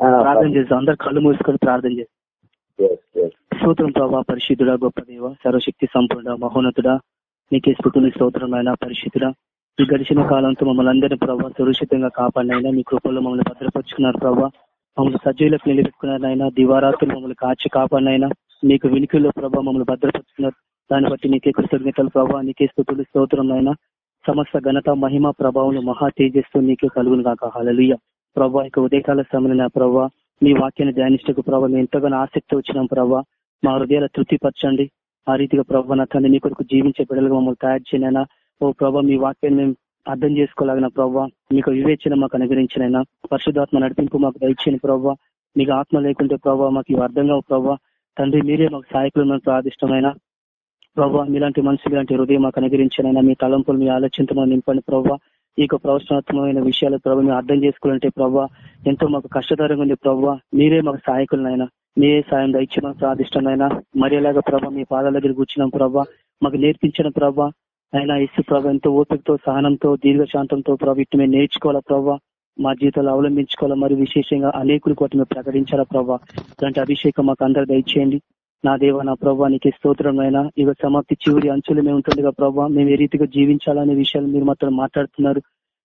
ప్రార్థన చేస్తాం. అందరు కళ్ళు మూసుకొని ప్రార్థన చేస్తాం. స్తోత్రం ప్రభా పరిశుద్ధుడా గొప్ప దేవ సర్వశక్తి సంపూర్ణ మహోన్నతుడా నీకే స్థుతుని స్తోత్రమైన పరిశుద్ధుడా. ఈ గడిచిన కాలంతో మమ్మల్ని అందరినీ ప్రభావ సురక్షితంగా కాపాడినైనా మీ కృపల్లో మమ్మల్ని భద్రపరుచుకున్నారు ప్రభావ మమ్మల్ని సజీవులకు నిలబెట్టుకున్నారైనా దివారాత్రులు మమ్మల్ని కాచి కాపాడినైనా మీకు వినికిల్లో ప్రభావ మమ్మల్ని భద్రపరుచుకున్నారు. దాన్ని బట్టి నీకే కృతజ్ఞతలు ప్రభావ నీకే స్థుతులు స్తోత్రం అయినా సమస్త ఘనత మహిమ ప్రభావం మహా తేజస్సు నీకే కలుగును కాక హలలుయ ప్రభా ఇక ఉదయకాల సమయంలో ప్రభా మీ వాక్యాన్ని ధ్యానించకు ప్రభావ మేము ఎంతగానో ఆసక్తి వచ్చినాం ప్రభా. మా హృదయాల తృప్తిపరచండి. ఆ రీతిగా ప్రభావ నా తండ్రి మీ కొరకు జీవించే బిడ్డలుగా మమ్మల్ని తయారు చేయనైనా ఓ ప్రభా మీ వాక్యాన్ని మేము అర్థం చేసుకోలేగిన ప్రభావ మీకు వివేచన మాకు అనుగ్రహించినైనా పరిశుధాత్మ నడిపింపు మాకు దయచేయని ప్రభావ మీకు ఆత్మ లేకుంటే ప్రభావ మాకు ఇవి అర్థం కావు ప్రభావ తండ్రి మీరే మాకు సహాయకులు మేము ప్రార్థిష్టమైన ప్రభావ మీలాంటి మనుషులు ఇలాంటి హృదయం మాకు అనుగ్రహించినైనా మీ తలంపులు మీ ఆలోచనతో నింపండి ప్రభావ ఈ యొక్క ప్రవచనాత్మకమైన విషయాలు ప్రభావ మేము అర్థం చేసుకోవాలంటే ప్రభావ ఎంతో మాకు కష్టతరంగా ఉంది ప్రభావ మీరే మాకు సహాయకులనైనా మీరే సాయం దయచిన ప్రాదిష్టమైన మరేలాగా ఎలాగ ప్రభావ మీ పాదాల దగ్గర కూర్చున్నాం ప్రభావ మాకు నేర్పించిన ప్రభావ అయినా ఇసు ప్రభావ ఎంతో ఓపికతో సహనంతో దీర్ఘశాంతంతో ప్రభావ ఇటు మేము నేర్చుకోవాలా ప్రభావ మా జీవితాలు అవలంబించుకోవాలా. మరియు విశేషంగా అనేకులు మేము ప్రకటించాలా ప్రభావ ఇలాంటి అభిషేకం మాకు అందరు దయచేయండి. నా దేవ నా ప్రభానికి నీకు స్తోత్రమైనా ఇక సమాప్తి చివరి అంచులు మేము ఉంటుందిగా ప్రభావ మేము ఏ రీతిగా జీవించాలనే విషయాలు మీరు మాత్రం మాట్లాడుతున్నారు.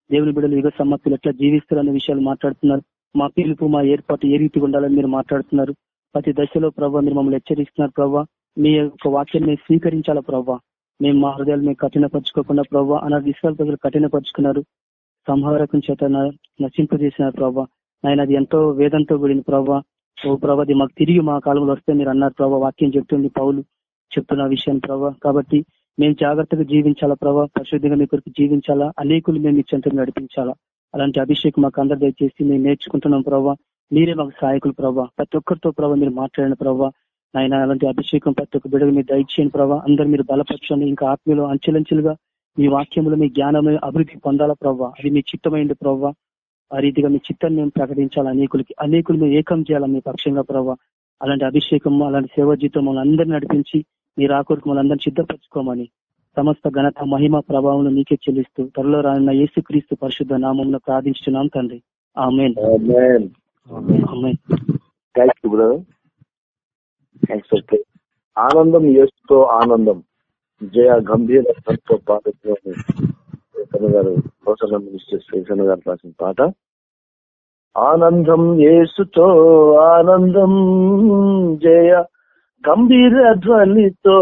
దేవుని బిడ్డలు యుగ సమాప్తులు ఎట్లా జీవిస్తారనే విషయాలు మాట్లాడుతున్నారు. మా పిలుపు మా ఏర్పాటు ఏ రీతిగా ఉండాలని మీరు మాట్లాడుతున్నారు. ప్రతి దశలో ప్రభావ మీరు మమ్మల్ని హెచ్చరిస్తున్నారు ప్రభావ మీ యొక్క వాక్యాన్ని మేము స్వీకరించాలా ప్రభావ మేము మా హృదయాలు మేము కఠినపరచుకోకుండా ప్రభావ అన్న విశ్వాల ప్రజలు కఠినపరుచుకున్నారు. సంహారకం చేత నశింపజేసినారు ప్రభావ ఆయన అది ఎంతో వేదంతో కూడిన ప్రభావ ఓ ప్రభా మాకు తిరిగి మా కాలంలో వస్తే మీరు అన్నారు ప్రభావ వాక్యం చెప్తుంది పౌలు చెప్తున్న విషయం ప్రభా. కాబట్టి మేము జాగ్రత్తగా జీవించాలా ప్రభా? పరిశుద్ధిగా మీ కొరకు జీవించాలా? అనేకులు మేము ఇచ్చంత నడిపించాలా? అలాంటి అభిషేకం మాకు అందరు దయచేసి మేము నేర్చుకుంటున్నాం ప్రభావ మీరే మాకు సహాయకులు ప్రభావ ప్రతి ఒక్కరితో ప్రభావ మీరు మాట్లాడిన ప్రభావ ఆయన అలాంటి అభిషేకం ప్రతి ఒక్క బిడ్డలు మీరు దయచేయని ప్రభావ అందరు మీరు బలపరచండి. ఇంకా ఆత్మీయులు అంచెలంచెలుగా మీ వాక్యములు మీ జ్ఞానం అభివృద్ధి పొందాలా ప్రభావ అది మీ చిత్తమైంది ప్రభావ ఆ రీతిగా మీ చిత్తాన్ని మేము ప్రకటించాలి. అనేకులకి అనేకులు మేము ఏకం చేయాలి? మీ పక్షంగా ప్రభావ అలాంటి అభిషేకం అలాంటి సేవ జీతం మమ్మల్ని అందరినీ నడిపించి మీరు ఆకొరకు మమ్మల్ని అందరినీ సిద్ధపరచుకోమని సమస్త ఘనత మహిమ ప్రభావం నీకే చెల్లిస్తూ త్వరలో రానున్న యేసుక్రీస్తు పరిశుద్ధ నామంలో ప్రార్థించున్నాం తండ్రి. ఆమెన్. ఆనందం చేస్తూ ఆనందం. జయ గంభీర పాట గారు కౌశల గారు రాసిన పాట. ఆనందం ఏసుతో ఆనందం జయ గంభీర ధ్వనితో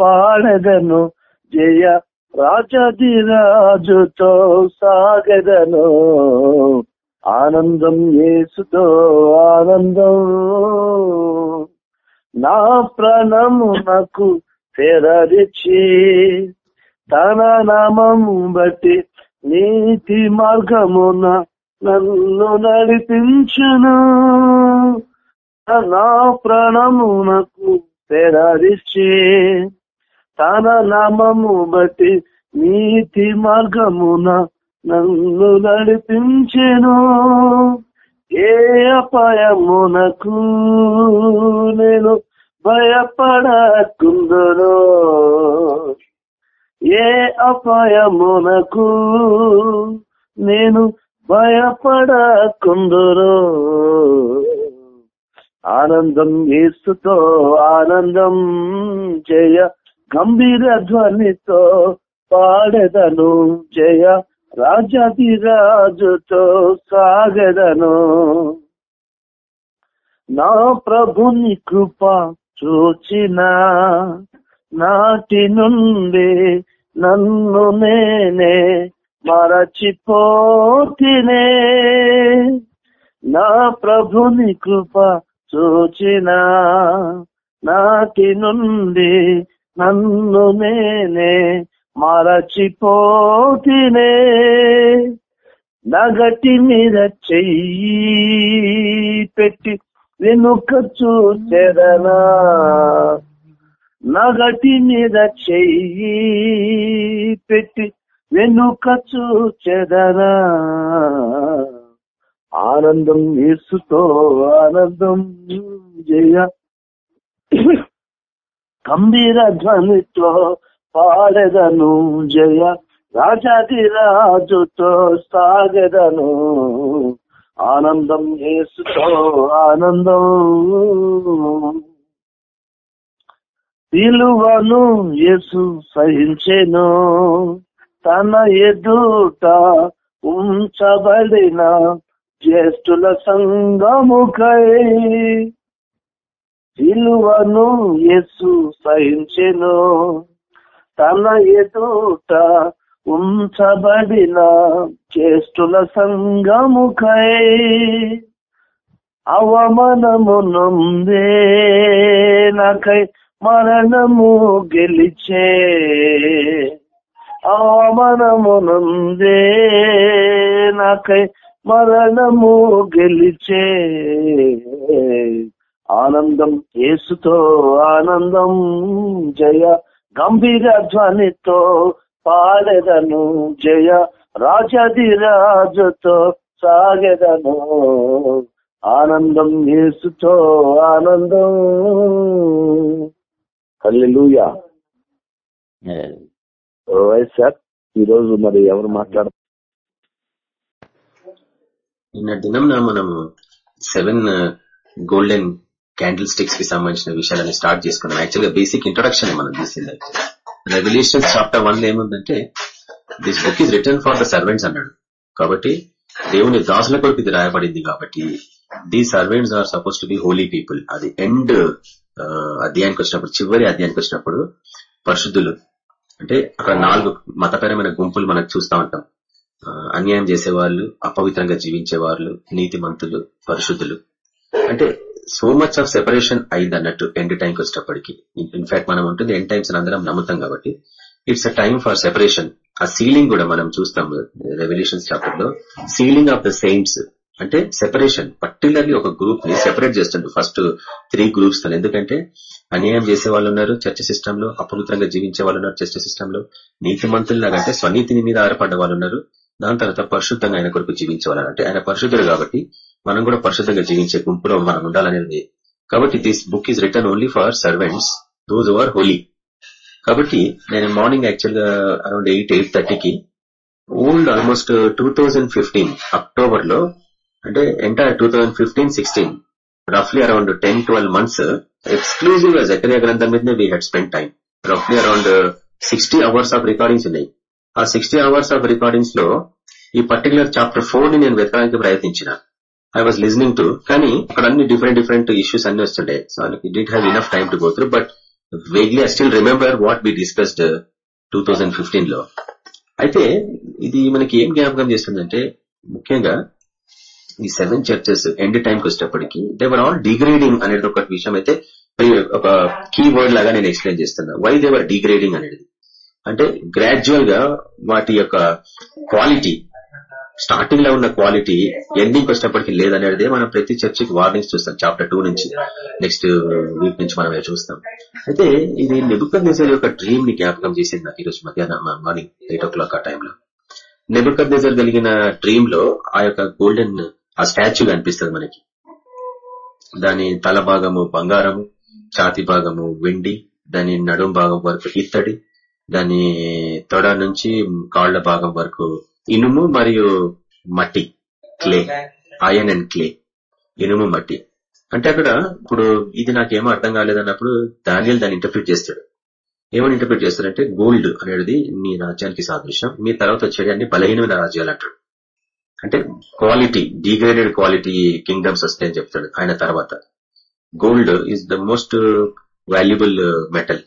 పాడగను జయ రాజాదిరాజుతో సాగదను. ఆనందం ఏసుతో ఆనందం నా ప్రాణము నాకు తెరచి తన నామము బట్టి నీతి మార్గమున నన్ను నడిపించును. నా ప్రాణమునకు తెరచి తన నామము బట్టి నీతి మార్గమున నన్ను నడిపించెను. ఏ అపాయమునకు నేను భయపడకుందరో ఏ అపాయమునకు నేను భయపడకుందును ఆనందం ఏసుతో ఆనందం జయ గంభీర ధ్వనితో పాడెదను జయ రాజాధిరాజుతో సాగెదను. నా ప్రభుని కృప చూచిన నాటి నుండే నన్ను నేనే మరచిపోతినే. నా ప్రభుని కృప చూచిన నాటి నుండి నన్ను నేనే మరచిపోతినే. నగటి మీద చెయ్యి పెట్టి వెనుక చూచెదనా. నగటి మీద చెయ్యి పెట్టి వెనుక చూచెదరా. ఆనందం ఇసుతో ఆనందం జయ. గంభీర ధ్వనితో పాడెదను జయ. రాజాది రాజుతో సాగెదను. ఆనందం యేసుతో ఆనందం. విలువను యేసు సహించెను. తన ఎదుట ఉంచబడిన జ్యేష్ఠుల సంగముకై విలువను యేసు సహించెను. తన ఎదుట ఉంచబడిన జ్యేష్ఠుల సంగముకై అవమానము నొందే నాకై మరణము గెలిచే అవమానమునందే నాకై మరణము గెలిచే. ఆనందం యేసుతో ఆనందం జయ గంభీర ధ్వనితో పాడెదను జయ రాజది రాజుతో సాగెదను. ఆనందం యేసుతో ఆనందం హల్లెలూయా. సార్ ఈరోజు మరి ఎవరు మాట్లాడ? నిన్న దినం మనం సెవెన్ గోల్డెన్ క్యాండిల్ స్టిక్స్కి సంబంధించిన విషయాలని స్టార్ట్ చేసుకున్నాం. యాక్చువల్గా బేసిక్ ఇంట్రొడక్షన్ మనం తీసింది రెవల్యూషన్ చాప్టర్ వన్లో ఏముందంటే this book is written for the servants అన్నాడు. కాబట్టి దేవుని దాసుల కొరకు ఇది రాయబడింది కాబట్టి the servants are suppose to be holy people అది ఎండ్ అధ్యాయానికి వచ్చినప్పుడు చివరి అధ్యాయానికి వచ్చినప్పుడు పరిశుద్ధులు అంటే అక్కడ నాలుగు మతపరమైన గుంపులు మనకు చూస్తా ఉంటాం. అన్యాయం చేసేవాళ్ళు అపవిత్రంగా జీవించే వాళ్ళు నీతిమంతులు పరిశుద్ధులు. అంటే సో మచ్ ఆఫ్ సెపరేషన్ అయింది అన్నట్టు ఎండ్ టైంకి వచ్చేటప్పటికి ఇన్ఫాక్ట్ మనం ఉంటుంది ఎండ్ టైమ్స్ అందరం నమ్ముతాం కాబట్టి it's a time for separation ఆ సీలింగ్ కూడా మనం చూస్తాం రెవల్యూషన్స్ చాప్టర్లో సీలింగ్ ఆఫ్ ద సెయింట్స్ అంటే సెపరేషన్ పర్టికులర్లీ ఒక గ్రూప్ని సెపరేట్ చేస్తుండ్రు. ఫస్ట్ త్రీ గ్రూప్స్ తను. ఎందుకంటే అన్యాయం చేసే వాళ్ళు ఉన్నారు చర్చ సిస్టమ్లో అపవిత్రంగా జీవించే వాళ్ళు ఉన్నారు చర్చ సిస్టమ్లో నీతిమంతుల్లాగా అంటే స్వనీతిని మీద ఆధారపడ్డ వాళ్ళు ఉన్నారు. దాని తర్వాత పరిశుద్ధంగా ఆయన కొరకు జీవించే వాళ్ళు అంటే ఆయన పరిశుద్ధుడు కాబట్టి మనం కూడా పరిశుద్ధంగా జీవించే గుంపులో మనం ఉండాలనేది. కాబట్టి this book is written only for servants those are holy కాబట్టి నేను మార్నింగ్ యాక్చువల్గా అరౌండ్ ఎయిట్ ఎయిట్ థర్టీకి old almost two thousand fifteen అక్టోబర్లో అంటే entire two thousand fifteen sixteen రఫ్లీ around ten twelve months ఎక్స్క్లూజివ్గా జకరియా గ్రంథం మీదనే we had spend time రఫ్లీ around sixty hours of recordings ఉన్నాయి. ఆ సిక్స్టీ అవర్స్ ఆఫ్ రికార్డింగ్స్లో ఈ పర్టికులర్ చాప్టర్ ఫోర్ని నేను వెతకడానికి ప్రయత్నించిన. ఐ వాజ్ లిజనింగ్ టు కానీ అక్కడ అన్ని డిఫరెంట్ డిఫరెంట్ ఇష్యూస్ అన్ని వస్తుండే. So డిట్ have enough time to go through but vaguely I still remember what we discussed two thousand ఫిఫ్టీన్లో. అయితే ఇది మనకి ఏం జ్ఞాపకం చేస్తుందంటే ముఖ్యంగా ఈ సెవెన్ చర్చెస్ ఎండ్ టైంకి వచ్చేటప్పటికి దేవర్ ఆల్ డిగ్రేడింగ్ అనేది ఒక విషయం అయితే ఒక కీ వర్డ్ లాగా నేను ఎక్స్ప్లెయిన్ చేస్తున్నా. వై దేవర్ డిగ్రేడింగ్ అనేది. అంటే గ్రాడ్యువల్గా వాటి యొక్క క్వాలిటీ స్టార్టింగ్లో ఉన్న క్వాలిటీ ఎండింగ్ వచ్చేటప్పటికి లేదనేది మనం ప్రతి చర్చికి వార్నింగ్స్ చూస్తాం. చాప్టర్ టూ నుంచి నెక్స్ట్ వీక్ నుంచి మనం చూస్తాం. అయితే ఇది నెబుకర్ నిజర్ యొక్క డ్రీమ్ని జ్ఞాపకం చేసింది నాకు ఈరోజు మధ్యాహ్నం మార్నింగ్ ఎయిట్ ఓ క్లాక్ ఆ టైంలో నెబుకర్ నిజర్ కలిగిన డ్రీమ్లో ఆ యొక్క గోల్డెన్ ఆ స్టాచ్యూ కనిపిస్తుంది మనకి. దాని తల భాగము బంగారము ఛాతి భాగము వెండి దాని నడుం భాగం వరకు ఇత్తడి దాని తొడ నుంచి కాళ్ళ భాగం వరకు ఇనుము మరియు మట్టి క్లే అయన్ అండ్ క్లే ఇనుము మట్టి. అంటే అక్కడ ఇప్పుడు ఇది నాకేమో అర్థం కాలేదన్నప్పుడు దానియల్ దాన్ని ఇంటర్ప్రిట్ చేస్తాడు. ఏమని ఇంటర్ప్రిట్ చేస్తాడంటే గోల్డ్ అనేది నీ రాజ్యానికి సాదృశ్యం మీ తర్వాత వచ్చేది అన్ని బలహీనమైన రాజ్యాలు అంటాడు అంటే క్వాలిటీ డిగ్రేడెడ్ క్వాలిటీ కింగ్డమ్స్ వస్తాయని చెప్తాడు ఆయన తర్వాత. Gold is the most valuable metal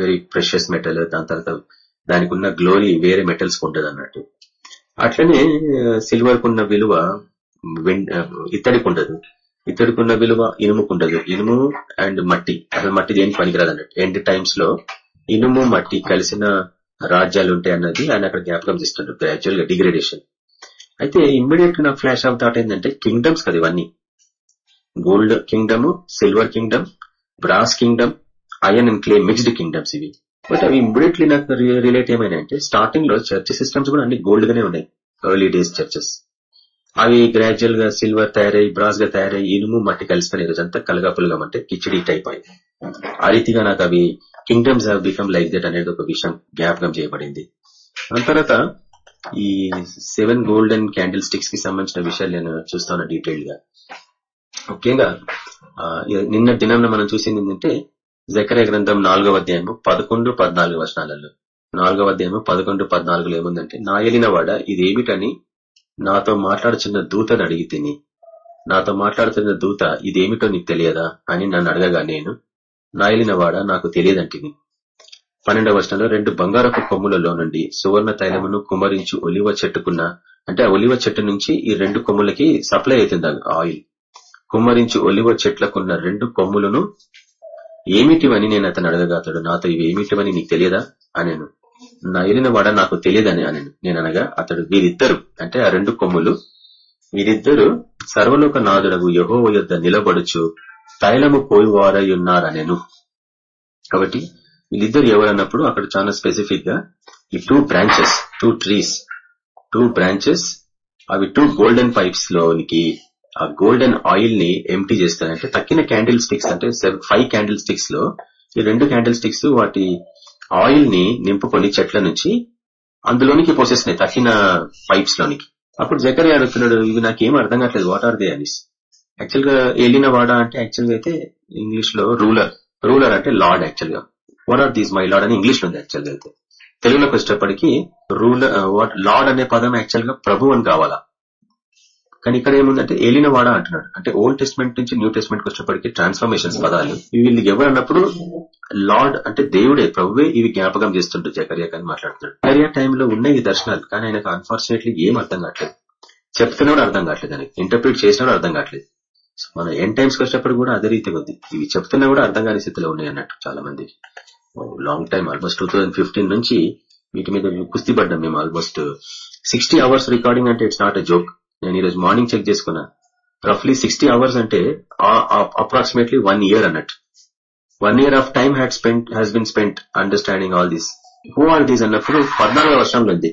very precious metal దాని తర్వాత దానికి ఉన్న గ్లోరీ వేరే మెటల్స్ ఉంటుంది అన్నట్టు. అట్లనే సిల్వర్ కున్న విలువ ఇత్తడికి ఉండదు ఇత్తడికి ఉన్న విలువ ఇనుముకు ఉండదు ఇనుము అండ్ మట్టి. అసలు మట్టి దేనికి పనికిరాదు అన్నట్టు. ఎండ్ టైమ్స్లో ఇనుము మట్టి కలిసిన రాజ్యాలు ఉంటాయి అన్నది ఆయన అక్కడ జ్ఞాపకం చేస్తుండ్రు గ్రాడ్యువల్గా డిగ్రేడేషన్ అయితే ఇమ్మీడియట్గా నాకు ఫ్లాష్ ఆఫ్ థాట్ ఏంటంటే కింగ్డమ్స్ కదా ఇవన్నీ. Gold kingdom silver kingdom brass kingdom iron and clay mixed kingdoms ఇవి. బట్ అవి ఇమ్మీడియట్లీ నాకు రిలేట్ ఏమైనాయంటే స్టార్టింగ్లో చర్చ్ సిస్టమ్స్ కూడా అన్ని గోల్డ్ గానే ఉన్నాయి. ఎర్లీ డేస్ చర్చెస్ అవి గ్రాడ్యువల్గా సిల్వర్ తయారై బ్రాస్గా తయారై ఇనుము మట్టి కలిసిపోయిన రోజంతా కలగపులుగా అంటే కిచిడి టైప్ అయింది ఆ రీతిగా నాకు అవి kingdoms have become like that అనేది ఒక విషయం జ్ఞాపకం చేయబడింది. దాని తర్వాత ఈ సెవెన్ గోల్డెన్ క్యాండిల్ స్టిక్స్కి సంబంధించిన విషయాలు నేను చూస్తాను డీటెయిల్గా ముఖ్యంగా నిన్న దినం మనం చూసింది ఏంటంటే జకరే గ్రంథం నాలుగవ అధ్యాయము పదకొండు పద్నాలుగు వచనాలలో. నాలుగవ అధ్యాయము పదకొండు పద్నాలుగులో ఏముందంటే నా ఎలిన వాడ ఇదేమిటని నాతో మాట్లాడుచున్న దూతను అడిగి తిని. నాతో మాట్లాడుతున్న దూత ఇదేమిటో నీకు తెలియదా అని నన్ను అడగగా నేను నాయలిన వాడ నాకు తెలియదంటిని. పన్నెండవ వర్షంలో రెండు బంగారపు కొమ్ములలో నుండి సువర్ణ తైలమును కుమరించు ఒలివ చెట్టుకున్న అంటే ఆ ఒలివ చెట్టు నుంచి ఈ రెండు కొమ్ములకి సప్లై అవుతుంది ఆయిల్. కుమ్మరించు ఒలివ చెట్లకున్న రెండు కొమ్ములను ఏమిటివని నేను అతను అడగగా అతడు నాతో ఇవి ఏమిటివని నీకు తెలియదా? అనేను. నా ఎలిన వాడ నాకు తెలియదని అని నేను అనగా అతడు వీరిద్దరు అంటే ఆ రెండు కొమ్ములు వీరిద్దరు సర్వలోక నాదుడు యహో యుద్ధ నిలబడుచు తైలము పోయివారై ఉన్నారనెను. కాబట్టి వీళ్ళిద్దరు ఎవరన్నప్పుడు అక్కడ చాలా స్పెసిఫిక్గా ఈ two branches two trees two branches అవి టూ గోల్డెన్ పైప్స్ లోనికి ఆ గోల్డెన్ ఆయిల్ని ఎంటీ చేస్తారంటే తక్కిన క్యాండిల్ స్టిక్స్ అంటే ఫైవ్ క్యాండిల్ స్టిక్స్లో ఈ రెండు క్యాండిల్ స్టిక్స్ వాటి ఆయిల్ని నింపుకొని చెట్ల నుంచి అందులోనికి పోసేస్తున్నాయి తక్కిన పైప్స్ లోనికి. అప్పుడు జకరే అడుగుతున్నాడు ఇవి నాకేం అర్థం కావట్లేదు వాట్ ఆర్ దే అనిస్ యాక్చువల్గా ఏలిన వాడ అంటే యాక్చువల్గా అయితే ఇంగ్లీష్లో రూలర్ రూలర్ అంటే లార్డ్ యాక్చువల్గా. What are these my lord అని ఇంగ్లీష్లో ఉంది యాక్చువల్ అయితే. తెలుగులోకి వచ్చేటప్పటికి రూల్ uh, లార్డ్ అనే పదం యాక్చువల్గా ప్రభు అని కావాలా? కానీ ఇక్కడ ఏముందంటే ఏలిన వాడ అంటున్నాడు. అంటే ఓల్డ్ టెస్ట్మెంట్ నుంచి న్యూ టెస్ట్మెంట్ వచ్చేప్పటికి ట్రాన్స్ఫర్మేషన్స్ పదాలు. వీళ్ళు ఎవరన్నప్పుడు లార్డ్ అంటే దేవుడే ప్రభువే ఇవి జ్ఞాపకం చేస్తుంటారు. జకరియా కానీ మాట్లాడుతున్నాడు జకరియా టైంలో ఉన్న ఈ దర్శనాలు కానీ ఆయనకు అన్ఫార్చునేట్లీ ఏం అర్థం కావట్లేదు. చెప్తున్నవాడు అర్థం కావట్లేదు అని ఇంటర్ప్రిట్ చేసినవాడు అర్థం కావట్లేదు. మన ఎన్ టైమ్స్ వచ్చేటప్పుడు కూడా అదే రీతి ఉంది. ఇవి చెప్తున్నా కూడా అర్థం కాని స్థితిలో ఉన్నాయి అన్నట్టు చాలా మంది లాంగ్ టైం ఆల్మోస్ట్ టూ నుంచి వీటి మీద కుస్తీ పడ్డాం మేము ఆల్మోస్ట్ సిక్స్టీ అవర్స్ రికార్డింగ్ అంటే ఇట్స్ నాట్ ఎ జోక్ నేను ఈరోజు మార్నింగ్ చెక్ చేసుకున్నా. రఫ్లీ సిక్స్టీ అవర్స్ అంటే అప్రాక్సిమేట్లీ వన్ ఇయర్ అన్నట్టు. One year of time had spent has been spend understanding all these who all these అన్నప్పుడు పద్నాలుగు వర్షంలో ఉంది.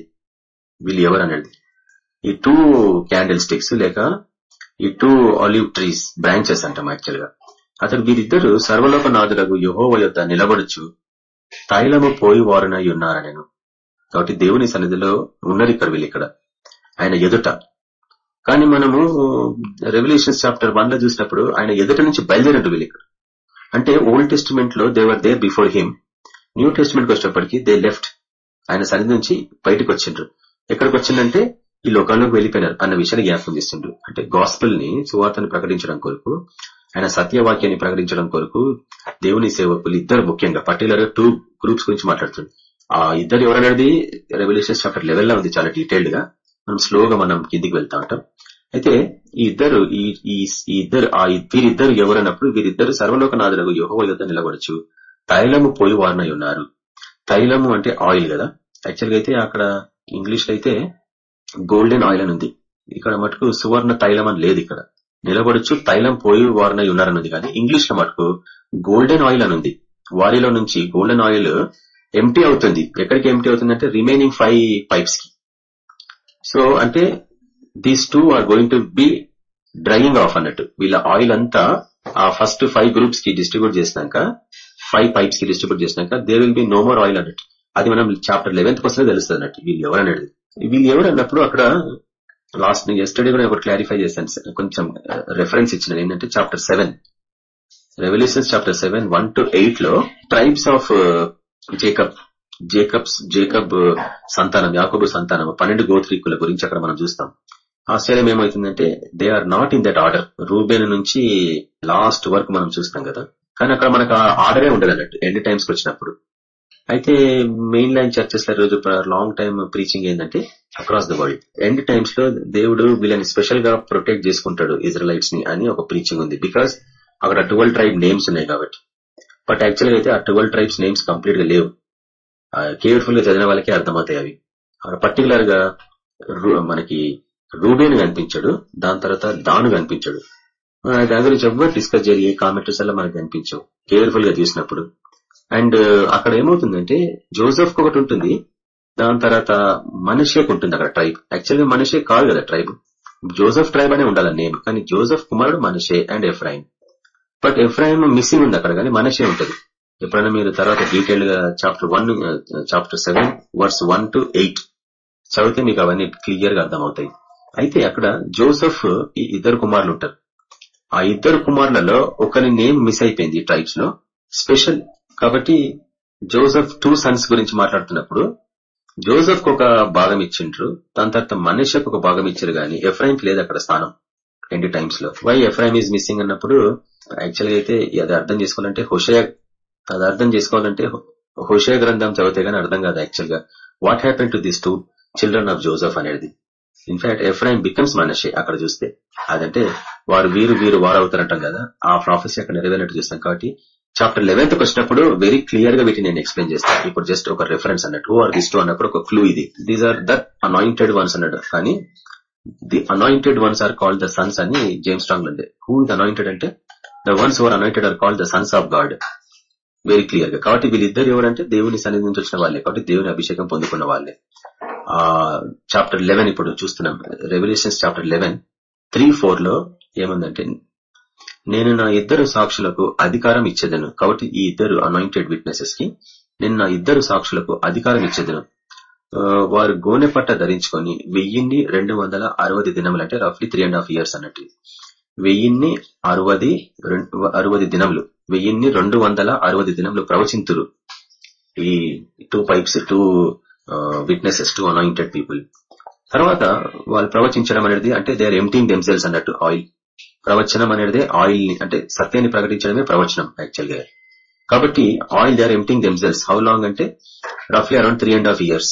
వీళ్ళు ఎవరు అనేది ఈ టూ క్యాండిల్ స్టిక్స్ లేక ఈ టూ ఆలివ్ ట్రీస్ బ్రాంచెస్ అంటాం యాక్చువల్గా. అతడు వీరిద్దరు సర్వలోక నాదులకు యుహోవ యొక్క నిలబడచ్చు. తైలము పోయి వారునై ఉన్నారా నేను. కాబట్టి దేవుని సన్నిధిలో ఉన్నారు ఇక్కడ వీళ్ళు ఇక్కడ. ఆయన ఎదుట. కానీ మనము రెవల్యూషన్స్ చాప్టర్ వన్లో చూసినప్పుడు ఆయన ఎదుట నుంచి బయలుదేరినట్టు వీళ్ళు ఇక్కడ. అంటే ఓల్డ్ టెస్టిమెంట్లో దేవర్ there before him new testament వచ్చేటప్పటికి దే లెఫ్ట్ ఆయన సన్నిధి నుంచి బయటకు వచ్చిండ్రు. ఎక్కడికి వచ్చిందంటే ఈ లోకాల్లోకి వెళ్ళిపోయినారు అన్న విషయాన్ని జ్ఞాపకం చేస్తుండ్రు. అంటే గాస్పుల్ని సువార్తను ప్రకటించడం కొరకు ఆయన సత్యవాక్యాన్ని ప్రకటించడం కొరకు దేవుని సేవకులు ఇద్దరు ముఖ్యంగా పర్టికులర్ టూ గ్రూప్స్ గురించి మాట్లాడుతుంది ఆ ఇద్దరు ఎవరనేది రెవల్యూషన్ చాప్టర్ లెవెల్లో ఉంది చాలా డీటెయిల్డ్గా. మనం స్లోగా మనం కిందికి వెళ్తా ఉంటాం. అయితే ఈ ఇద్దరు ఈ ఇద్దరు ఆ వీరిద్దరు ఎవరన్నప్పుడు వీరిద్దరు సర్వలోక నాదులకు యోహో యుద్ధ నిలబడచ్చు. తైలము పోయి వారినై ఉన్నారు. తైలము అంటే ఆయిల్ కదా. యాక్చువల్గా అయితే అక్కడ ఇంగ్లీష్లో అయితే గోల్డెన్ ఆయిల్ అని ఉంది. ఇక్కడ మటుకు సువర్ణ తైలం అని లేదు ఇక్కడ. నిలబడుచు తైలం పోయి వారినై ఉన్నారన్నది కానీ ఇంగ్లీష్లో మటుకు గోల్డెన్ ఆయిల్ అని ఉంది వారిలో నుంచి గోల్డెన్ ఆయిల్ ఎంటీ అవుతుంది. ఎక్కడికి ఎంటీ అవుతుంది అంటే రిమైనింగ్ ఫైవ్ పైప్స్కి. సో అంటే these two are going to be drying off అన్నట్టు. వీళ్ళ ఆయిల్ అంతా ఆ ఫస్ట్ ఫైవ్ గ్రూప్స్కి డిస్ట్రిబ్యూట్ చేసినాక ఫైవ్ పైప్స్కి డిస్ట్రిబ్యూట్ చేసినాక they will be no more oil అన్నట్టు. అది మనం చాప్టర్ లెవెన్త్ కోసమే తెలుస్తుంది అన్నట్టు. వీళ్ళు ఎవరు అన్నట్టు వీళ్ళు ఎవరు అన్నప్పుడు అక్కడ లాస్ట్ నేను ఎస్టర్డే కూడా ఒకటి క్లారిఫై చేశాను. కొంచెం uh, రెఫరెన్స్ ఇచ్చిన ఏంటంటే chapter seven Revelations chapter seven one to ఎయిట్లో tribes of Jacob Jacob's Jacob సంతానం యాకబు సంతానం పన్నెండు గోత్రికుల గురించి అక్కడ మనం చూస్తాం. ఆశ్చర్యం ఏమవుతుందంటే they are not in that order Reuben నుంచి లాస్ట్ వరకు మనం చూస్తాం కదా. కానీ అక్కడ మనకు ఆర్డరే ఉండదు అన్నట్టు ఎండ్ టైమ్స్కి వచ్చినప్పుడు అయితే మెయిన్ లైన్ చర్చెస్లో రోజు లాంగ్ టైమ్ ప్రీచింగ్ ఏంటంటే అక్రాస్ ద వరల్డ్ ఎండ్ టైమ్స్లో దేవుడు వీళ్ళని స్పెషల్గా ప్రొటెక్ట్ చేసుకుంటాడు ఇజ్రాలైట్స్ని అని ఒక ప్రీచింగ్ ఉంది. బికాస్ అక్కడ ట్వెల్వ్ ట్రైబ్ నేమ్స్ ఉన్నాయి కాబట్టి. బట్ యాక్చువల్గా అయితే ఆ ట్వెల్వ్ ట్రైబ్స్ నేమ్స్ కంప్లీట్గా లేవు. కేర్ఫుల్గా చదివిన వాళ్ళకే అర్థమవుతాయి అవి. అక్కడ పర్టికులర్గా మనకి రూబేన్ కనిపించాడు. దాని తర్వాత దాను కనిపించాడు. దాని గురించి ఎవ్వరు డిస్కస్ జరిగే కామెంటర్స్ అలా మనకు కనిపించవు. కేర్ఫుల్గా చూసినప్పుడు. అండ్ అక్కడ ఏమవుతుందంటే జోసెఫ్ ఒకటి ఉంటుంది. దాని తర్వాత మనిషికి ఉంటుంది అక్కడ ట్రైబ్ యాక్చువల్గా మనిషే కాదు కదా ట్రైబ్ జోసెఫ్ ట్రైబ్ అనే ఉండాలి నేమ్ కానీ జోసఫ్ కుమారుడు మనిషే and Ephraim but Ephraim missing ఉంది అక్కడ కానీ మనిషే ఉంటుంది. ఎప్పుడైనా మీరు తర్వాత డీటెయిల్గా chapter one chapter seven verse one to eight చదివితే మీకు అవన్నీ క్లియర్గా అర్థమవుతాయి. అయితే అక్కడ జోసఫ్ ఈ ఇద్దరు కుమారులు ఉంటారు. ఆ ఇద్దరు కుమారులలో ఒకరి నేమ్ మిస్ అయిపోయింది ట్రైబ్స్లో. స్పెషల్ కాబట్టి జోసఫ్ టూ సన్స్ గురించి మాట్లాడుతున్నప్పుడు జోసఫ్ ఒక భాగం ఇచ్చిండ్రు దాని తర్వాత మనిషకు ఒక భాగం ఇచ్చారు గానీ ఎఫ్రైమ్ లేదు అక్కడ స్థానం రెండు టైమ్స్లో వై ఎఫ్రైమ్ ఈజ్ మిస్సింగ్ అన్నప్పుడు యాక్చువల్గా అయితే అది అర్థం చేసుకోవాలంటే హుషయ అది అర్థం చేసుకోవాలంటే హుషయ గ్రంథం చదివితే గానీ అర్థం కాదు యాక్చువల్గా. What happen to this two children of Joseph అనేది? ఇన్ఫాక్ట్ ఎఫ్రైమ్ బికమ్స్ మనషే అక్కడ చూస్తే. అదంటే వారు వీరు వీరు వారు అవుతారంటాం కదా ఆ ప్రాఫెసీ అక్కడ నెరవేరినట్టు చూస్తాం కాబట్టి చాప్టర్ లెవెన్త్ వచ్చినప్పుడు వెరీ క్లియర్గా వీటిని నేను ఎక్స్ప్లెయిన్ చేస్తాను ఇప్పుడు జస్ట్ ఒక రెఫరెన్స్ అన్నట్టు ఆర్ దిస్ టూ అన్నప్పుడు ఒక క్లూ ఇది. These are the anointed ones అన్నట్టు. కానీ the anointed ones are called the sons అని జేమ్స్ స్ట్రాంగ్ ఉంది. హూ ఇస్ అనాయింటెడ్ అంటే the ones are anointed are called the sons of God very క్లియర్గా. కాబట్టి వీళ్ళిద్దరు ఎవరంటే దేవుని సన్నిధి నుంచి వచ్చిన వాళ్ళే. కాబట్టి దేవుని అభిషేకం పొందుకున్న వాళ్ళే. ఆ చాప్టర్ లెవెన్ ఇప్పుడు చూస్తున్నాం. రెవల్యూషన్స్ చాప్టర్ లెవెన్ త్రీ ఫోర్లో ఏముందంటే నేను నా ఇద్దరు సాక్షులకు అధికారం ఇచ్చేదను. కాబట్టి ఈ ఇద్దరు అనాయింటెడ్ విట్నెసెస్కి నేను నా ఇద్దరు సాక్షులకు అధికారం ఇచ్చేదను. వారు గోనె పట్ట ధరించుకొని వెయ్యిన్ని రెండు వందల అరవది దినములు అంటే రఫ్లీ త్రీ అండ్ హాఫ్ ఇయర్స్ అన్నట్టు. వెయ్యిన్ని అరవది అరవది దినములు వెయ్యిన్ని రెండు వందల అరవది దినములు ప్రవచింతురు. ఈ two pipes two witnesses two anointed people తర్వాత వాళ్ళు ప్రవచించడం అనేది అంటే దే ఆర్ ఎంటింగ్ దెమ్సెల్స్ అన్నట్టు ఆయిల్ ప్రవచనం అనేది ఆయిల్ని అంటే సత్యాన్ని ప్రకటించడమే ప్రవచనం యాక్చువల్గా. కాబట్టి oil they are emptying themselves how long అంటే రఫ్లీ around three and half years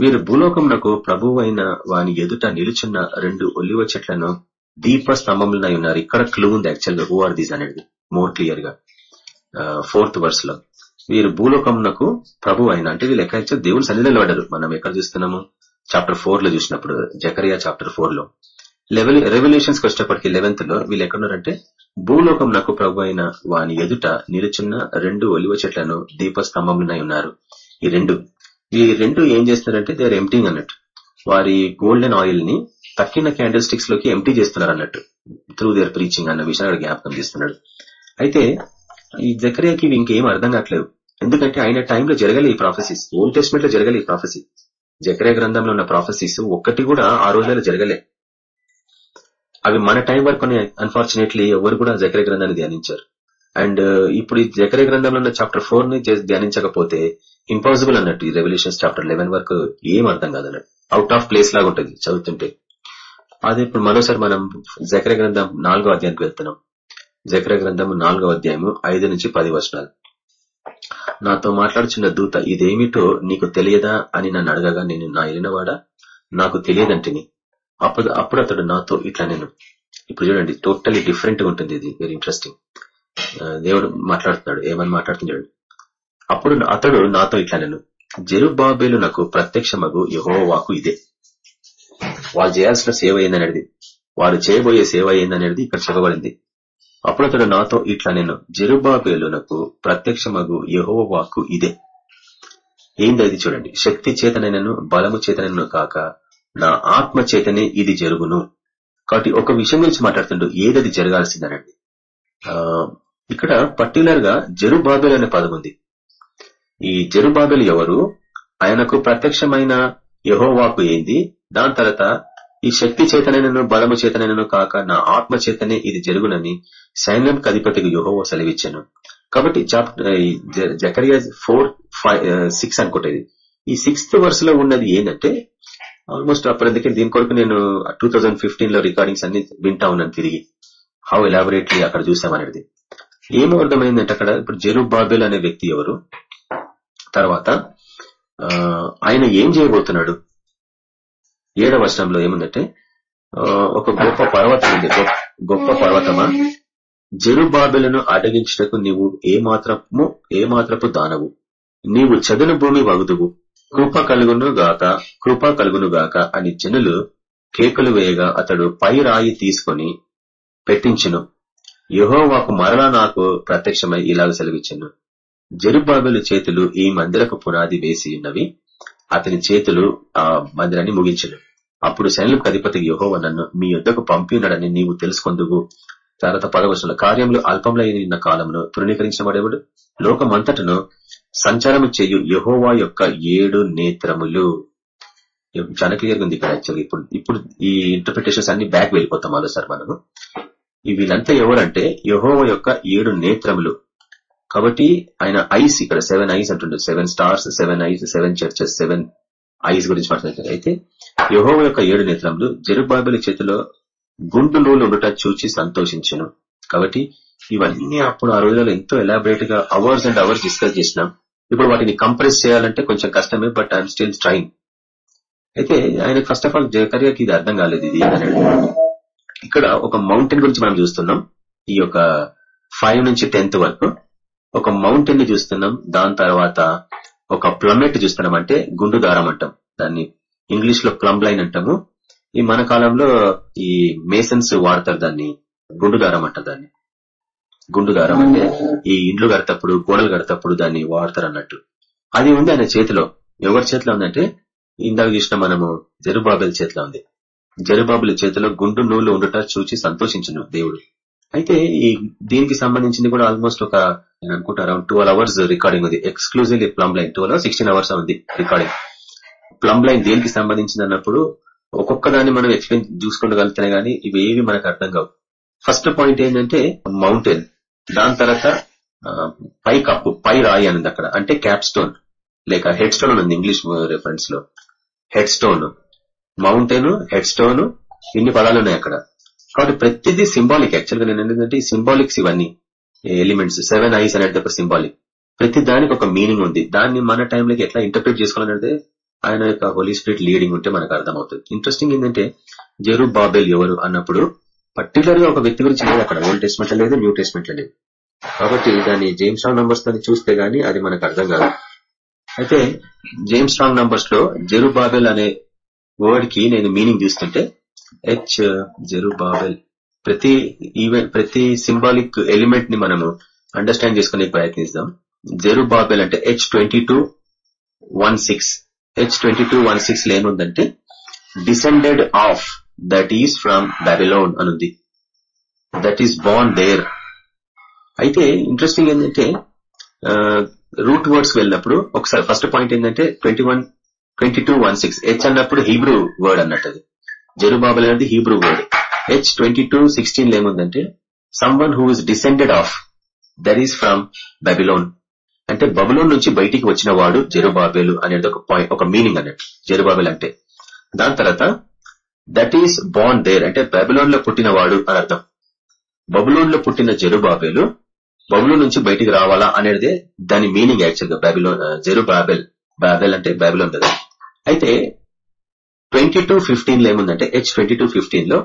వీరు భూలోకమునకు ప్రభు అయిన వాని ఎదుట నిలుచున్న రెండు ఒలివ చెట్లను దీప స్తంభములై ఉన్నారు. ఇక్కడ క్లూ ఉంది యాక్చువల్గా. హూ ఆర్ దీస్ అనేది. మోర్ క్లియర్గా. ఫోర్త్ వర్స్లో. వీరు భూలోకమునకు ప్రభు అయిన అంటే వీళ్ళు ఎక్కడ దేవుని సన్నిధిలో పడ్డారు మనం ఎక్కడ చూస్తున్నాము? చాప్టర్ ఫోర్లో చూసినప్పుడు జకరియా చాప్టర్ ఫోర్లో. లెవెల్ రెవల్యూషన్స్ వచ్చేటప్పటికి లెవెన్త్లో వీళ్ళు ఎక్కడున్నారంటే భూలోకం నాకు ప్రభు అయిన వాని ఎదుట నిలుచున్న రెండు ఒలివ చెట్లను దీపస్తంభంలోనై ఉన్నారు. ఈ రెండు. ఈ రెండు ఏం చేస్తున్నారంటే దే ఆర్ ఎంటింగ్ అన్నట్టు. వారి గోల్డెన్ ఆయిల్ని తక్కిన క్యాండిల్ స్టిక్స్లోకి ఎంటీ చేస్తున్నారు అన్నట్టు. త్రూ దేర్ ప్రీచింగ్ అన్న విషయాన్ని జ్ఞాపకం చేస్తున్నాడు. అయితే ఈ జకరియాకి ఇంకేం అర్థం కావట్లేదు. ఎందుకంటే ఆయన టైంలో జరగలే ఈ ప్రాఫెసీస్ ఓల్డ్ టెస్ట్మెంట్లో జరగలే ఈ ప్రాఫెసీ జకరియా గ్రంథంలో ఉన్న ప్రాఫెసీస్ ఒక్కటి కూడా ఆ రోజులలో జరగలే. అవి మన టైం వరకు అన్ఫార్చునేట్లీ ఎవరు కూడా జకరే గ్రంథాన్ని ధ్యానించారు. అండ్ uh, ఇప్పుడు ఈ జకరే గ్రంథంలో ఉన్న చాప్టర్ ఫోర్ని ధ్యానించకపోతే ఇంపాసిబుల్ అన్నట్టు ఈ రెవల్యూషన్స్ చాప్టర్ లెవెన్ వరకు ఏం అర్థం కాదన్నట్టు. అవుట్ ఆఫ్ ప్లేస్ లాగా ఉంటుంది చదువుతుంటే. అది ఇప్పుడు మరోసారి మనం జకర గ్రంథం నాలుగో అధ్యాయానికి వెళ్తున్నాం. జకర గ్రంథం నాలుగో అధ్యాయము ఐదు నుంచి పది వచనాలు. నాతో మాట్లాడుచున్న దూత ఇదేమిటో నీకు తెలియదా అని నన్ను అడగగా నేను నా ఎలినవాడా నాకు తెలియదంటిని. అప్పుడు అప్పుడు అతడు నాతో ఇట్లా నేను ఇప్పుడు చూడండి టోటలీ డిఫరెంట్గా ఉంటుంది ఇది. వెరీ ఇంట్రెస్టింగ్ దేవుడు మాట్లాడుతున్నాడు. ఏమని మాట్లాడుతున్నాడు? అప్పుడు అతడు నాతో ఇట్లా నేను జెరుబాబేలు నాకు ప్రత్యక్షమగు యహో ఇదే. వాళ్ళు చేయాల్సిన సేవ ఏందనేది వారు చేయబోయే సేవ ఏందనేది ఇక్కడ చెప్పబడింది. అప్పుడు అతడు నాతో ఇట్లా నేను జెరుబాబేలునకు ప్రత్యక్షమగు యహో ఇదే. ఏందో ఇది చూడండి. శక్తి చేతనైనను బలము చేతనైనను కాక నా ఆత్మ చేతనే ఇది జరుగును. కాబట్టి ఒక విషయం గురించి మాట్లాడుతుండు. ఏదది జరగాల్సిందనండి. ఇక్కడ పర్టికులర్గా జరుబాబెల్ అనే పదం ఉంది. ఈ జరుబాబెల్ ఎవరు? ఆయనకు ప్రత్యక్షమైన యహోవాకు ఏంది? దాని తర్వాత ఈ శక్తి చేతనైనను బలము చేతనైనను కాక నా ఆత్మ చేతనే ఇది జరుగునని సైన్యం అధిపతికి యహోవో సెలవిచ్చాను. కాబట్టి జకరియా ఫోర్ ఫైవ్ సిక్స్ అనుకుంటేది ఈ సిక్స్త్ వర్స్లో ఉన్నది ఏంటంటే ఆల్మోస్ట్ అప్పటికే దీని కొరకు నేను టూ థౌజండ్ ఫిఫ్టీన్లో రికార్డింగ్స్ అన్ని వింటా ఉన్నాను తిరిగి. హౌ ఎలాబొరేట్లీ అక్కడ చూసామనేది. ఏమో అర్థమైందంటే అక్కడ ఇప్పుడు జెరుబాబెల్ అనే వ్యక్తి ఎవరు? తర్వాత ఆయన ఏం చేయబోతున్నాడు? ఏడవ వర్షంలో ఏముందంటే ఒక గొప్ప పర్వతం ఉంది. గొప్ప పర్వతమా? జరుబాబెలను అడగించటకు నీవు ఏ మాత్రము ఏ మాత్రపు దానవు. నీవు చదును భూమి వగుదువు. కృప కలుగును గాక కృప కలుగునుగాక అని జనులు కేకలు వేయగా అతడు పై రాయి తీసుకొని పెట్టించును. యహోవాకు మరలా నాకు ప్రత్యక్షమై ఇలాగ సెలవిచ్చాను. జరుబాబెలు చేతులు ఈ మందిరకు పునాది వేసి ఉన్నవి అతని చేతులు ఆ మందిరాన్ని ముగించను. అప్పుడు సైన్యులకు అధిపతి యహోవ నన్ను మీ యుద్ధకు పంపినడని నీవు తెలుసుకొందువు. తర్వాత పదవచనంలో కార్యములు అల్పంలో కాలంలో తృణీకరించబడేవాడు. లోకమంతటను సంచారము చేయు యహోవా యొక్క ఏడు నేత్రములు. చాలా క్లియర్ ఉంది ఇక్కడ యాక్చువల్గా ఇప్పుడు ఇప్పుడు ఈ ఇంటర్ప్రిటేషన్స్ అన్ని బ్యాక్ వెళ్ళిపోతాం సార్ మనము. వీళ్ళంతా ఎవరంటే యహోవ యొక్క ఏడు నేత్రములు. కాబట్టి ఆయన ఐస్ ఇక్కడ సెవెన్ ఐస్ అంటుండే. Seven stars seven eyes seven churches seven eyes గురించి మాట్లాడుతుంది అయితే యహోవ యొక్క ఏడు నేత్రములు జరుబాబుల చేతిలో గుండు నూలు ఉండట చూచి సంతోషించను. కాబట్టి ఇవన్నీ అప్పుడు ఆ రోజుల్లో ఎంతో ఎలాబరేట్గా అవర్స్ అండ్ అవర్స్ డిస్కస్ చేసినాం. ఇప్పుడు వాటిని కంప్రెస్ చేయాలంటే కొంచెం కష్టమే బట్ ఐఎమ్ స్టిల్ ట్రైన్ అయితే ఆయన ఫస్ట్ ఆఫ్ ఆల్ జకర్యాకి ఇది అర్థం కాలేదు ఇది ఇక్కడ ఒక మౌంటైన్ గురించి మనం చూస్తున్నాం. ఈ యొక్క ఫైవ్ నుంచి టెన్త్ వరకు ఒక మౌంటైన్ని చూస్తున్నాం. దాని తర్వాత ఒక ప్లమెట్ చూస్తున్నాం అంటే గుండు దారం అంటాం. దాన్ని ఇంగ్లీష్లో ప్లంబ్ లైన్ అంటాము. ఈ మన కాలంలో ఈ మేసన్స్ వాడతారు దాన్ని గుండు దారం అంటారు దాన్ని. గుండు దారం అంటే ఈ ఇండ్లు కడతప్పుడు గోడలు కడతప్పుడు దాన్ని వాడతారు అన్నట్టు అది ఉంది ఆయన చేతిలో. ఎవరి చేతిలో ఉందంటే ఇందాక చూసిన మనము జరుబాబుల చేతిలో ఉంది. జరుబాబుల చేతిలో గుండు నూలు ఉండట చూచి సంతోషించను దేవుడు. అయితే ఈ దీనికి సంబంధించింది కూడా ఆల్మోస్ట్ ఒక నేను అనుకుంటా అరౌండ్ ట్వెల్వ్ అవర్స్ రికార్డింగ్ ఉంది exclusively plumb line twelve sixteen hours ఉంది రికార్డింగ్ ప్లమ్ లైన్ దేనికి సంబంధించింది అన్నప్పుడు ఒక్కొక్క దాన్ని మనం ఎక్స్ప్లెయిన్ చూసుకోగలుగుతున్నాయి కానీ ఇవి ఏవి మనకు అర్థం కావు. ఫస్ట్ పాయింట్ ఏంటంటే మౌంటైన్ దాని తర్వాత పై కప్పు పై రాయి అనేది అక్కడ. అంటే క్యాప్ స్టోన్ లేక హెడ్ స్టోన్ ఉంది ఇంగ్లీష్ రెఫరెన్స్లో. Head stone mountain head stone ఇన్ని పదాలు ఉన్నాయి అక్కడ. కాబట్టి ప్రతిదీ సింబాలిక్ యాక్చువల్గా నేను ఏంటంటే ఈ సింబాలిక్స్ ఇవన్నీ ఎలిమెంట్స్ సెవెన్ ఐస్ అనేది సింబాలిక్ ప్రతి దానికి ఒక మీనింగ్ ఉంది. దాన్ని మన టైంలోకి ఎట్లా ఇంటర్ప్రిట్ చేసుకోవాలనేది ఆయన యొక్క హోలీ స్పిరిట్ లీడింగ్ ఉంటే మనకు అర్థమవుతుంది. ఇంట్రెస్టింగ్ ఏంటంటే జెరు బాబెల్ ఎవరు అన్నప్పుడు పర్టికులర్గా ఒక వ్యక్తి గురించి లేదు అక్కడ. ఓల్డ్ టెస్ట్మెంట్ లేదు న్యూ టెస్ట్మెంట్ లేదు. కాబట్టి దాన్ని జేమ్స్ రాంగ్ నంబర్స్తో చూస్తే గానీ అది మనకు అర్థం కాదు. అయితే జేమ్స్ రాంగ్ నంబర్స్లో జెరు బాబెల్ అనే వర్డ్కి నేను మీనింగ్ చూస్తుంటే హెచ్ జెరు బాబెల్ ప్రతి ఈవెంట్ ప్రతి సింబాలిక్ ఎలిమెంట్ని మనము అండర్స్టాండ్ చేసుకునే ప్రయత్నిస్తాం జెరు బాబెల్ అంటే H twenty two one six H twenty two one సిక్స్లో ఏముందంటే descended of that is from Babylon అనుంది. దట్ ఈస్ బాన్ దేర్ అయితే ఇంట్రెస్టింగ్ ఏంటంటే రూట్ వర్డ్స్ వెళ్ళినప్పుడు ఒకసారి ఫస్ట్ పాయింట్ ఏంటంటే twenty one twenty two one six H అన్నప్పుడు Hebrew word అన్నట్టు అది. జరుబాబుల్ అనేది Hebrew word H twenty two సిక్స్టీన్లో ఏముందంటే someone who is descended of there is from Babylon అంటే బబులోన్ నుంచి బయటికి వచ్చిన వాడు జెరుబాబేలు అనేది ఒక పాయింట్ ఒక మీనింగ్ అన్నట్టు. జెరుబాబెల్ అంటే. దాని తర్వాత దట్ ఈస్ బాన్ దేర్ అంటే బబులోన్లో పుట్టినవాడు అని అర్థం. బబులోన్లో పుట్టిన జెరుబాబేలు బబులో నుంచి బయటికి రావాలా అనేది దాని మీనింగ్ యాక్చువల్గా జెరు బాబెల్ బాబెల్ అంటే బాబిలోన్ కదా. అయితే ట్వంటీ టూ ఫిఫ్టీన్లో ఏముందంటే హెచ్ ట్వంటీ టూ ఫిఫ్టీన్లో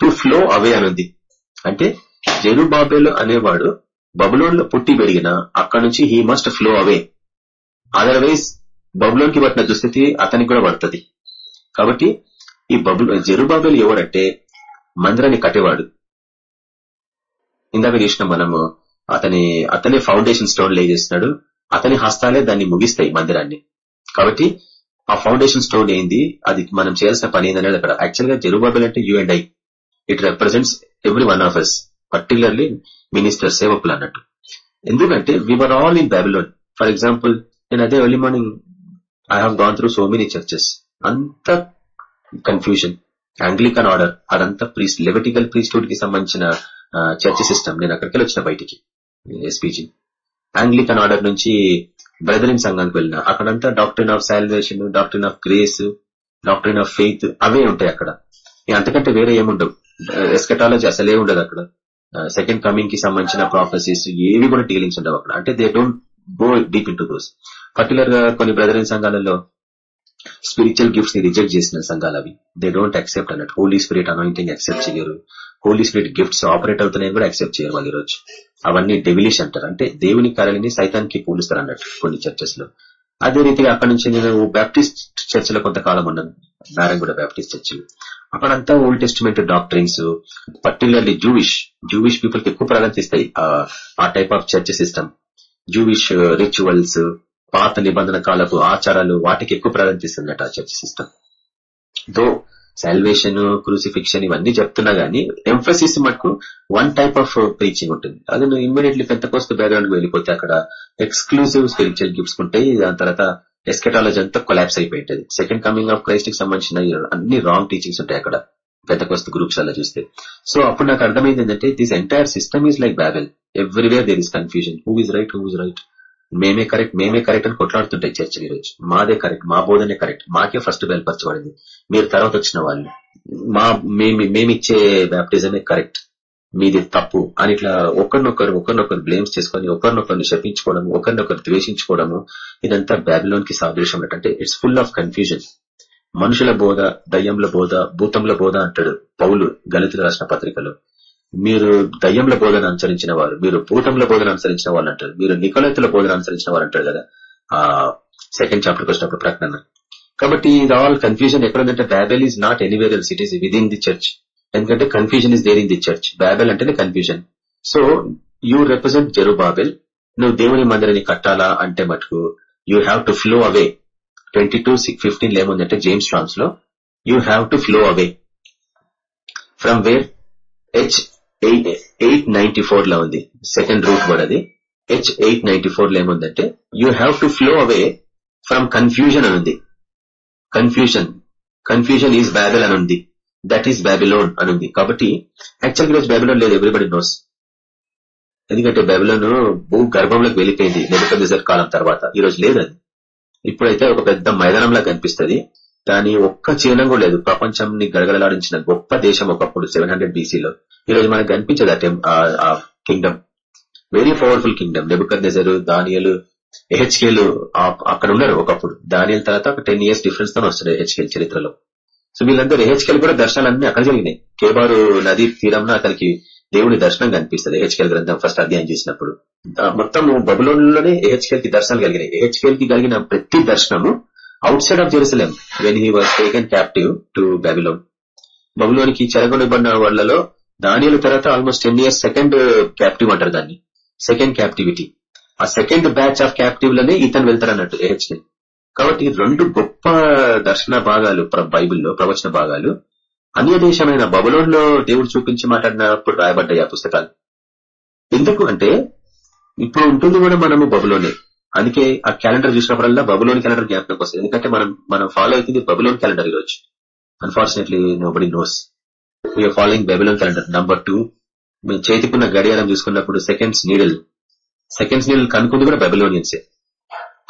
టు ఫ్లో అవే అనుంది అంటే జెరుబాబేలు అనేవాడు బబులోన్లో పుట్టి పెరిగిన అక్కడ నుంచి he must flow away otherwise బబులోన్కి పట్టిన దుస్థితి అతనికి కూడా పడుతుంది. కాబట్టి ఈ బబుల్ జెరుబాబేలు ఎవరంటే మందిరాన్ని కట్టేవాడు. ఇందాక చూసిన మనము అతని అతనే ఫౌండేషన్ స్టోన్ లే చేస్తున్నాడు? అతని హస్తాలే దాన్ని ముగిస్తాయి మందిరాన్ని. కాబట్టి ఆ ఫౌండేషన్ స్టోన్ ఏంది? అది మనం చేయాల్సిన పని ఏందనేది అక్కడ. యాక్చువల్గా జెరుబాబెల్ అంటే you and I. It represents every one of us particularly minister సేవకులు అన్నట్టు. ఎందుకంటే we are all in Babylon for example నేను అదే early morning I have gone through so many churches అంత కన్ఫ్యూజన్ ఆంగ్లికన్ ఆర్డర్ అదంతా priest levitical ప్రీస్టూడ్కి సంబంధించిన church system నేను అక్కడికి వచ్చిన బయటికి ఎస్పీజీ ఆంగ్లికన్ ఆర్డర్ నుంచి బ్రదరిన్ సంఘానికి వెళ్ళిన అక్కడంతా doctrine of salvation doctrine of grace doctrine of faith అవే ఉంటాయి అక్కడ. అంతకంటే వేరే ఏముండవు. ఎస్కటాలజీ అసలే ఉండదు అక్కడ. సెకండ్ కమింగ్కి సంబంధించిన ప్రాఫెసెస్ ఏవి కూడా డీలింగ్స్ ఉండవు అక్కడ. అంటే they don't go deep into those పర్టికులర్గా కొన్ని బ్రదరిన్ సంఘాలలో స్పిరిచువల్ గిఫ్ట్స్ని రిజెక్ట్ చేసిన సంఘాలు అవి. దే డోంట్ అక్సెప్ట్ అన్నట్టు. హోలీ స్పిరిట్ అనాయింటింగ్ అక్సెప్ట్ చేయరు. హోలీ స్పిరిట్ గిఫ్ట్స్ ఆపరేట్ అవుతున్నాయని కూడా అక్సెప్ట్ చేయరు వాళ్ళు ఈరోజు. అవన్నీ డెవిలిష్ అంటారు. అంటే దేవుని కార్యాలని సైతానికి పోలుస్తారు అన్నట్టు కొన్ని చర్చెస్లో. అదే రీతిగా అక్కడ నుంచి నేను బ్యాప్టిస్ట్ చర్చలో కొంతకాలం ఉన్నాను. నారాయణగూడ బ్యాప్టిస్ట్ చర్చిలో అక్కడంతా old testament doctrines particularly Jewish Jewish పీపుల్కి ఎక్కువ ప్రాధాన్యత ఇస్తాయి ఆ type of church system Jewish rituals పాత నిబంధన కాలపు ఆచారాలు వాటికి ఎక్కువ ప్రాధాన్యత ఆ church system though salvation crucifixion ఇవన్నీ చెప్తున్నా గానీ ఎంఫసిస్ మటుకు వన్ టైప్ ఆఫ్ ప్రీచింగ్ ఉంటుంది. అది నువ్వు ఇమ్మీడియట్లీ పెద్ద కోస్త బ్యాక్గ్రౌండ్ వెళ్ళిపోతే అక్కడ ఎక్స్క్లూజివ్ స్పిరిచువల్ గిఫ్ట్స్ ఉంటాయి. దాని తర్వాత ఎస్కెటాలజీ అంతా కొలాప్స్ అయిపోయింటది. సెకండ్ కమింగ్ ఆఫ్ క్రైస్ట్కి సంబంధించిన అన్ని రాంగ్ టీచింగ్స్ ఉంటాయి అక్కడ పెద్ద కోస్త గ్రూప్స్ అలా చూస్తే. సో అప్పుడు నాకు అర్థమైంది ఏంటంటే this entire system is like Babel everywhere there is confusion who is right who is right మేమే కరెక్ట్ మేమే కరెక్ట్ అని కొట్లాడుతుంటాయి చర్చ ఈరోజు. మాదే కరెక్ట్ మా బోధనే కరెక్ట్. మాకే ఫస్ట్ బయలుపరచబడింది. మీరు తర్వాత వచ్చిన వాళ్ళు మా మేమిచ్చే బ్యాప్టిజమే కరెక్ట్. మీది తప్పు అని ఇట్లా ఒకరినొకరు ఒకరినొకరు బ్లేమ్స్ చేసుకొని ఒకరినొకరిని శపించుకోవడం ఒకరినొకరు ద్వేషించుకోవడము ఇదంతా బ్యాబిలోన్కి సాదృశ్యం అంటే ఇట్స్ ఫుల్ ఆఫ్ కన్ఫ్యూజన్ మనుషుల బోధ దయ్యంల బోధ భూతంల బోధ అంటాడు పౌలు గణితుల రాసిన పత్రికలో. మీరు దయ్యంల బోధన అనుసరించిన వారు మీరు భూతంల బోధన అనుసరించిన వాళ్ళు అంటారు మీరు నికలతుల బోధన అనుసరించిన వారు అంటారు కదా ఆ సెకండ్ చాప్టర్కి వచ్చినప్పుడు ప్రకటన. కాబట్టి ఇది ఆల్ కన్ఫ్యూజన్ ఎక్కడుందంటే Babel is not anywhere else it is the church ఎందుకంటే confusion is there in the church Babel అంటేనే confusion so you represent Zerubbabel నువ్వు దేవుని మందిరాన్ని కట్టాలా అంటే మటుకు you have to flow away twenty two six fifteen ఏముందంటే James స్ట్రాంగ్స్లో you have to flow away from where H eight ninety ఫోర్లో ఉంది. సెకండ్ రూట్ వర్డ్ అది. హెచ్ ఎయిట్ నైన్టీ ఫోర్లో ఏముందంటే you have to flow away from confusion అని ఉంది. Confusion confusion is Babel అని ఉంది. దట్ ఈస్ బ్యాబిలోన్ అని ఉంది. కాబట్టి యాక్చువల్గా బ్యాబిలోన్ లేదు. ఎవ్రీబడి నోస్ ఎందుకంటే బ్యాబిలోన్ భూ గర్భంలోకి వెళ్ళిపోయింది. నెబుకర్ కాలం తర్వాత. ఈ రోజు లేదు అది. ఇప్పుడైతే ఒక పెద్ద మైదానంలా కనిపిస్తుంది. దాని ఒక్క చిహ్నం కూడా లేదు. ప్రపంచంని గడగడలాడించిన గొప్ప దేశం ఒకప్పుడు సెవెన్ హండ్రెడ్ బీసీలో ఈ రోజు మనకు కనిపించదు ఆ kingdom. Very powerful kingdom. Nebuchadnezzar దానియలు ఎహెచ్కేలు అక్కడ ఉన్నారు ఒకప్పుడు. దానియల్ తర్వాత ఒక టెన్ ఇయర్స్ డిఫరెన్స్తో వస్తుంది ఎహెచ్కేల్ చరిత్రలో. సో వీళ్ళందరూ ఎహెచ్కేల్ కూడా దర్శనాలన్నీ అక్కడ జరిగినాయి. కేబారు నది తీరంలో అతనికి దేవుని దర్శనం కనిపిస్తుంది హెచ్కెల్ గ్రంథం ఫస్ట్ అధ్యాయం చేసినప్పుడు. మొత్తం బబులోన్లోనే ఎహెచ్కెల్కి దర్శనాలు కలిగినాయి. ఎహెచ్కెల్కి కలిగిన ప్రతి దర్శనము outside of Jerusalem when he was taken captive to Babylon బబులోనికి చెరగొనబడిన వాళ్ళలో దానిల తర్వాత almost ten years second captive అంటారు దాన్ని. సెకండ్ క్యాప్టివిటీ ఆ సెకండ్ బ్యాచ్ ఆఫ్ క్యాప్టివ్లోనే ఇతను వెళ్తారు అన్నట్టు ఏహెచ్కే కాబట్టి రెండు గొప్ప దర్శన భాగాలు బైబిల్లో ప్రవచన భాగాలు. అన్య దేశమైన బబులోన్లో దేవుడు చూపించి మాట్లాడినప్పుడు రాయబడ్డాయి ఆ పుస్తకాలు. ఎందుకు అంటే ఇప్పుడు ఉంటుంది కూడా మనము బబులోనే అందుకే ఆ క్యాలెండర్ చూసినప్పుడల్లా బబులోని క్యాలెండర్ జ్ఞాపకం వస్తుంది. ఎందుకంటే మనం మనం ఫాలో అవుతుంది బబులోన్ క్యాలెండర్ ఈరోజు. Unfortunately nobody knows we are following Babylon calendar number two మేము చేతికున్న గడియారం చూసుకున్నప్పుడు సెకండ్స్ నీడల్ సెకండ్స్ నీడల్ కనుక్కుంది కూడా బబులోనియన్సే.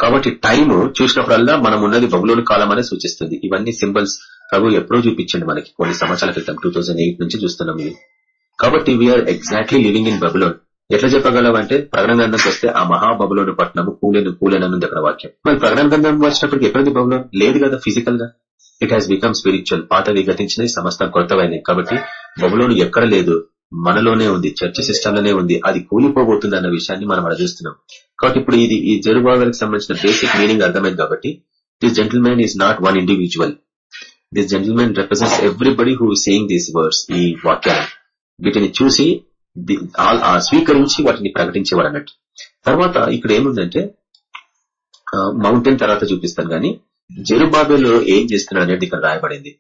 కాబట్టి టైం చూసినప్పుడల్లా మనం ఉన్నది బబులోని కాలం అనే సూచిస్తుంది. ఇవన్నీ సింబల్స్ ప్రభు ఎప్పుడో చూపించండి మనకి కొన్ని సంవత్సరాల క్రితం టూ నుంచి చూస్తున్నాం ఇవి. కాబట్టి we're exactly living in Babylon ఎట్లా చెప్పగలవు అంటే ప్రకటన గ్రంథంకి వస్తే ఆ మహాబబులోని పట్టణము కూలేను కూలేనని అక్కడ వాక్యం. మరి ప్రకటన గ్రంథం వచ్చినప్పటికి ఎక్కడుంది బబులోన్? లేదు కదా ఫిజికల్గా ఇట్ హాస్ బికమ్ స్పిరిచువల్ పాత విఘటించినవి సమస్తం కొత్తవైనవి కాబట్టి బబులోని ఎక్కడ లేదు. మనలోనే ఉంది. చర్చ సిస్టమ్లోనే ఉంది. అది కూలిపోబోతుంది అన్న విషయాన్ని మనం అక్కడ చూస్తున్నాం. కాబట్టి ఇప్పుడు ఇది ఈ జరుబాబులకు సంబంధించిన బేసిక్ మీనింగ్ అర్థమైంది కాబట్టి this gentlemen is not one individual this gentlemen represents everybody who saying these words ఈ వాక్యాలను వీటిని చూసి స్వీకరించి వాటిని ప్రకటించేవాడు అన్నట్టు. తర్వాత ఇక్కడ ఏముందంటే మౌంటైన్ తర్వాత చూపిస్తాను గాని జరుబాబేలు ఏం చేస్తున్నాడు అనేది ఇక్కడ రాయబడింది.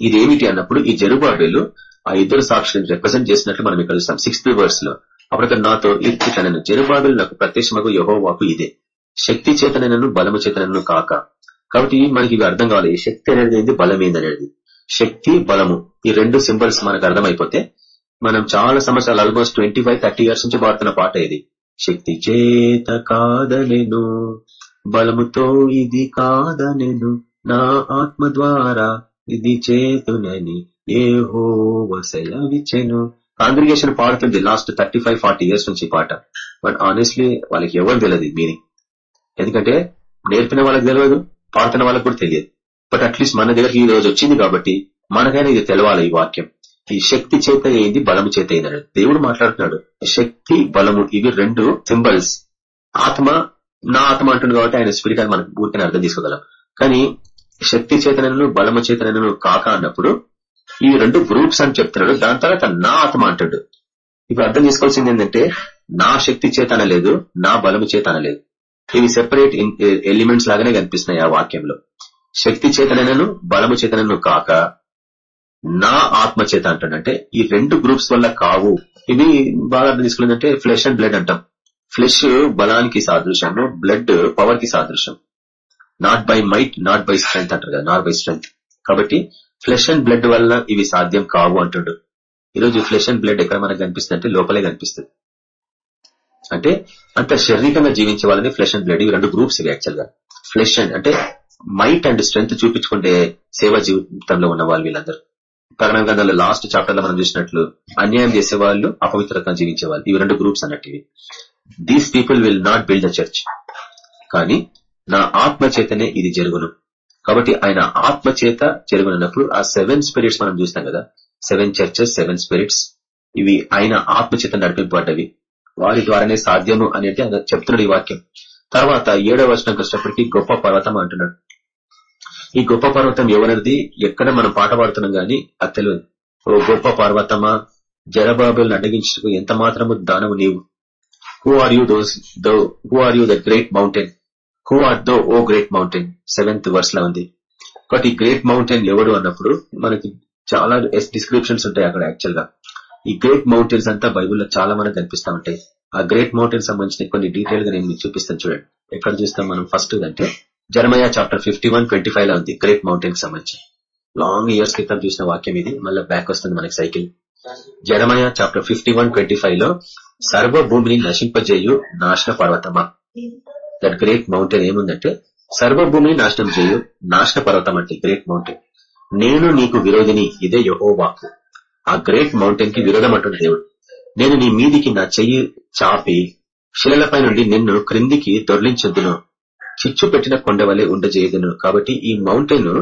ఇది ఏమిటి అన్నప్పుడు ఈ జరుబాబేలు ఆ ఇద్దరు సాక్షులను రిప్రజెంట్ చేసినట్లు మనం ఇక్కడ చూస్తాం. సిక్స్త్ వర్స్లో అప్పుడు నాతో ఇట్లా జరుబాబేలు నాకు ప్రత్యక్షమగు యహోవాకు ఇదే. శక్తి చేతనను బలము చేతనను కాక. కాబట్టి మనకి ఇవి అర్థం కావాలి. శక్తి అనేది బలం ఏందనేది శక్తి బలము ఈ రెండు సింబల్స్ మనకు అర్థమైపోతే మనం చాలా సంవత్సరాలు almost twenty five thirty years నుంచి పాడుతున్న పాట ఇది. శక్తి చేత కాదనెను బలముతో ఇది కాదనెను నా ఆత్మ ద్వారా ఇది చేతునని ఏ హోవసెలవిచ్చెను కాంగ్రిగేషన్ పాడుతుంది last thirty five forty years నుంచి పాట. బట్ ఆనెస్ట్లీ వాళ్ళకి ఎవరు తెలియదు మీనింగ్ ఎందుకంటే నేర్పిన వాళ్ళకి తెలియదు పాడుతున్న వాళ్ళకి కూడా తెలియదు. బట్ అట్లీస్ట్ మన దగ్గరికి ఈ రోజు వచ్చింది కాబట్టి మనకైనా ఇది తెలవాలి ఈ వాక్యం. ఈ శక్తి చేత అయింది బలము చేత అయింది దేవుడు మాట్లాడుతున్నాడు. శక్తి బలము ఇవి రెండు సింబల్స్. ఆత్మ నా ఆత్మ అంటుంది కాబట్టి ఆయన స్పిరిట్ అని మనం పూర్తిని అర్థం చేసుకోగలం. కానీ శక్తి చేతనను బలము చేతనను కాక అన్నప్పుడు ఈ రెండు గ్రూప్స్ అని చెప్తున్నాడు. దాని తర్వాత నా ఆత్మ అంటాడు. ఇప్పుడు అర్థం చేసుకోవాల్సింది ఏంటంటే నా శక్తి చేత అనలేదు నా బలము చేత అనలేదు. ఇవి సెపరేట్ ఎలిమెంట్స్ లాగానే కనిపిస్తున్నాయి ఆ వాక్యంలో. శక్తి చేతనను బలము చేతనను కాక నా ఆత్మ చేత అంటాడంటే ఈ రెండు గ్రూప్స్ వల్ల కావు. ఇవి బాగా అర్థం తీసుకున్నదంటే ఫ్లెష్ అండ్ బ్లడ్ అంటాం. ఫ్లెష్ బలానికి సాదృశ్యము బ్లడ్ పవర్కి సాదృశ్యం. Not by might not by strength అంటారు కదా నాట్ బై స్ట్రెంగ్త్ కాబట్టి ఫ్లెష్ అండ్ బ్లడ్ వల్ల ఇవి సాధ్యం కావు అంటుండు. ఈరోజు ఫ్లెష్ అండ్ బ్లడ్ ఎక్కడ మనకు కనిపిస్తుంది అంటే లోపలే కనిపిస్తుంది. అంటే అంత శారీరకంగా జీవించే వాళ్ళని ఫ్లెష్ అండ్ బ్లడ్ ఇవి రెండు గ్రూప్స్ ఇవి యాక్చువల్గా. ఫ్లెష్ అండ్ అంటే మైట్ అండ్ స్ట్రెంగ్త్ చూపించుకుంటే సేవా జీవితంలో ఉన్న వాళ్ళు వీళ్ళందరూ. ప్రకటన గ్రంథంలో లాస్ట్ చాప్టర్లో మనం చూసినట్లు అన్యాయం చేసే వాళ్ళు అపవిత్రత జీవించే ఇవి రెండు గ్రూప్స్ అన్నట్టు these people will not build a church కానీ నా ఆత్మ చేతనే ఇది జరుగును. కాబట్టి ఆయన ఆత్మ చేత జరుగునప్పుడు ఆ సెవెన్ స్పిరిట్స్ మనం చూస్తాం కదా. సెవెన్ చర్చెస్ సెవెన్ స్పిరిట్స్ ఇవి ఆయన ఆత్మ చేత నడిపింపబడ్డవి. వారి ద్వారానే సాధ్యము అనేది ఆయన చెప్తున్నాడు ఈ వాక్యం. తర్వాత ఏడవ వర్షం కష్టపడికి గొప్ప పర్వతం అంటున్నాడు. ఈ గొప్ప పర్వతం ఎవరిది? ఎక్కడ మనం పాట పాడుతున్నాం కానీ అది తెలియదు. ఓ గొప్ప పర్వతమా? జరబాబులను అడ్డగించుకు ఎంత మాత్రము దానము నీవు? Who are you those thou who are you the great mountain who are thou O great mountain seventh వర్స్లో ఉంది. కాబట్టి ఈ గ్రేట్ మౌంటైన్ ఎవడు అన్నప్పుడు మనకి చాలా డిస్క్రిప్షన్స్ ఉంటాయి అక్కడ యాక్చువల్గా. ఈ గ్రేట్ మౌంటైన్స్ అంతా బైబుల్లో చాలా మనకు కనిపిస్తా ఉంటాయి. ఆ గ్రేట్ మౌంటైన్ సంబంధించిన కొన్ని డీటెయిల్గా నేను మీకు చూపిస్తాను చూడండి. ఎక్కడ చూస్తాం మనం ఫస్ట్ అంటే Jeremiah chapter fifty one twenty ఫైవ్లో ఉంది గ్రేట్ మౌంటైన్ సంబంధించి. లాంగ్ ఇయర్స్ క్రితం చూసిన వాక్యం ఇది. మళ్ళీ బ్యాక్ వస్తుంది మనకి cycle Jeremiah chapter fifty one twenty ఫైవ్లో సర్వ భూమిని నశింపజేయు నాశన పర్వతమా? దట్ గ్రేట్ మౌంటైన్ ఏముందంటే సర్వ భూమిని నాశనం చేయు నాశన పర్వతం అంటే గ్రేట్ మౌంటైన్ నేను నీకు విరోధిని ఇదే యహో వాక్ ఆ గ్రేట్ మౌంటైన్కి విరోధం అంటుంది దేవుడు. నేను నీ మీదికి నా చెయ్యి చాపి శిలలపై నుండి నిన్ను క్రిందికి దొర్లించొద్దును. చిచ్చు పెట్టిన కొండ వలె ఉండజేయదును. కాబట్టి ఈ మౌంటైన్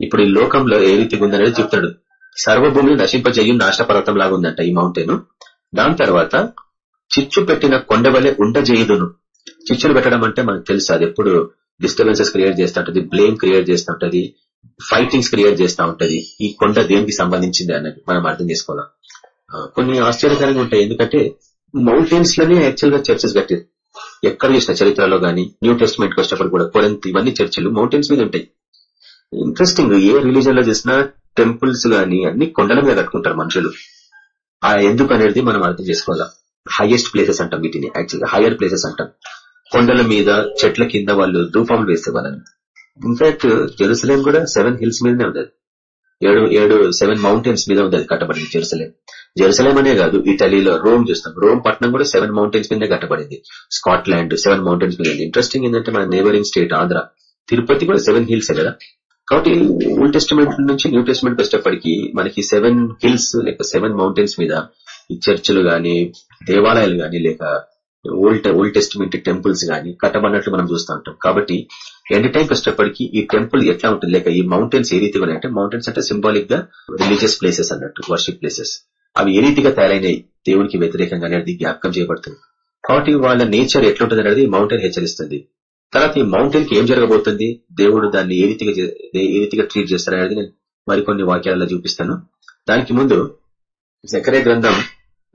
ఇప్పుడు ఈ లోకంలో ఏ రీతిగా ఉందనేది చెప్తాడు. సర్వభూమిని నశింపజేయు నాశన పర్వతం లాగా ఉందంట ఈ మౌంటైన్. దాని తర్వాత చిచ్చు పెట్టిన కొండ వలె ఉండజేయదును. చిచ్చులు పెట్టడం అంటే మనకు తెలుసు అది ఎప్పుడు డిస్టర్బెన్సెస్ క్రియేట్ చేస్తూ ఉంటది బ్లేమ్ క్రియేట్ చేస్తూ ఉంటది ఫైటింగ్స్ క్రియేట్ చేస్తూ ఉంటది. ఈ కొండ దేనికి సంబంధించింది అన్నది మనం అర్థం చేసుకోవాలి? కొన్ని ఆశ్చర్యకరంగా ఉంటాయి. ఎందుకంటే మౌంటైన్స్లోనే యాక్చువల్గా చర్చెస్ కట్టారు. ఎక్కడ చూసిన చరిత్రలో గానీ న్యూ టెస్ట్మెంట్ వచ్చినప్పుడు కూడా కొరంత్ ఇవన్నీ చర్చలు మౌంటైన్స్ మీద ఉంటాయి. ఇంట్రెస్టింగ్ ఏ రిలీజన్లో చూసినా టెంపుల్స్ గానీ అన్ని కొండల మీద కట్టుకుంటారు మనుషులు. ఆ ఎందుకు అనేది మనం అర్థం చేసుకోవాలా? హైయెస్ట్ ప్లేసెస్ అంటాం వీటిని యాక్చువల్గా హైయర్ ప్లేసెస్ అంటాం. కొండల మీద చెట్ల కింద వాళ్ళు ధూపములు వేస్తే వాళ్ళని ఇన్ఫాక్ట్ జెరూసలేం కూడా సెవెన్ హిల్స్ మీదనే ఉంది ఏడు ఏడు సెవెన్ మౌంటైన్స్ మీద ఉంది అది కట్టబడింది జెరూసలేం జెరూసలేమనే కాదు ఇటలీలో రోమ్ చూస్తాం. రోమ్ పట్టణం కూడా సెవెన్ మౌంటైన్స్ మీద కట్టబడింది. స్కాట్లాండ్ సెవెన్ మౌంటైన్స్ మీద ఇంట్రెస్టింగ్ ఏంటంటే మన నేబరింగ్ స్టేట్ ఆంధ్ర తిరుపతి కూడా సెవెన్ హిల్స్ కదా? కాబట్టి ఓల్డ్ టెస్టిమెంట్ నుంచి న్యూ టెస్టిమెంట్ వచ్చేటప్పటికి మనకి సెవెన్ హిల్స్ లేక సెవెన్ మౌంటైన్స్ మీద చర్చిలు గాని దేవాలయాలు గాని లేక ఓల్డ్ ఓల్డ్ టెస్టిమెంట్ టెంపుల్స్ గాని కట్టబడినట్లు మనం చూస్తూ ఉంటాం. కాబట్టి ఎండ్ టైంకి వచ్చేటప్పటికి ఈ టెంపుల్ ఎట్లా ఉంటుంది? లేక ఈ మౌంటైన్స్ ఏ రీతిగా ఉన్నాయంటే మౌంటైన్స్ అంటే సింబాలిక్గా రిలీజియస్ ప్లేసెస్ అన్నట్టు వర్షిప్ ప్లేసెస్. అవి ఏ రీతిగా తయారైనాయి? దేవునికి వ్యతిరేకంగా అనేది జ్ఞాపకం చేయబడుతుంది. కాబట్టి వాళ్ళ నేచర్ ఎట్లుంటుంది అనేది మౌంటైన్ హెచ్చరిస్తుంది. తర్వాత ఈ మౌంటైన్కి ఏం జరగబోతుంది? దేవుడు దాన్ని ఏ రీతిగా ఏ రీతిగా ట్రీట్ చేస్తారనేది నేను మరికొన్ని వాక్యాలలో చూపిస్తాను. దానికి ముందు జకరే గ్రంథం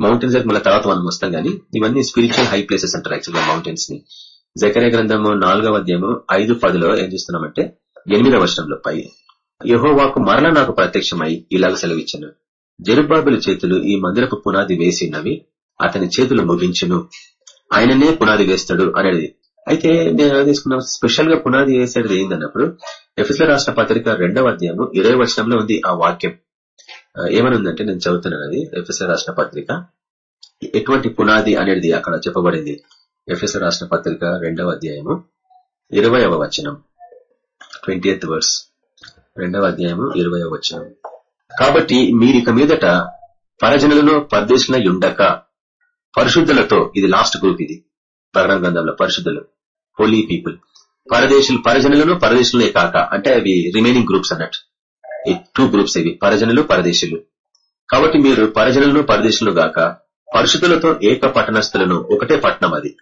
మౌంటైన్స్ మళ్ళీ తర్వాత మనం వస్తాం కానీ ఇవన్నీ స్పిరిచువల్ హై ప్లేసెస్ అంటారు యాక్చువల్గా మౌంటైన్స్ని. జకరే గ్రంథము నాలుగవ అధ్యాయము ఐదు పదిలో ఏం చూస్తున్నామంటే ఎనిమిదవ వర్షంలో పై యహోవాకు మరణ నాకు ప్రత్యక్షమై ఇలాగ సెలవిచ్చాను. జరుబాబుల చేతులు ఈ మందిరపు పునాది వేసినవి అతని చేతులు ముగించును. ఆయననే పునాది వేస్తాడు అనేది. అయితే నేను తీసుకున్న స్పెషల్గా పునాది వేసేది ఏందన్నప్పుడు ఎఫ్ఎస్ల రాష్ట్ర పత్రిక రెండవ అధ్యాయము ఇరవై వర్షంలో ఉంది ఆ వాక్యం. ఏమని ఉందంటే నేను చదువుతున్నాను అది ఎఫ్ఎస్ఎల్ రాష్ట్ర పత్రిక. ఎటువంటి పునాది అనేది అక్కడ చెప్పబడింది. ఎఫ్ఎస్ఎల్ రాష్ట్ర పత్రిక రెండవ అధ్యాయము ఇరవయవ వచనం. Twenty eighth verse. రెండవ అధ్యాయము ఇరవయవ వచనం. కాబట్టి మీరిక మీదట పరజనులను పరదేశుల ఉండక. పరిశుద్ధులతో ఇది లాస్ట్ గ్రూప్ ఇది. ప్రకటన గ్రంథంలో పరిశుద్ధులు హోలీ పీపుల్ పరదేశులు పరజనులను పరదేశులనే కాక అంటే అవి రిమైనింగ్ గ్రూప్స్ అన్నట్టు. ఈ టూ గ్రూప్స్ ఇవి పరజనులు పరదేశులు. కాబట్టి మీరు పరజనులను పరదేశులు గాక పరిశుద్ధులతో ఏక పట్టణస్థులను ఒకటే పట్టణం అది.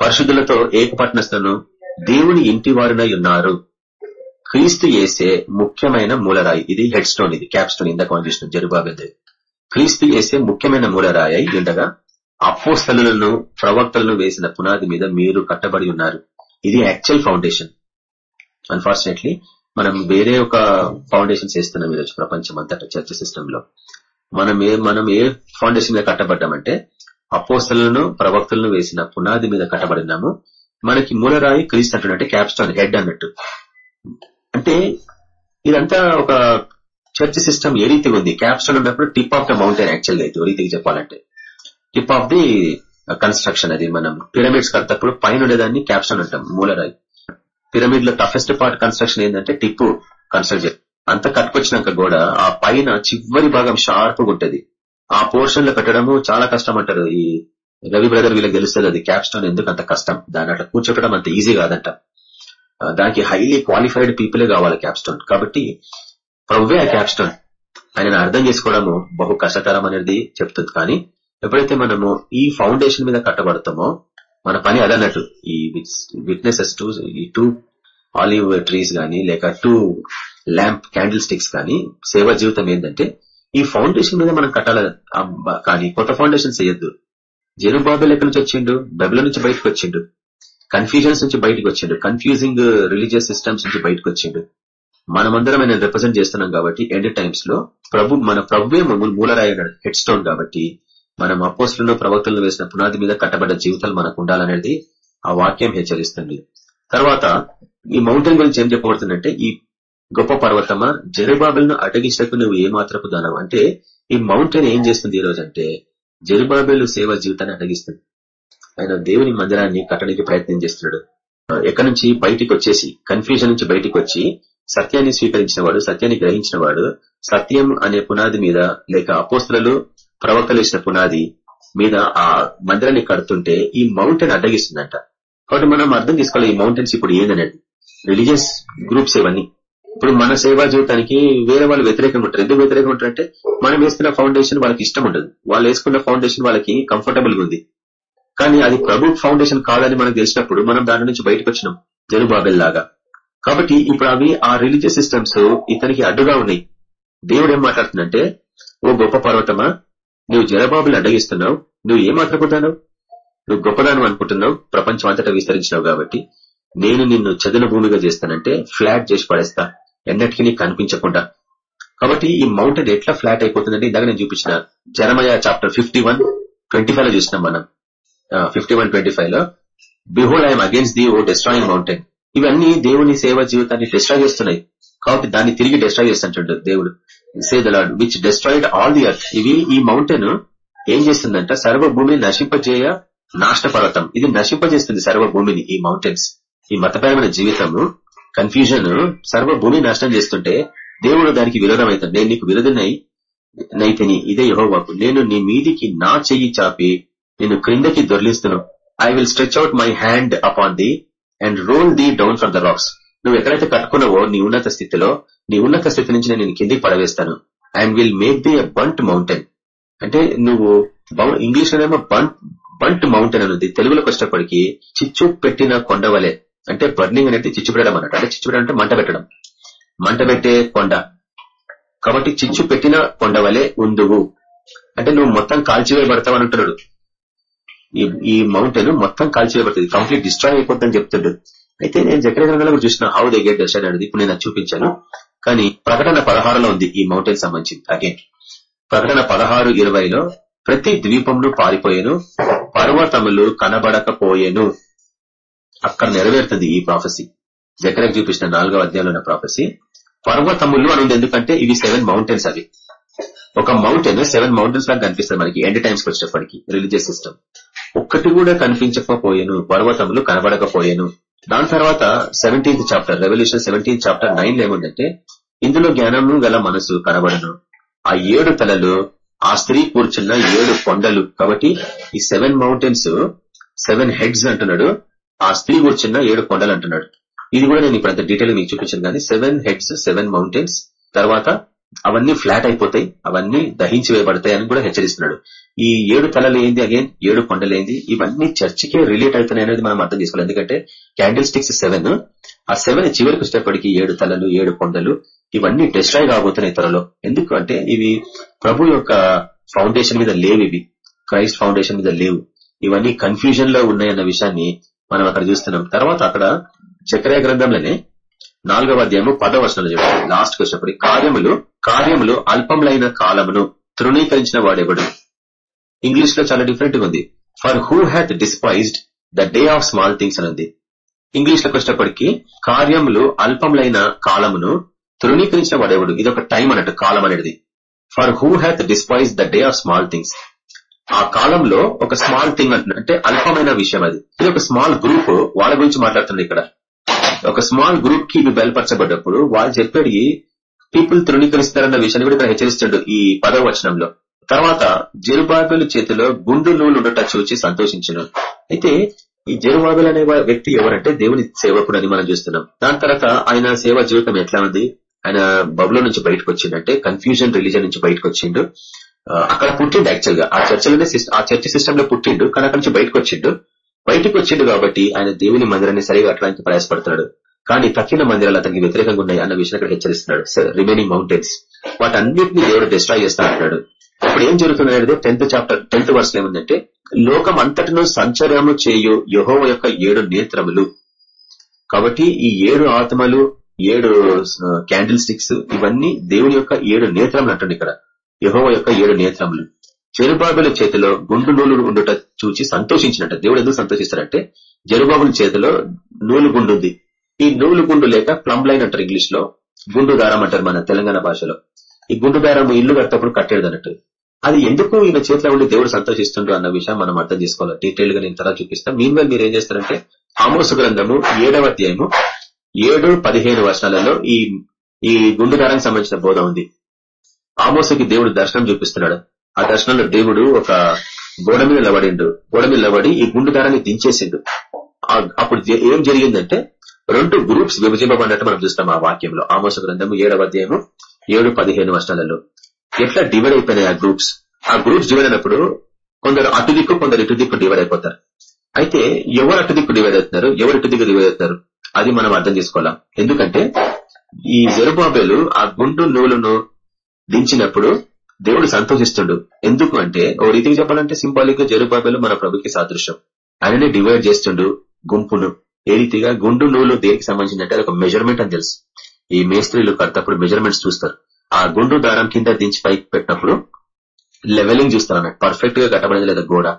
పరిశుద్ధులతో ఏక పట్టణస్థులను దేవుని ఇంటి వారినై ఉన్నారు. క్రీస్తు వేసే ముఖ్యమైన మూలరాయి. ఇది హెడ్ స్టోన్ ఇది క్యాప్ స్టోన్ ఇందాక మనం చూసిన జరుబాబెద్ది క్రీస్తు ఏసే ముఖ్యమైన మూలరాయి ఉండగా అపోస్తలను ప్రవక్తలను వేసిన పునాది మీద మీరు కట్టబడి ఉన్నారు. ఇది యాక్చువల్ ఫౌండేషన్. అన్ఫార్చునేట్లీ మనం వేరే ఒక ఫౌండేషన్స్ వేస్తున్నాం ఈరోజు ప్రపంచం అంతటా చర్చ సిస్టమ్లో మనం ఏ మనం ఏ ఫౌండేషన్ మీద కట్టబడ్డామంటే అపోస్తలను ప్రవక్తలను వేసిన పునాది మీద కట్టబడినాము. మనకి మూలరాయి క్రీస్తు అంటున్నట్టు క్యాప్స్టోన్ హెడ్ అన్నట్టు. అంటే ఇదంతా ఒక చర్చ్ సిస్టమ్ ఏ రీతిగా ఉంది. క్యాప్స్టోన్ ఉన్నప్పుడు టిప్ ఆఫ్ ద మౌంటైన్ యాక్చువల్గా అయితే రీతికి చెప్పాలంటే. టిప్ ఆఫ్ ది కన్స్ట్రక్షన్ అది మనం పిరమిడ్స్ కడతప్పుడు పైన ఉండేదాన్ని క్యాప్స్టోన్ అంటాం మూలరాయి. పిరమిడ్లో టఫెస్ట్ పార్ట్ కన్స్ట్రక్షన్ ఏంటంటే టిప్పు కన్స్ట్రక్షన్ అంత కట్టుకొచ్చినాక కూడా ఆ పైన చివరి భాగం షార్ప్ ఉంటది. ఆ పోర్షన్లో కట్టడము చాలా కష్టం అంటారు. ఈ రవి బ్రదర్ వీళ్ళకి తెలుస్తుంది అది క్యాప్స్టోన్ ఎందుకు అంత కష్టం? దాని అట్లా కూర్చోటం అంత ఈజీ కాదంట. దానికి హైలీ క్వాలిఫైడ్ పీపులే కావాలి క్యాప్స్టోన్ కాబట్టి ప్రవ్వే ఆ క్యాప్స్టోన్ ఆయన అర్థం చేసుకోవడము బహు కష్టతరం అనేది చెప్తుంది. కానీ ఎప్పుడైతే మనము ఈ ఫౌండేషన్ మీద కట్టబడతామో మన పని అదన్నట్టు. ఈ విట్నెసెస్ టూ ఈ టూ ఆలివ్ ట్రీస్ గానీ లేక టూ ల్యాంప్ క్యాండిల్ స్టిక్స్ కానీ సేవా జీవితం ఏంటంటే ఈ ఫౌండేషన్ మీద మనం కట్టాల కానీ కొత్త ఫౌండేషన్ చేయొద్దు. జెరుబాబెల్ ఎక్కడి నుంచి వచ్చిండు? బెబుల నుంచి బయటకు వచ్చిండు. కన్ఫ్యూజన్స్ నుంచి బయటకు వచ్చిండు. కన్ఫ్యూజింగ్ రిలీజియస్ సిస్టమ్స్ నుంచి బయటకు వచ్చిండు. మనమందరం ఆయన రిప్రజెంట్ చేస్తున్నాం కాబట్టి ఎండ్ టైమ్స్లో ప్రభు మన ప్రభువే మన హెడ్ స్టోన్ కాబట్టి మనం అపోస్టులను ప్రవక్తలను వేసిన పునాది మీద కట్టబడ్డ జీవితాలు మనకు ఉండాలనేది ఆ వాక్యం హెచ్చరిస్తుంది. తర్వాత ఈ మౌంటైన్ గురించి ఏం చెప్పబడుతుందంటే ఈ గొప్ప పర్వతమా జరుబాబులను అటగించకు నువ్వు ఏ మాత్రపు దానవు. అంటే ఈ మౌంటైన్ ఏం చేస్తుంది ఈ రోజు అంటే జరుబాబేలు సేవ జీవితాన్ని అటగిస్తుంది. ఆయన దేవుని మందిరాన్ని కట్టడానికి ప్రయత్నం చేస్తున్నాడు. ఎక్కడి నుంచి? బయటికి వచ్చేసి కన్ఫ్యూజన్ నుంచి బయటికి వచ్చి సత్యాన్ని స్వీకరించిన వాడు సత్యాన్ని గ్రహించిన వాడు సత్యం అనే పునాది మీద లేక అపోస్తులు ప్రవక్తలు పునాది మీద ఆ మందిరాన్ని కడుతుంటే ఈ మౌంటైన్ అడ్డగిస్తుందంట. కాబట్టి మనం అర్థం చేసుకోవాలి ఈ మౌంటైన్స్ ఇప్పుడు ఏందనేది. రిలీజియస్ గ్రూప్స్ ఇవన్నీ. ఇప్పుడు మన సేవా జీవితానికి వేరే వాళ్ళు వ్యతిరేకంగా ఉంటారు. ఎందుకు వ్యతిరేకంగా ఉంటారంటే మనం వేసుకున్న ఫౌండేషన్ వాళ్ళకి ఇష్టం ఉండదు. వాళ్ళు వేసుకున్న ఫౌండేషన్ వాళ్ళకి కంఫర్టబుల్గా ఉంది. కానీ అది ప్రభు ఫౌండేషన్ కాదని మనకు తెలిసినప్పుడు మనం దాని నుంచి బయటకు వచ్చినాం జరుబాబెల్ లాగా కాబట్టి ఇప్పుడు అవి ఆ రిలీజియస్ సిస్టమ్స్ ఇతనికి అడ్డుగా ఉన్నాయి. దేవుడు ఏం మాట్లాడుతుందంటే ఓ గొప్ప పర్వతమా నువ్వు జరబాబులు అడ్డగిస్తున్నావు నువ్వు ఏం మాట్లాడుకుంటున్నావు నువ్వు గొప్పదానం అనుకుంటున్నావు ప్రపంచం అంతటా విస్తరించినావు కాబట్టి నేను నిన్ను చదున భూమిగా చేస్తానంటే ఫ్లాట్ చేసి పడేస్తా ఎన్నటికీ నీకు కనిపించకుండా. కాబట్టి ఈ మౌంటైన్ ఎట్లా ఫ్లాట్ అయిపోతుందంటే ఇందాక నేను చూపించిన Jeremiah chapter fifty one twenty ఫైవ్లో చూసినాం మనం. ఫిఫ్టీ వన్ ట్వంటీ ఫైవ్లో behold I'm against the O destroying mountain ఇవన్నీ దేవుని సేవ జీవితాన్ని డిస్ట్రాయ్ చేస్తున్నాయి. కాబట్టి దాన్ని తిరిగి డిస్ట్రాయ్ చేస్తుంటాడు దేవుడు. Say the lord which destroyed all the earth ఇవి ఈ మౌంటైన్ ఏం చేస్తుందంట? సర్వభూమి నశింపజేయ నాష్ట పర్వతం ఇది నశింపజేస్తుంది సర్వభూమిని ఈ మౌంటైన్స్ ఈ మతపరమైన జీవితము కన్ఫ్యూజన్ సర్వభూమి నాశనం చేస్తుంటే దేవుడు దానికి విరోధం అవుతాడు నేను నీకు విరోధనై నైతని ఇదే యహోవాకు. నేను నీ మీదికి నా చెయ్యి చాపి నేను క్రిందకి దొర్లిస్తున్నాను. I will stretch out my hand upon the and roll the down from the rocks నువ్వు ఎక్కడైతే కట్టుకున్నావో నీ ఉన్నత స్థితిలో నీ ఉన్నత స్థితి నుంచి నేను కిందికి పడవేస్తాను. And will make the burnt mountain అంటే నువ్వు ఇంగ్లీష్ లోనేమో బంట్ బంట్ మౌంటైన్ అనేది. తెలుగులోకి వచ్చేటప్పటికి చిచ్చు పెట్టిన కొండవలే అంటే బర్నింగ్ అనేది చిచ్చు పెట్టడం అన్నట్టు. అంటే చిచ్చు పెట్టడం అంటే మంట పెట్టడం. మంట పెట్టే కొండ. కాబట్టి చిచ్చు పెట్టిన కొండవలే ఉందువు అంటే నువ్వు మొత్తం కాల్చివేయబడతావు అంటున్నాడు. ఈ మౌంటైన్ మొత్తం కాల్చేయబడుతుంది కంప్లీట్ డిస్ట్రాయ్ అయిపోతుందని చెప్తుండ్రు అయితే నేను జక్ర గ్రంథాల కూడా చూసిన హౌ దే గెట్ డెస్టైడ్ అనేది ఇప్పుడు నేను చూపించాను. కానీ ప్రకటన పదహారులో ఉంది ఈ మౌంటైన్ సంబంధించి అగైన్ ప్రకటన పదహారు ఇరవైలో ప్రతి ద్వీపంను పారిపోయేను పర్వతములు కనబడకపోయేను. అక్కడ నెరవేరుతుంది ఈ ప్రాఫెసీ జకరకు చూపించిన నాలుగో అధ్యాయంలో ఉన్న ప్రాఫెసీ పర్వతములు అని ఎందుకంటే ఇవి సెవెన్ మౌంటైన్స్ అవి. ఒక మౌంటైన్ సెవెన్ మౌంటైన్స్ లాగా కనిపిస్తుంది మనకి ఎండ్ టైమ్స్ వచ్చేటప్పటికి రిలీజియస్ సిస్టమ్ ఒక్కటి కూడా కనిపించకపోయేను పర్వతములు కనబడకపోయేను. దాని తర్వాత seventeenth chapter revolution seventeenth chapter నైన్లో ఏముందంటే ఇందులో జ్ఞానము గల మనసు కనబడను. ఆ ఏడు తలలు ఆ స్త్రీ కూర్చున్న ఏడు కొండలు. కాబట్టి ఈ సెవెన్ మౌంటైన్స్ సెవెన్ హెడ్స్ అంటున్నాడు ఆ స్త్రీ కూర్చున్న ఏడు కొండలు అంటున్నాడు. ఇది కూడా నేను ఇప్పుడు అంత డీటెయిల్ మీకు చూపించాను. కానీ సెవెన్ హెడ్స్ సెవెన్ మౌంటైన్స్ తర్వాత అవన్నీ ఫ్లాట్ అయిపోతాయి అవన్నీ దహించి వేయబడతాయి అని కూడా హెచ్చరిస్తున్నాడు. ఈ ఏడు తలలు ఏంది అగైన్ ఏడు కొండలు ఏంది ఇవన్నీ చర్చికే రిలేట్ అవుతున్నాయి అనేది మనం అర్థం చేసుకోవాలి. ఎందుకంటే క్యాండిల్ స్టిక్స్ సెవెన్ ఆ సెవెన్ చివరికి వచ్చేటప్పటికి ఏడు తలలు ఏడు కొండలు ఇవన్నీ డిస్ట్రాయ్ కాబోతున్నాయి త్వరలో. ఎందుకు అంటే ఇవి ప్రభు యొక్క ఫౌండేషన్ మీద లేవు ఇవి. క్రైస్ట్ ఫౌండేషన్ మీద లేవు. ఇవన్నీ కన్ఫ్యూజన్లో ఉన్నాయన్న విషయాన్ని మనం అక్కడ చూస్తున్నాం. తర్వాత అక్కడ చక్రయ గ్రంథంలోనే నాలుగవ అధ్యాయము పదవ వర్షంలో లాస్ట్కి వచ్చినప్పుడు కార్యములు కార్యములు అల్పములైన కాలమును తృణీకరించిన వాడెవడు ఇంగ్లీష్లో చాలా డిఫరెంట్గా ఉంది. For who hath despised the day of small things అని ఉంది. ఇంగ్లీష్లోకి వచ్చేటప్పటికి కార్యములు అల్పములైన కాలమును తృణీకరించిన వాడేవాడు ఇది ఒక టైం అన్నట్టు కాలం అనేది. For who hath despise the day of small things ఆ కాలంలో ఒక స్మాల్ థింగ్ అంటే అల్పమైన విషయం అది. ఇది ఒక స్మాల్ గ్రూప్ వాళ్ళ గురించి మాట్లాడుతుంది ఇక్కడ. ఒక స్మాల్ గ్రూప్కి బయలుపరచబడ్డప్పుడు వాళ్ళు చెప్పేది పీపుల్ తృణీకరిస్తారన్న విషయాన్ని కూడా ఇక్కడ హెచ్చరిస్తాడు ఈ పదవ వచనంలో తర్వాత జరుబాబుల చేతిలో గుండు నూలు ఉండట చూచి సంతోషించను. అయితే ఈ జరుబాబుల్ అనే వ్యక్తి ఎవరంటే దేవుని సేవకుడు అని మనం చూస్తున్నాం. దాని తర్వాత ఆయన సేవ జీవితం ఎట్లా ఉంది? ఆయన బబులో నుంచి బయటకు వచ్చిండంటే కన్ఫ్యూజన్ రిలీజన్ నుంచి బయటకు వచ్చిండు. అక్కడ పుట్టిండు యాక్చువల్గా. ఆ చర్చలోనే ఆ చర్చ సిస్టమ్లో పుట్టిండు కానీ అక్కడి నుంచి బయటకు వచ్చిండు. బయటకు వచ్చిండు కాబట్టి ఆయన దేవుని మందిరాన్ని సరిగా అట్లాంటి ప్రయాసపడుతున్నాడు. కానీ కఠిన మందిరాలు అతనికి వ్యతిరేకంగా ఉన్నాయి అన్న విషయం ఇక్కడ హెచ్చరిస్తున్నాడు. రిమైనింగ్ మౌంటైన్స్ వాటన్నిటిని దేవుడు డిస్ట్రాయ్ చేస్తా అంటున్నాడు. ఇప్పుడు ఏం జరుగుతుంది అనేది టెన్త్ చాప్టర్ టెన్త్ వర్స్ ఏముందంటే లోకం అంతటిను సంచర్యము చేయు యహోవ యొక్క ఏడు నేత్రములు. కాబట్టి ఈ ఏడు ఆత్మలు ఏడు క్యాండిల్ స్టిక్స్ ఇవన్నీ దేవుని యొక్క ఏడు నేత్రములు అంటుంది ఇక్కడ. యహోవ యొక్క ఏడు నేత్రములు. జరుబాబుల చేతిలో గుండు నూలు ఉండుట చూచి సంతోషించినట్ట. దేవుడు ఎందుకు సంతోషిస్తారంటే జరుబాబుల చేతిలో నూలు గుండు ఉంది ఈ నూలు గుండు లేక ప్లంబ్ లైన్ అంటారు ఇంగ్లీష్లో. గుండు దారం అంటారు మన తెలంగాణ భాషలో. ఈ గుండు దారం ఇల్లు కట్టప్పుడు కట్టేది అన్నట్టు. అది ఎందుకు ఈయన చేతిలో ఉండి దేవుడు సంతోషిస్తుండ్రు అన్న విషయం మనం అర్థం చేసుకోవాలి. డీటెయిల్గా నేను తర్వాత చూపిస్తాను మీద మీరు ఏం చేస్తారంటే ఆమోస గ్రంథము ఏడవ అధ్యాయము ఏడు పదిహేను వర్షాలలో ఈ ఈ గుండు దారానికి సంబంధించిన బోధ ఉంది. ఆమోసకి దేవుడు దర్శనం చూపిస్తున్నాడు. ఆ దర్శనంలో దేవుడు ఒక గోడ మీద నిలబడిండు. గోడ మీద నిలబడి ఈ గుండు దారాన్ని దించేసిండు అప్పుడు ఏం జరిగిందంటే రెండు గ్రూప్స్ విభజింపబడినట్టు మనం చూస్తాం ఆ వాక్యంలో. ఆమోస గ్రంథము ఏడవ అధ్యాయము ఏడు పదిహేను వర్షాలలో ఎట్లా డివైడ్ అయిపోయినాయి ఆ గ్రూప్స్? ఆ గ్రూప్స్ డివైడ్ అయినప్పుడు కొందరు అటు దిక్కు కొందరు ఇటు దిక్కు డివైడ్ అయిపోతారు. అయితే ఎవరు అటు దిక్కు డివైడ్ అవుతున్నారు? ఎవరు ఇటు దిక్కు డివైడ్ అవుతున్నారు? అది మనం అర్థం చేసుకోవాలా? ఎందుకంటే ఈ జరుబాబేలు ఆ గుండు నూలును దించినప్పుడు దేవుడు సంతోషిస్తుండు. ఎందుకు అంటే ఓ రీతికి చెప్పాలంటే సింబాలిక్గా జరుబాబేలు మన ప్రభుకి సాదృశ్యం. ఆయననే డివైడ్ చేస్తుండు గుంపును. ఏ రీతిగా గుండు నూలు దేనికి సంబంధించినట్టే ఒక మెజర్మెంట్ అని తెలుసు. ఈ మేస్త్రీలు కడతప్పుడు మెజర్మెంట్స్ చూస్తారు. ఆ గుండు దారం కింద దించి పైకి పెట్టినప్పుడు లెవెలింగ్ చూస్తారు అన్నట్టు. పర్ఫెక్ట్గా కట్టబడింది లేదా గోడ.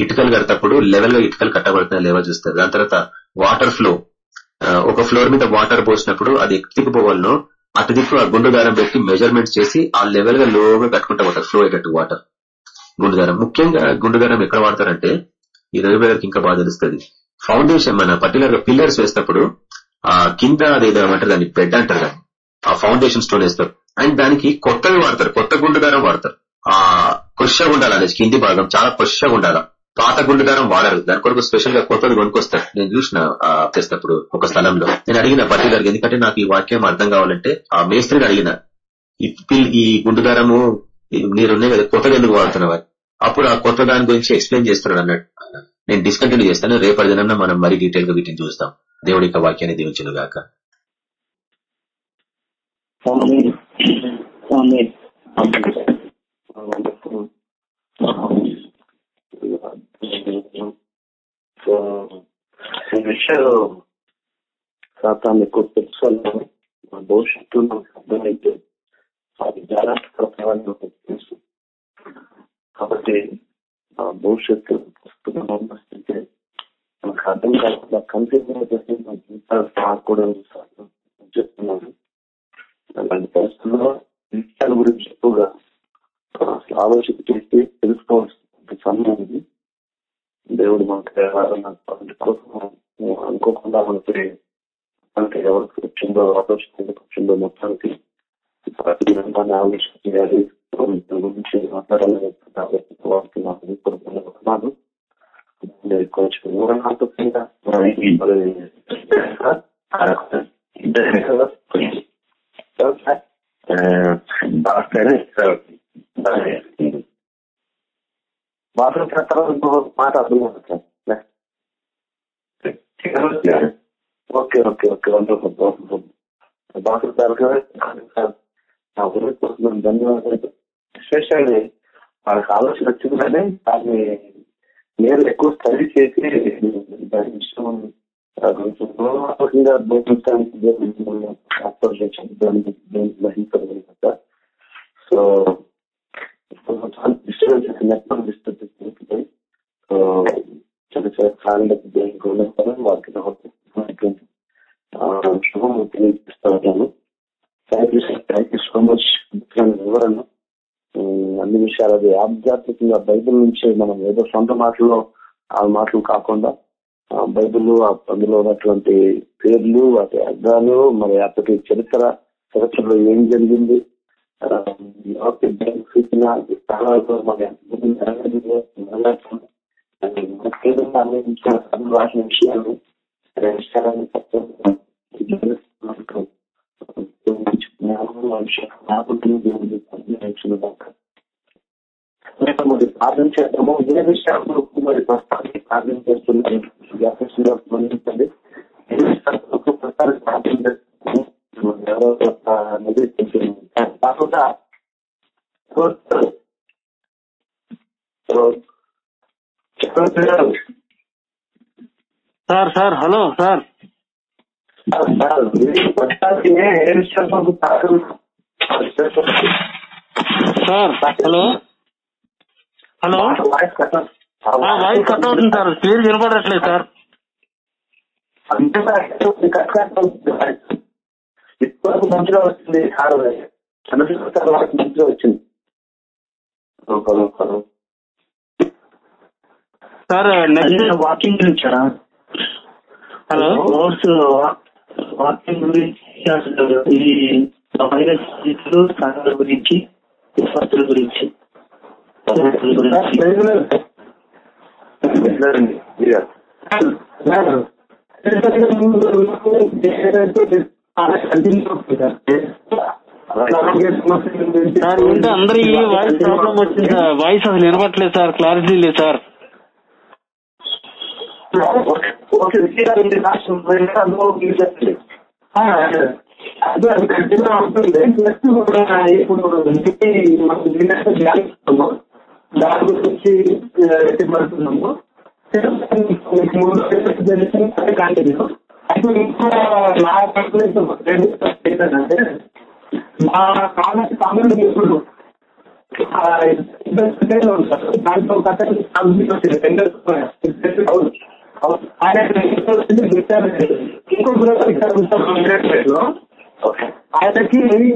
ఇటుకలు కడతప్పుడు లెవెల్గా ఇటుకలు కట్టబడుతున్న లెవెల్ చూస్తారు. దాని తర్వాత వాటర్ ఫ్లో ఒక ఫ్లోర్ మీద వాటర్ పోసినప్పుడు అది ఎక్కిపోవాలను అటు దిక్కు ఆ గుండు దారం పెట్టి మెజర్మెంట్ చేసి ఆ లెవెల్గా లోగా కట్టుకుంటా పోతారు ఫ్లో అయ్యేటట్టు వాటర్ గుండు దారం. ముఖ్యంగా గుండు దారం ఎక్కడ వాడతారంటే ఈ రవి ఇంకా బాగా తెలుస్తుంది. ఫౌండేషన్ మన పర్టికులర్గా పిల్లర్స్ వేసినప్పుడు ఆ కింద అదేదో ఏమంటారు దాన్ని బెడ్ అంటారు దాన్ని. ఆ ఫౌండేషన్ స్టోన్ వేస్తారు. అండ్ దానికి కొత్తవి వాడతారు. కొత్త గుండుదారం వాడతారు. ఆ కొషగా ఉండాలి అనేది కింది భాగం చాలా కొషగా ఉండాలి? పాత గుండుదారం వాడరు. దాని కొరకు స్పెషల్గా కొత్తది కొనుక్కొస్తారు. నేను చూసిన తెస్తప్పుడు ఒక స్థలంలో. నేను అడిగిన పర్టికులర్ ఎందుకంటే నాకు ఈ వాక్యం అర్థం కావాలంటే ఆ మేస్త్రిని అడిగిన. ఈ గుండుదారము ఉన్నాయి కదా కొత్తగా ఎందుకు వాడుతున్నవారు అప్పుడు ఆ కొత్త దాని గురించి ఎక్స్ప్లెయిన్ చేస్తున్నాడు అన్నట్టు నేను డిస్కంటిన్యూ చేస్తాను. రేపటి దినం మనం మరీ డీటెయిల్గా వీటిని చూస్తాం. దేవుడి యొక్క వాక్యాన్ని దీవించను గాక. ఈ విషయాలు సాతాన్ని ఎక్కువ తెలుసుకోవాలని మన భవిష్యత్తు అర్థమైతే అది జాగ్రత్త తెలుసు కాబట్టి ఆ భవిష్యత్తు పుస్తకం అంటే మనకు అర్థం కాకుండా కన్ఫ్యూజన్ అయిపోతే మన జీవితాలు సాగకూడదు చెప్తున్నాను అలాంటి పరిస్థితుల్లో విషయాల గురించి ఎక్కువగా ఆలోచన చేసి తెలుసుకోవాల్సిన సమయం ఇది దేవుడు మనకి కోసం అనుకోకుండా మనకి అంటే ఎవరికి వచ్చిందో ఆలోచన వచ్చిందో మొత్తానికి ప్రతి ఆలోచన చేయాలి గురించి మాట్లాడాలని కోరుకున్నాను కొంచెం ఊరంతో బాత్రూమ్ తర్వాత మాట అర్థం okay okay okay wonderful wonderful bathroom తర్వాత ధన్యవాదాలు. ఎస్పెషల్లీ వాళ్ళకి ఆలోచన వచ్చింది కానీ దాన్ని నేను ఎక్కువ స్టడీ చేసి దాని విషయం గ్రహించగలిగిన so thank you sir thank you so much వివరణ అన్ని విషయాలు అది ఆధ్యాత్మికంగా బైబిల్ నుంచి మనం ఏదో సొంత మాటల్లో ఆ మాటలు కాకుండా బైబిల్ అందులో ఉన్నటువంటి పేర్లు వాటి అర్థాలు మరి అప్పటి చరిత్ర చరిత్రలో ఏం జరిగింది ఆ, ఎవరికి దేనికి సూచన స్థలాలు మన ఎంతమంది నెరవేరిందో, నెరవేర్చండి. అని మనకి ఏదైనా అన్వయించిన కథలు రాసిన విషయాలు అనే విషయాలను తప్పకుండా మనకు జ్ఞాపకం ఆ విషయం జ్ఞాపకం దేవుని పంపించిన దాకా రేపు మరి ప్రార్థన చేద్దాము ఏ విషయాలు మరి ప్రస్తుతానికి ప్రార్థన చేస్తున్నాను వ్యాపకంగా స్పందించండి ఏ విషయాలకు ప్రస్తుతానికి ప్రార్థన చేస్తున్నాము ఎవరో ఒక నది కాకుండా sir sir hello sir. Sir sir hello. Hello voice cut అవుతుంది సార్ క్లియర్ వినపడట్లేదు సార్. అంటే సార్ కట్ కట్. ఇప్పటివరకు మంచిగా వచ్చింది కారు చంద్రశేఖర్ సార్ వాళ్ళకి మంచిగా వచ్చింది. సార్ వాకింగ్ గురించి హలో కోర్స్ వాకింగ్ గురించి అసలు ఈ వైరస్ స్థితులు సంఘాల గురించి విశ్వాసుల గురించి మీరే. సార్ ఏంటో అందరికి వాయిస్ ప్రాబ్లం వచ్చింది సార్. వాయిస్ అసలు వినపట్లేదు సార్ క్లారిటీ లేదు సార్. ఓకే, అదే అది కంటిన్యూ అవుతుంది నెక్స్ట్ కూడా ఇప్పుడు మనం దాని గురించి ముందు కంటిన్యూ అయితే ఇంకా నా కంప్లైంట్ ఏంటంటే మా కాలేజ్ కామెంట్ ఇప్పుడు దాంట్లో. ఇంకో ఇక్కడ ఉంటారు. ఆయనకి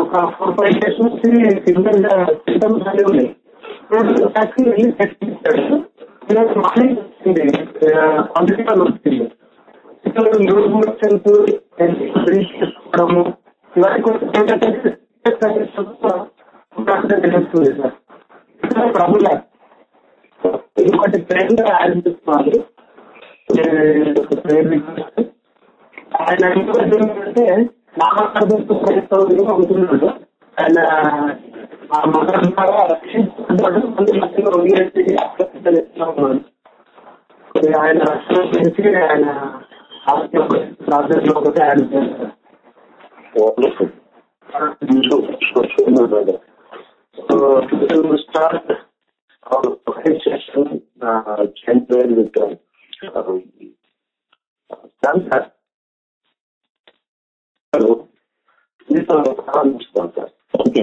ఒక ఫోర్ ఫైవ్ డేస్ నుంచి సిగ్నల్ సిస్టమ్స్ అన్నీ ఉన్నాయి వెళ్ళి టెస్ట్ ఇచ్చాడు ఈరోజు మార్నింగ్ వచ్చింది. వచ్చింది. ఇక్కడ న్యూస్ మోషన్స్ చేసుకోవడము తెలుస్తుంది సార్ ఇక్కడ ప్రభుత్వ ఇంకోటి ఆరంభిస్తున్నారు ఆయన ఏంటంటే నామకార్థంతో క్రైస్తవులు అవుతున్నాడు ఆయన ఆ మతం ద్వారా రక్షించుకుంటాడు మళ్ళీ మధ్యలో ఉన్నాడు ఆయన రక్షణ చేసి ఆయన ఆరోగ్య ప్రార్థనలో ఒకటి ఆయన చేస్తారు Wonderful. So, we will start our second session, uh, January with, uh, uh, Sam. Hello. This is our comments, sir. Okay,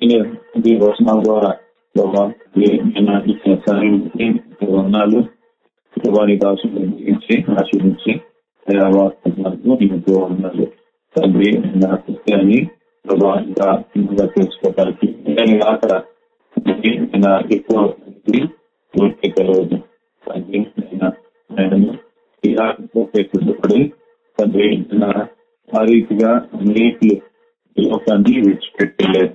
ఈ వచనాల ద్వారా ప్రభావ ఇచ్చిన సాయానికి వందనాలు వారి దాసులు ఆశీర్వించి వాస్తవాలకు నీకు వందనాలు తండ్రి నా సత్యాన్ని ప్రభావంగా తెలుసుకోవడానికి నేను కాక నా ఎక్కువ పూర్తి కలవదు తండ్రి నేను ఇలా తండ్రి ఆ రీతిగా నీటి లోకాన్ని విడిచిపెట్టలేదు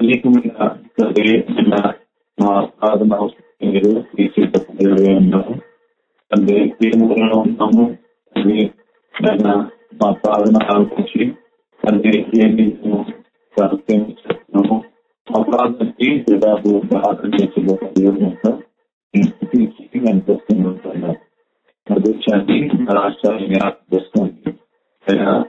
అనేకమైన మా సాధన మీరు తీసేటప్పుడు ఉన్నారు తండ్రి ప్రేమలో ఉన్నాము అది మా సాధన ఆలోచించి తండ్రి ఏమి చేస్తున్నాము మా ప్రార్థనకి దాదాపు ప్రార్థన చేసేటప్పుడు అనిపిస్తున్నాం మా దేశాన్ని రాష్ట్రాన్ని జ్ఞాపకం చేసుకోండి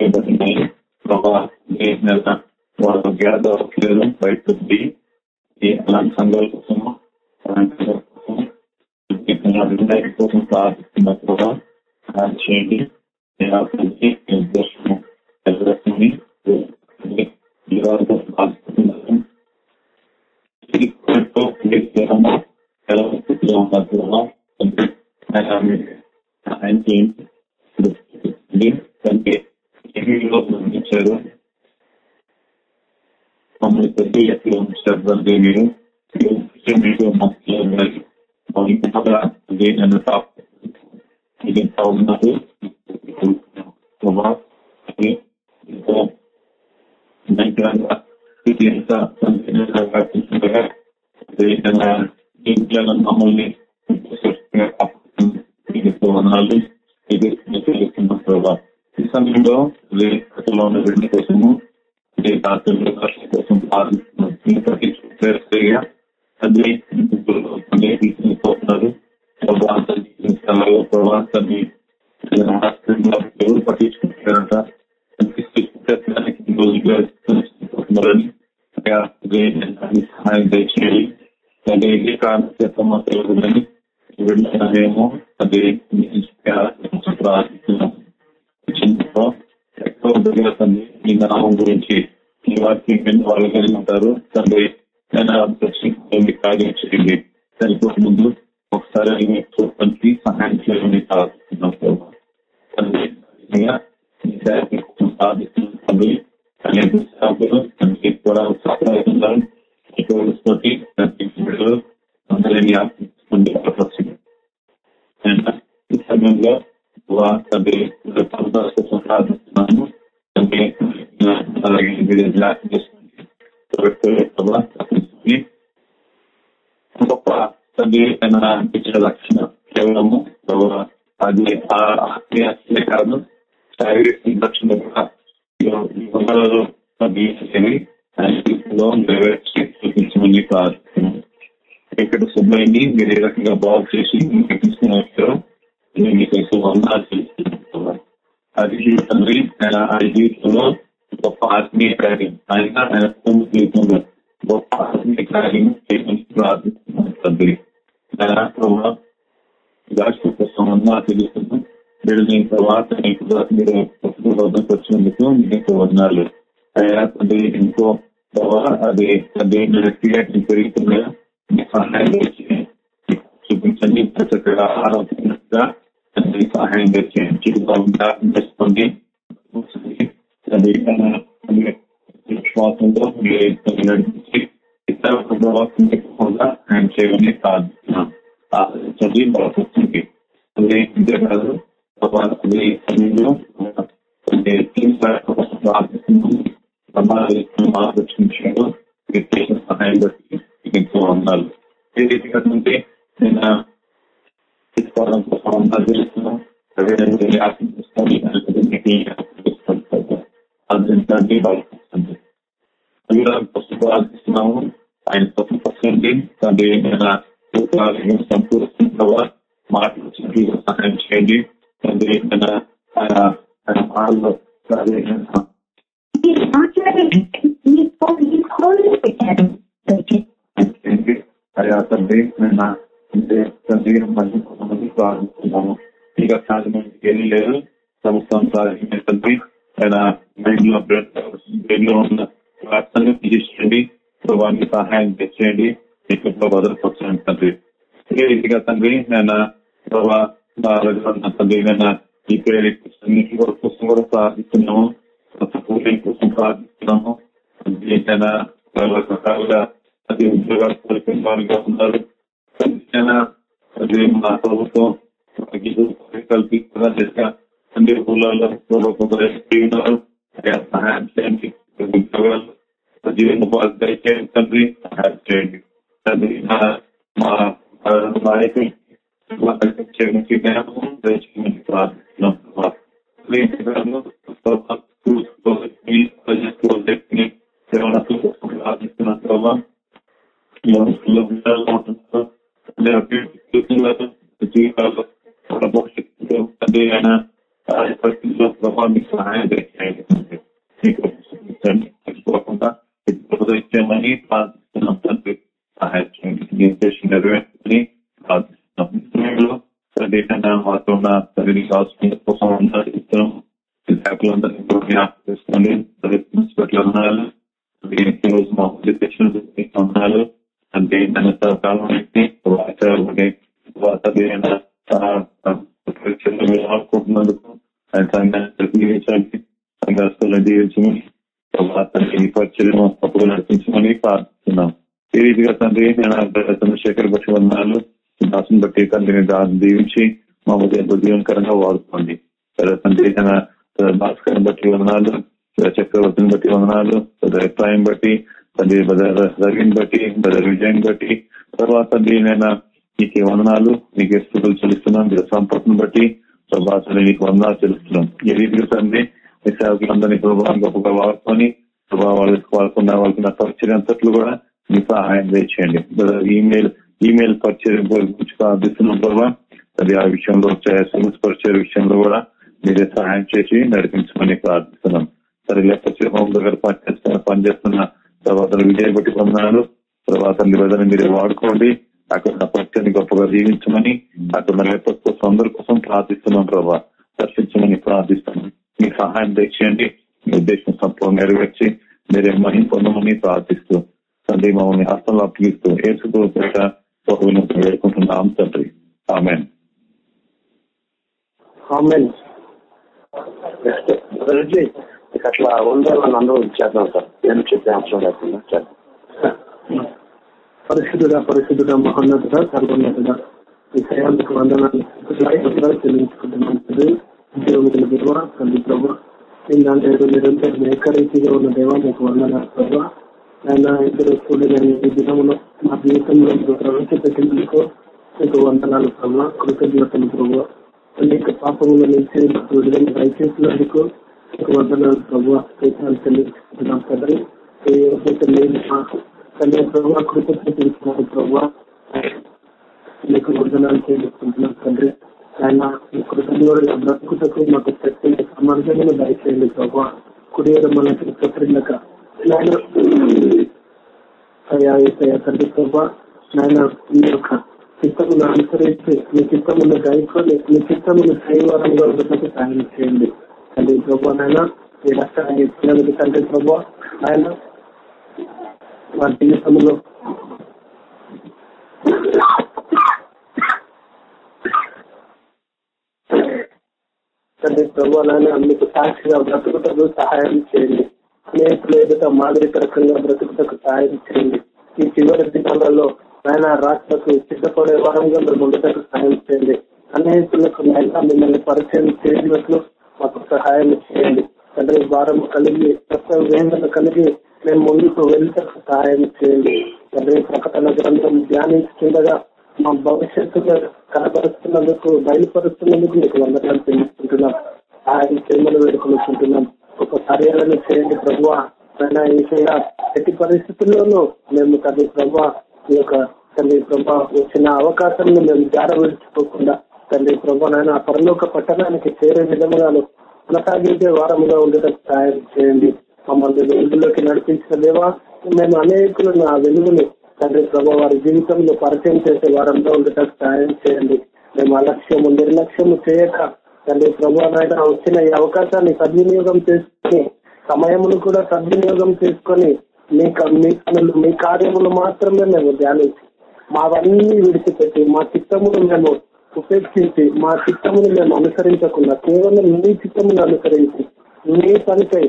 తండ్రి ఇంట్లో చేయండి వాళ్ళ అలాంటి సంఘాల కోసం చేయండి ఎదురస్తుంది ఉంచారు మమ్మల్ని పెద్ద ఎత్తులో ఉంచారు. అంటే మీరు నన్ను టాప్ ఉన్నారు ఇంట్లో మమ్మల్ని వందనాలు. ఇది తెలుస్తున్నాం ప్రభావ ఈ సమయంలో రేపటిలో ఉన్న బిడ్డ కోసము కోసం ప్రార్థిస్తున్నాం అది తీసుకుపోతున్నారు ప్రభావాన్ని ఎవరు పట్టించుకుంటారంట సహాయం దయచేయాలి అదే ఏ కారణం చేత మా తెలియదని వెళ్ళామేమో అది ప్రార్థిస్తున్నాం ఈ నామం గురించి ఈ వాక్యం వాళ్ళు కలిగి ఉంటారు. తండ్రి కార్యం చేయండి. సరిపోక ముందు ఒకసారి చూడటానికి సహాయం చేయమని ప్రార్థిస్తున్నాం సాధిస్తుంది అనేక సేవకులు తండ్రి కూడా సహాయస్తున్నారు తోటి అందరినీ ఆశిస్తుంది ఈ సమయంలో ప్రార్థిస్తున్నాను అలాగే గొప్ప తండ్రి ఇచ్చిన లక్షణ కేవలము అది కాదు శారీరక లక్షణ కూడా చూపించమని ప్రార్థిస్తున్నాం ఇక్కడ సుబ్బయ్యని మీరు ఏ రకంగా బాగు చేసి తీసుకుని వచ్చారు మీకు వందాలు చేస్తున్నాం అది తండ్రి ఆయన ఆ జీవితంలో గొప్ప ఆత్మీయ కార్యం ఆయన ఆయన కుటుంబ జీవితంలో గొప్ప ఆత్మీయ కార్యం చేయమని ప్రార్థిస్తున్నాం తండ్రి ఆయన మీరు నేను తర్వాత మీరు వద్దకు వచ్చినందుకు మీకు వదనాలు అయ్యా తండ్రి ఇంకో అది తండ్రి పెరుగుతుందా సహాయం చూపించండి చక్కగా తిన్నట్టుగా తండ్రి సహాయం చేయండి చిరుబాబు చేసుకోండి విశ్వాసంతో నడిపించి ఇతర ప్రభావం ఆయన చేయమని ప్రార్థిస్తున్నాం చదివి బాగుంటుంది అదే ఇదే కాదు కోసం అదేవిధంగా ఆయన కోసం పర్సెంట్ తండ్రి సంపూర్ణ మాటలు సహాయం చేయండి తండ్రి ఆయన మాటల్లో అయ్యా తండ్రి తండ్రి మంచి కొంతమంది ప్రారంభిస్తున్నాము ఇక ఏమీ లేదు. సంవత్సరం సాధించిన తండ్రి ఆయన మైండ్లో బ్రెయిన్లో ఉన్న ప్రార్థనలు తీసేయండి వారికి సహాయం తెచ్చేయండి ఇక్కడ భద్రపరచండి తండ్రి ఇదే రీతిగా తండ్రి నేను తండ్రి నేను ఈ పేరు కోసం కూడా ప్రార్థిస్తున్నాము. కోసం ప్రార్థిస్తున్నాము. రకరకాలుగా అది ఉద్యోగాలు ఉన్నారు. ఏదైనా అది మా ప్రభుత్వం కల్పిస్తున్నా చేసిన అన్ని ఊళ్ళలో ఉన్నారు సహాయం చేయండి ఉద్యోగాలు జీవన ఉపాధి దయచేయండి తండ్రి సహాయం చేయండి తండ్రి మా నాయకులు దయచేయమని ప్రార్థిస్తున్నాం పరిశుద్ధుడ మహోన్నతుడ ఈ సేవలకు వందనాలు చెల్లించుకుంటున్నాం జీవముల దేవ తల్లి ప్రభు. దాంట్లో నిరంతరం ఏకరీతిగా ఉన్న దేవ మీకు వందనాలు ప్రభావ ఆయన ఇద్దరు చూడలేని ఈ దినంలో మా జీవితంలో ప్రవేశపెట్టినందుకు మీకు వందనాలు ప్రభావ కృతజ్ఞతలు ప్రభు. అనేక పాపముల నుంచి విడుదల దయచేసినందుకు మీకు వందనాలు ప్రభు. ప్రయత్నాలు చెల్లించుకుంటున్నాం తండ్రి ఏ లేదు మాకు తండ్రి ప్రభావ కృత ప్రభావ మీకు వందనాలు చెల్లించుకుంటున్నాం తండ్రి ఆయన కూడా బ్రతుకుటకు మాకు శక్తి సమర్థంగా దయచేయండి ప్రభావ కుడియడం మన సత్రిందక తండ్రి ప్రభావ నాయన మీ యొక్క చిత్తమును అనుసరించి మీ చిత్తమును గైకొని మీ చిత్తమును చేయవరంగా ఉండటం సాయం చేయండి. తండ్రి ప్రభా నాయన మీ రక్తాన్ని పిల్లలకి తండ్రి ప్రభా. ఆయన వారి జీవితంలో తండ్రి ప్రభా నాయన మీకు సాక్షిగా బ్రతుకుటకు సహాయం చేయండి. స్నేహితులు ఎదుట మాదిరికరకంగా బ్రతుకుటకు సహాయం చేయండి. ఈ చివరి దినాలలో ఆయన రాష్ట్రకు సిద్ధపడే వారంగా మీరు ఉండటకు సహాయం చేయండి. అనేకులకు నాయన మిమ్మల్ని పరిచయం చేసినట్లు మాకు సహాయం చేయండి. తండ్రి వారం కలిగి వేదన కలిగి మేము ముందుకు వెళ్ళటకు సహాయం చేయండి. తండ్రి ప్రకటన గ్రంథం ధ్యానించుండగా మా భవిష్యత్తులో కనపరుస్తున్నందుకు బయలుపరుస్తున్నందుకు మీకు వందనాలు తెలుసుకుంటున్నాం ఆయన ప్రేమలు వేడుకొనుకుంటున్నాం. ఒక కార్యాలను చేయండి ప్రభు ఏసయ్య ఎట్టి పరిస్థితుల్లోనూ మేము తల్లి ప్రభు ఈ యొక్క తల్లి ప్రభావ వచ్చిన అవకాశం మేము జార విడిచిపోకుండా తండ్రి ప్రభా నాయన పరలోక పట్టణానికి చేరే విధముగాను కొనసాగించే వారముగా ఉండటం సహాయం చేయండి. మమ్మల్ని వెలుగులోకి నడిపించిన దేవా మేము అనేకులను ఆ వెలుగుని తండ్రి ప్రభు వారి జీవితంలో పరిచయం చేసే వారంలో ఉండటం సహాయం చేయండి. మేము అలక్ష్యము నిర్లక్ష్యము చేయక తండ్రి ప్రభు నాయన వచ్చిన ఈ అవకాశాన్ని సద్వినియోగం చేసుకుని సమయమును కూడా సద్వినియోగం చేసుకొని మీ మీ పనులు మీ కార్యములు మాత్రమే మేము ధ్యానించి మావన్నీ విడిచిపెట్టి మా చిత్తమును మేము ఉపేక్షించి మా చిత్తమును మేము అనుసరించకుండా కేవలం మీ చిత్తమును అనుసరించి మీ పనిపై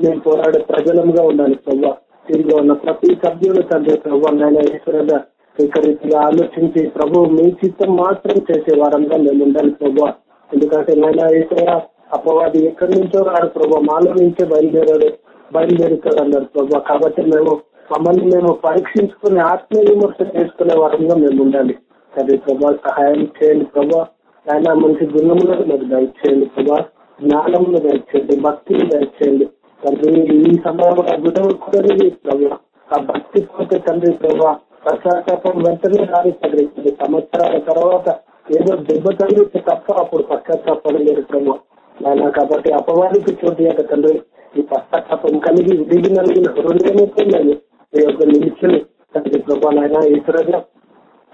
మేము పోరాడే ప్రజలముగా ఉండాలి ప్రభావ తిరిగి ఉన్న ప్రతి సభ్యులు తండ్రి ప్రభా నాయన ఈశ్వరుగా రీతిగా ఆలోచించి ప్రభు మీ చిత్తం మాత్రం చేసే వారంగా మేము ఉండాలి ప్రభు. ఎందుకంటే నాయన ఈశ్వర అపవాది ఎక్కడి నుంచో రాడు ప్రభు. మాలో నుంచే బయలుదేరాడు బయలుదేరుతాడు అన్నారు ప్రభా. కాబట్టి మేము మమ్మల్ని మేము పరీక్షించుకుని ఆత్మ విమర్శ చేసుకునే వారంగా మేము ఉండాలి. సరే ప్రభా సహాయం చేయండి ప్రభా. ఆయన మంచి గుణములను మీరు దయచేయండి ప్రభా. జ్ఞానమును దయచేయండి భక్తిని దయచేయండి. తండ్రి ఈ సమయంలో అద్భుతమని ప్రభా ఆ భక్తి పోతే తండ్రి ప్రభా పశ్చాత్తాపం వెంటనే రాని తండ్రి కొన్ని సంవత్సరాల తర్వాత ఏదో దెబ్బ తగిలితే తప్ప అప్పుడు పశ్చాత్తాపం లేదు ప్రభా. నాయన కాబట్టి అపవాదికి చోటు యొక్క తండ్రి. ఈ పశ్చాత్తాపం కలిగి విధి నలిగిన హృదయమైతే మేము యొక్క నిలిచిన తండ్రి ప్రభా నాయన ఈశ్వరంగా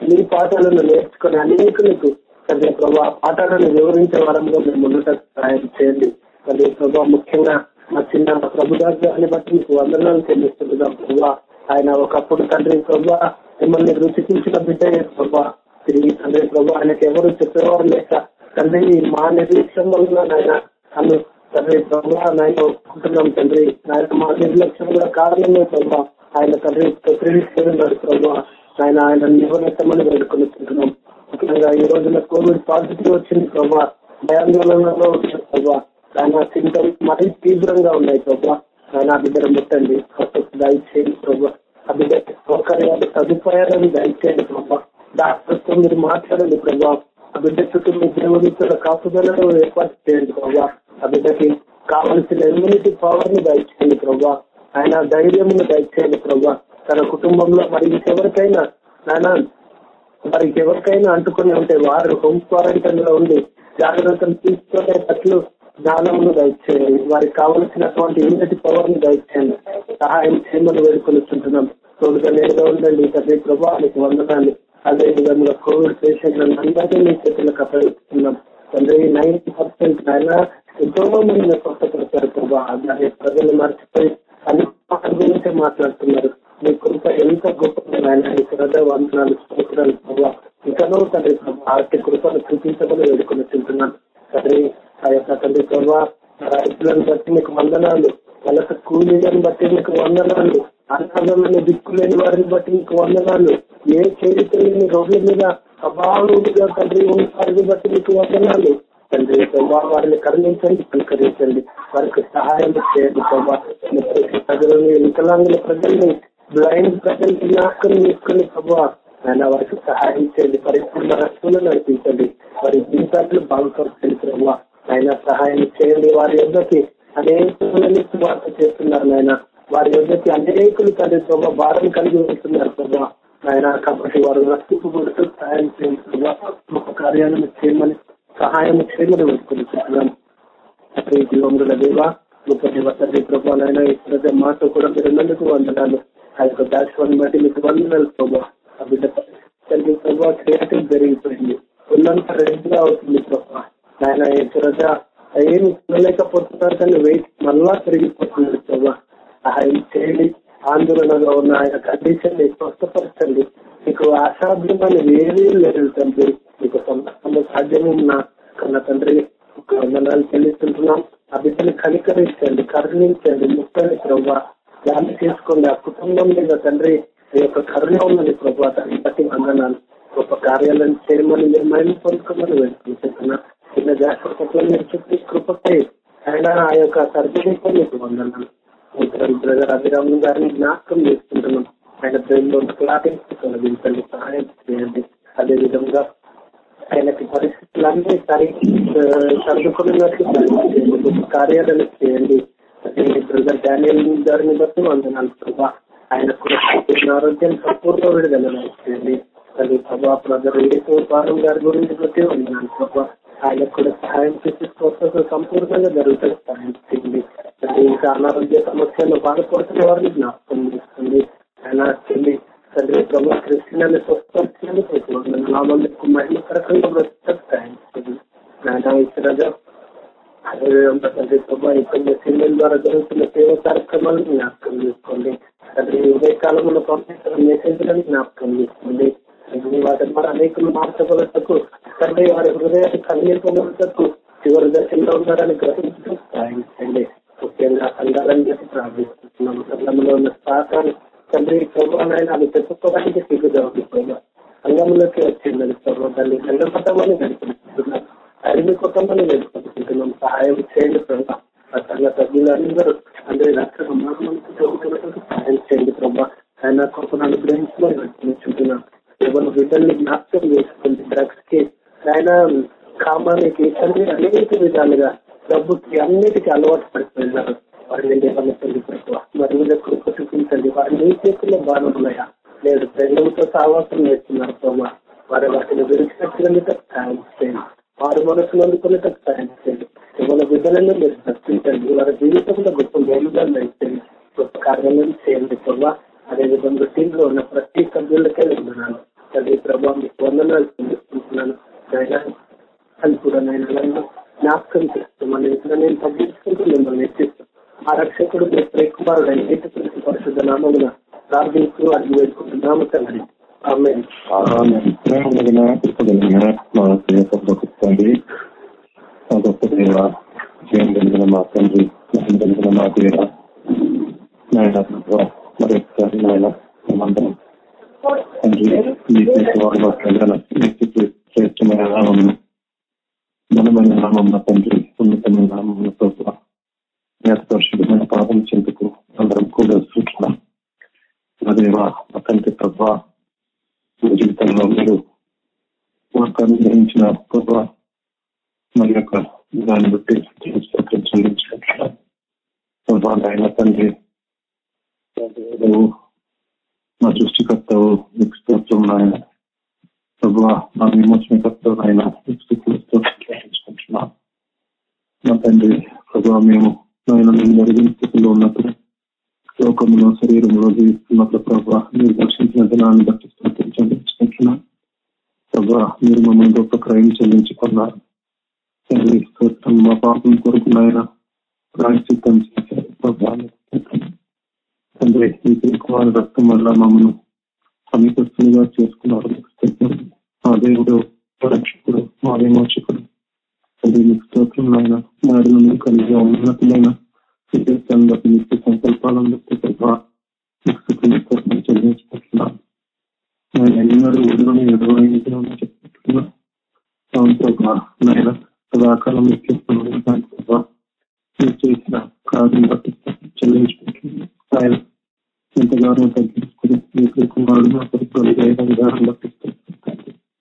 మీ పాఠాలను నేర్చుకుని అనేకులకు తండ్రి ప్రభా పాఠాలను వివరించే వారంలో మేము ఉండటం సహాయం చేయండి. తండ్రి ప్రభా ముఖ్యంగా మా చిన్న మా ప్రభుదాన్ని బట్టి మీకు వందనాలు చెల్లిస్తున్నాం ప్రభా. ఆయన ఒకప్పుడు తండ్రి ప్రభా మిమ్మల్ని రుచికించిన బిడ్డ ప్రభా. తిరిగి తండ్రి ప్రభా ఆయనకి ఎవరు చెప్పేవారు లేక తండ్రి మా నిర్లక్ష్యం వల్ల నాయన అను తండ్రి ప్రభా నాయన ఒప్పుకుంటున్నాం తండ్రి. ఆయన మా నిర్లక్ష్యం కూడా కారణమే ప్రభా. ఆయన తండ్రి ప్రేమిస్తున్నాడు ప్రభా. ఆయన ఆయన నివనెత్తమని వేడుకొనిస్తున్నాం ముఖ్యంగా ఈ రోజున కోవిడ్ పాజిటివ్ వచ్చింది ప్రభా. భయాందోళనలో వచ్చింది ప్రభా. ఆయన సింటమ్స్ మరీ తీవ్రంగా ఉన్నాయి ప్రభా. ఆయన ఆ బిడ్డను ముట్టండి దయచేయండి ప్రభా. ఆ బిడ్డకి సౌకర్యాలు సదుపాయాలను దయచేయండి ప్రభా. డాక్టర్తో మీరు మాట్లాడండి ప్రభా. ఆ బిడ్డ చుట్టూ మీ దేవుడితో కాపుదలను ఏర్పాటు చేయండి ప్రభా. ఆ బిడ్డకి కావలసిన ఇమ్యూనిటీ పవర్ని దయచేయండి ప్రభా. ఆయన ధైర్యం దయచేయండి ప్రభా. తన కుటుంబంలో మరి ఇంకెవరికైనా ఆయన వారికి ఎవరికైనా అంటుకుని ఉంటే వారు హోమ్ క్వారంటైన్లో ఉండి జాగ్రత్తలు తీసుకునేటట్లు జ్ఞానమును దయచేయండి. వారికి కావలసినటువంటి ఇమ్యూనిటీ పవర్ని దయచేయండి. సహాయం చేయమని వేడుకొనిస్తుంటున్నాం తోడుగా నేరుగా ఉండండి. తండ్రి ప్రభావానికి వందనాన్ని అదే విధంగా కోవిడ్ పేషెంట్లను అందరినీ మీ చేతులకు అప్పగిస్తున్నాం తండ్రి నైన్టీ పర్సెంట్ ఆయన ఎంతో మంది స్వస్థపడతారు ప్రభా అలాగే ప్రజలు మర్చిపోయి అన్ని గురించే మాట్లాడుతున్నారు. మీ కృప ఎంత గొప్పది ఆయన ఈ శ్రద్ధ వందనాలు స్తోత్రాలు ప్రభావ ఇంకనో తండ్రి ప్రభా ఆర్టి కృపను చూపించమని వేడుకొని తింటున్నాను తండ్రి ఆ యొక్క తండ్రి ప్రభా రైతులను బట్టి మీకు వందనాలు. వలస కూలీలను బట్టి మీకు వందనాలు. అనాథమైన దిక్కులేని వారిని బట్టి మీకు వందనాలు. ఏ చేరిక రోడ్ల మీద అభావులుగా తండ్రి ఉన్న బట్టి మీకు వందనాలు. తండ్రి ప్రభా వారిని కరుణించండి పలకరించండి వారికి సహాయం చేయండి ప్రభా. ప్రజలని వికలాంగుల ప్రజల్ని బ్లైండ్ ప్రజల్ని జ్ఞాపకం తీసుకుని ప్రభావ ఆయన వారికి సహాయం చేయండి. పరిపూర్ణ రక్తులు నడిపించండి. వారి జీవితాలు బాగుపరచండి ప్రభా. ఆయన సహాయం చేయండి. వారి యొక్కకి అనేకులని వార్త చేస్తున్నారు నాయన. వారి యొక్కకి అనేకులు తండ్రి ప్రభా భారం కలిగి ఉంటున్నారు ప్రభావ ఆయన కాబట్టి వారు రక్షింపబడుతూ సహాయం చేయండి ప్రభా. ఒక కార్యాలను చేయమని సహాయం చేయమని వేడుకుంటున్నాం. తండ్రి జీవముల దేవ గొప్ప దేవ తండ్రి ప్రభావైనా ఇక్కడ మాతో కూడా మీరు ఉన్నందుకు వందనాలు. ఆ యొక్క దాక్షాన్ని బట్టి మీకు వందనాలు ప్రభావ ఆ బిడ్డ ప్రభావ క్రియేటివ్ పెరిగిపోయింది ఉన్నంత రెడీగా అవుతుంది ప్రభావ ఆయన ఇక్కడ ఏమి తినలేకపోతున్నారు కానీ వెయిట్ మళ్ళా పెరిగిపోతుంది ప్రభావ సహాయం చేయండి ఆందోళనగా ఉన్న ఆయన కండిషన్ని స్వస్థపరచండి. మీకు అసాధ్యమైన ఏమీ లేదు తండ్రి. మీకు సందర్భంలో సాధ్యమున్న కన్న తండ్రి ఒక వందనాలు చెల్లిస్తుంటున్నాం. ఆ బిడ్డని కనికరించండి కరుణించండి ముక్కని ప్రభావ దాన్ని చేసుకోండి ఆ కుటుంబం మీద తండ్రి ఈ యొక్క కరుణ ఉన్నది ప్రభా దాన్ని బట్టి వందనాలు. గొప్ప కార్యాలను చేయమని మీరు మైండ్ పొందుకోమని వెళ్తున్నా చిన్న జాగ్రత్తలు మీరు చుట్టూ కృపపై ఆయన ఆ యొక్క సర్జరీతో మీకు వందనాలు. బ్రదర్ అభిరామ్ గారిని జ్ఞాపకం చేసుకుంటున్నాం. ఆయన బ్రెయిన్లో క్లాటింగ్స్ తొలగించండి సహాయం చేయండి. అదేవిధంగా ఆయనకి పరిస్థితులన్నీ సరి సర్దుకున్నట్లు కార్యాలను చేయండి. బ్రదర్ డానియల్ గారిని బట్టి వందనాలు ప్రభా. ఆయన ఆరోగ్యం సంపూర్ణ విడుదల నడుస్తుంది తల్లి ప్రభా బ్రదర్ ఏదో వారం గారి గురించి ప్రతి ఉన్నాను ప్రభా ఆయన కూడా సహాయం చేసి స్వస్థత సంపూర్ణంగా జరుగుతుంది. సహాయం చేయండి తల్లి ఇంకా అనారోగ్య సమస్యలు బాధపడుతున్న వారిని జ్ఞాపకం చేస్తుంది. ఆయన చెల్లి తండ్రి ప్రభు కృష్ణాన్ని స్వస్థాన్ని ప్రతి నామాలకు మహిమకరకంగా ప్రస్తుతం సహాయం చేయండి అదేవిధంగా తండ్రి ప్రభా ఇక్కడ సినిమా ద్వారా జరుగుతున్న సేవ కార్యక్రమాలను జ్ఞాపకం పంపించిన మెసేజ్లను జ్ఞాపకం చేసుకోండి వాటిని మరి అనేకులు మార్చబడటకు తండ్రి వారి హృదయాన్ని కలిగించబడటకు చివరి దశలో ఉన్నారని గ్రహించి అన్నిటికీ అలవాటు పడిపోయినారు. వారిని నిబంధనలు మరి మీద కృప చూపించండి వారి నీ చేతుల్లో బాధలు లేదు. ప్రజలతో సావాసం Mama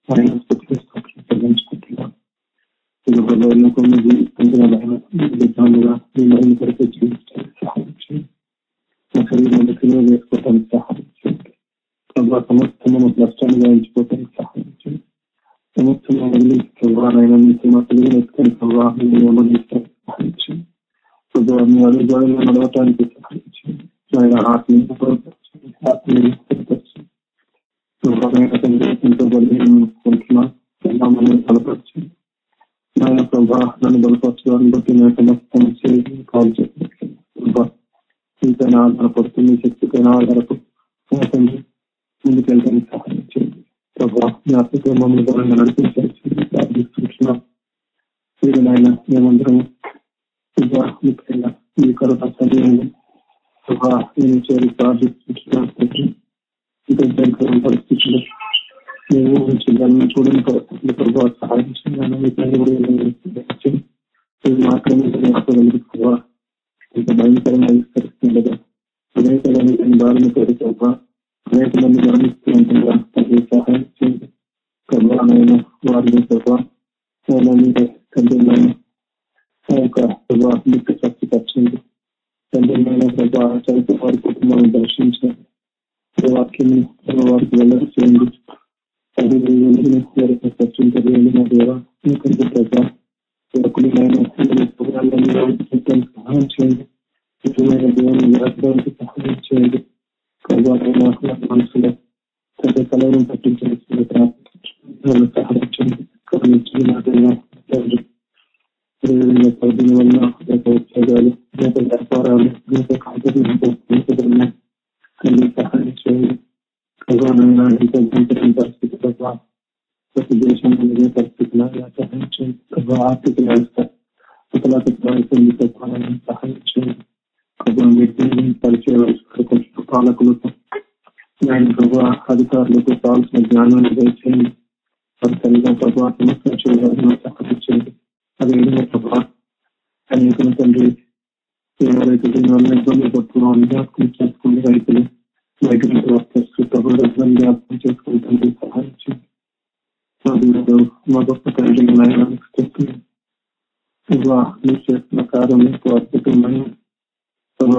సాయం స్థుతిస్తున్నాం గొప్ప గౌరవంలో జీవిస్తుంటున్న భయం మీ మహిమ కొరకు జీవిస్తాం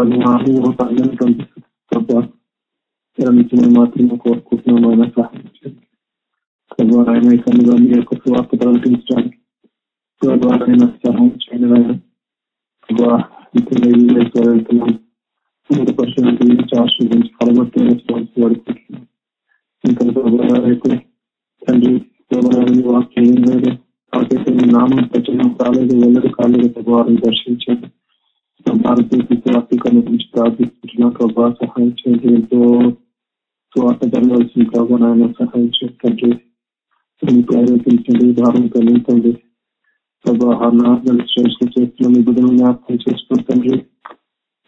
ప్రభా నీ ఆహ్వానం అందరినీ ప్రభా మాత్రమే కోరుకుంటున్నాం ఆయన సహాయం ఆయన మీ యొక్క స్వార్థ ప్రకటించడానికి ఆయన సహాయం చేయండి ఆయన వెళ్తున్నాం మూడు పర్సెంట్ గురించి ఆశ్రయించి ఇంకా అయితే తండ్రి ప్రభావాన్ని వాక్యం నామం ప్రచురణ కాలేదు వెళ్ళదు కాలేదు ప్రభావం దర్శించండి భారతదేశ వాక్యకరణ గురించి ప్రార్థిస్తున్నాం ప్రభా సహాయం చేయండి ఎంతో స్వార్థ జరగాల్సిన ప్రభావం ఆయన సహాయం చేయండి ప్రేరేపించండి భారం కలిగించండి ప్రభా ఆర్గనైజేషన్ శ్రేష్ఠ చేస్తున్న మీ బిడ్డను జ్ఞాపకం చేసుకుంటండి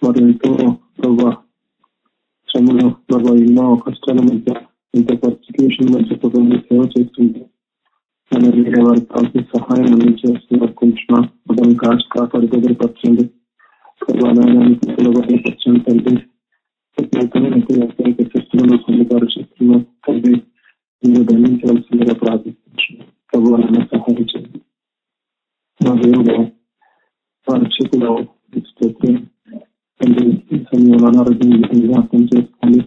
మరి ఎంతో ప్రభా శ్రమలు ప్రభా ఎన్నో కష్టాల మధ్య ఎంతో పర్సిక్యూషన్ మధ్య ప్రభావ సేవ చేస్తుంటే ఆయన వేరే కావాల్సిన సహాయం అందించేస్తున్నారు కొంచెం ఉదయం కాచి కాపాడి భద్రపరచండి తండ్రి వ్యతిరేక పొందుతారు తండ్రి మీరు సహాయం చేయండి మా దేవుడు మా రక్షకులు తండ్రి ఈ సమయంలో అనారోగ్యం చేసుకోండి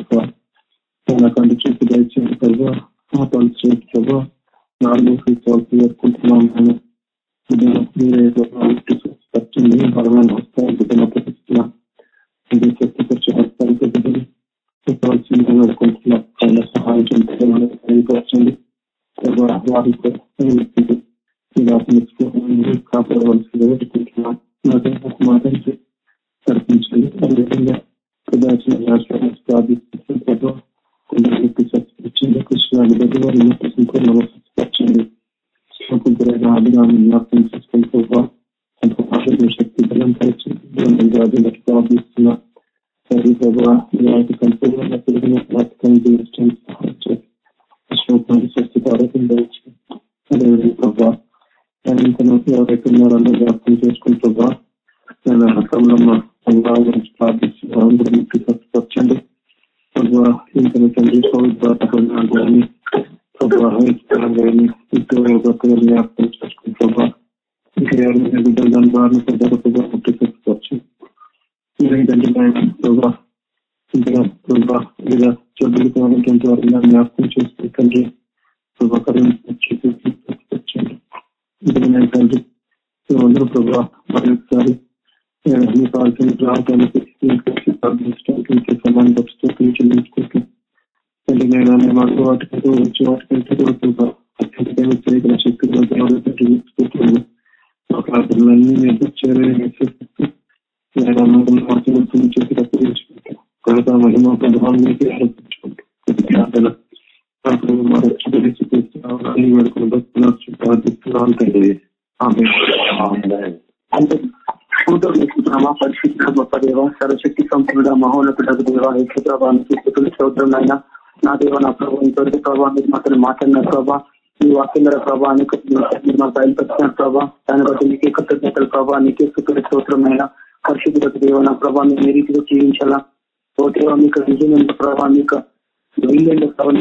కదా కంటి చూపు దయచేయండి ప్రభావ ఆ ప్రభావ నాలుగు మీరే బలమైన వస్తాయి ఇది శక్తిపరిచే వస్తాయి బిడ్డలు సహాయం చేయండి వారికి కాపాడవలసిందిగా వేడుకుంటున్నాం అదేవిధంగా ప్రదాచిన ప్రార్థిస్తుంది సత్పించండి కృష్ణాన్ని సంపూర్ణ జ్ఞాపకం శక్తి బలం పరిచయం ప్రార్థిస్తున్నా సరే ప్రభావ వారికి సంపూర్ణంగా తిరిగిన ప్రార్థన జీవించడానికి సహాయం చేయండి విశ్వపాన్ని స్వస్థత ఆరోగ్యం అదేవిధంగా ప్రభావ ఎవరైతే ఉన్నారో గురించి స్వచ్ఛండి ఇంకా తండ్రి కోవిడ్ జ్ఞాపకం చేసుకుని ఇంకా ఎవరైనా బిడ్డలు దాని పెద్దగా ఇంకా జ్ఞాపకం చేసుకుని తండ్రి ప్రభాకరం తండ్రి అందరూ మరొకసారి he's also in drought and is experiencing public struggles with someone that's taking children's cooking. And again, I'm about to article to which you article to go to the academic relationship to the other countries to do. So, I'm learning a bit sharing and assisting. And I'm going to also to check it up with you. Because I'm going to go on with the help of the other. आपको हमारे अच्छे तरीके से और अनिवार्य को बस plus चुका दिखलान कर लिए आमीन आमीन అంటే కూతురుమా పరిశుద్ధ గొప్ప దేవ సర్వశక్తి సంపూర్ణ మహోన్నతుడకు దేవ చదువుతున్నాం ఆయన నా దేవ నా ప్రభావ ఇంతవరకు ప్రభావ మీరు మాత్రం మాట్లాడిన ప్రభావ ఈ వాక్యంలో ప్రభావానికి మీరు బయలుపరిచిన ప్రభావ దాన్ని బట్టి నీకే కృతజ్ఞతలు ప్రభావ నీకే స్థుతులు చదువుతున్నాయినా పరిశుద్ధులకు దేవ నా ప్రభావ మీరు ఏ రీతిగా జీవించాలా ఓ దేవ మీకు నిజమైన ప్రభావ మీకు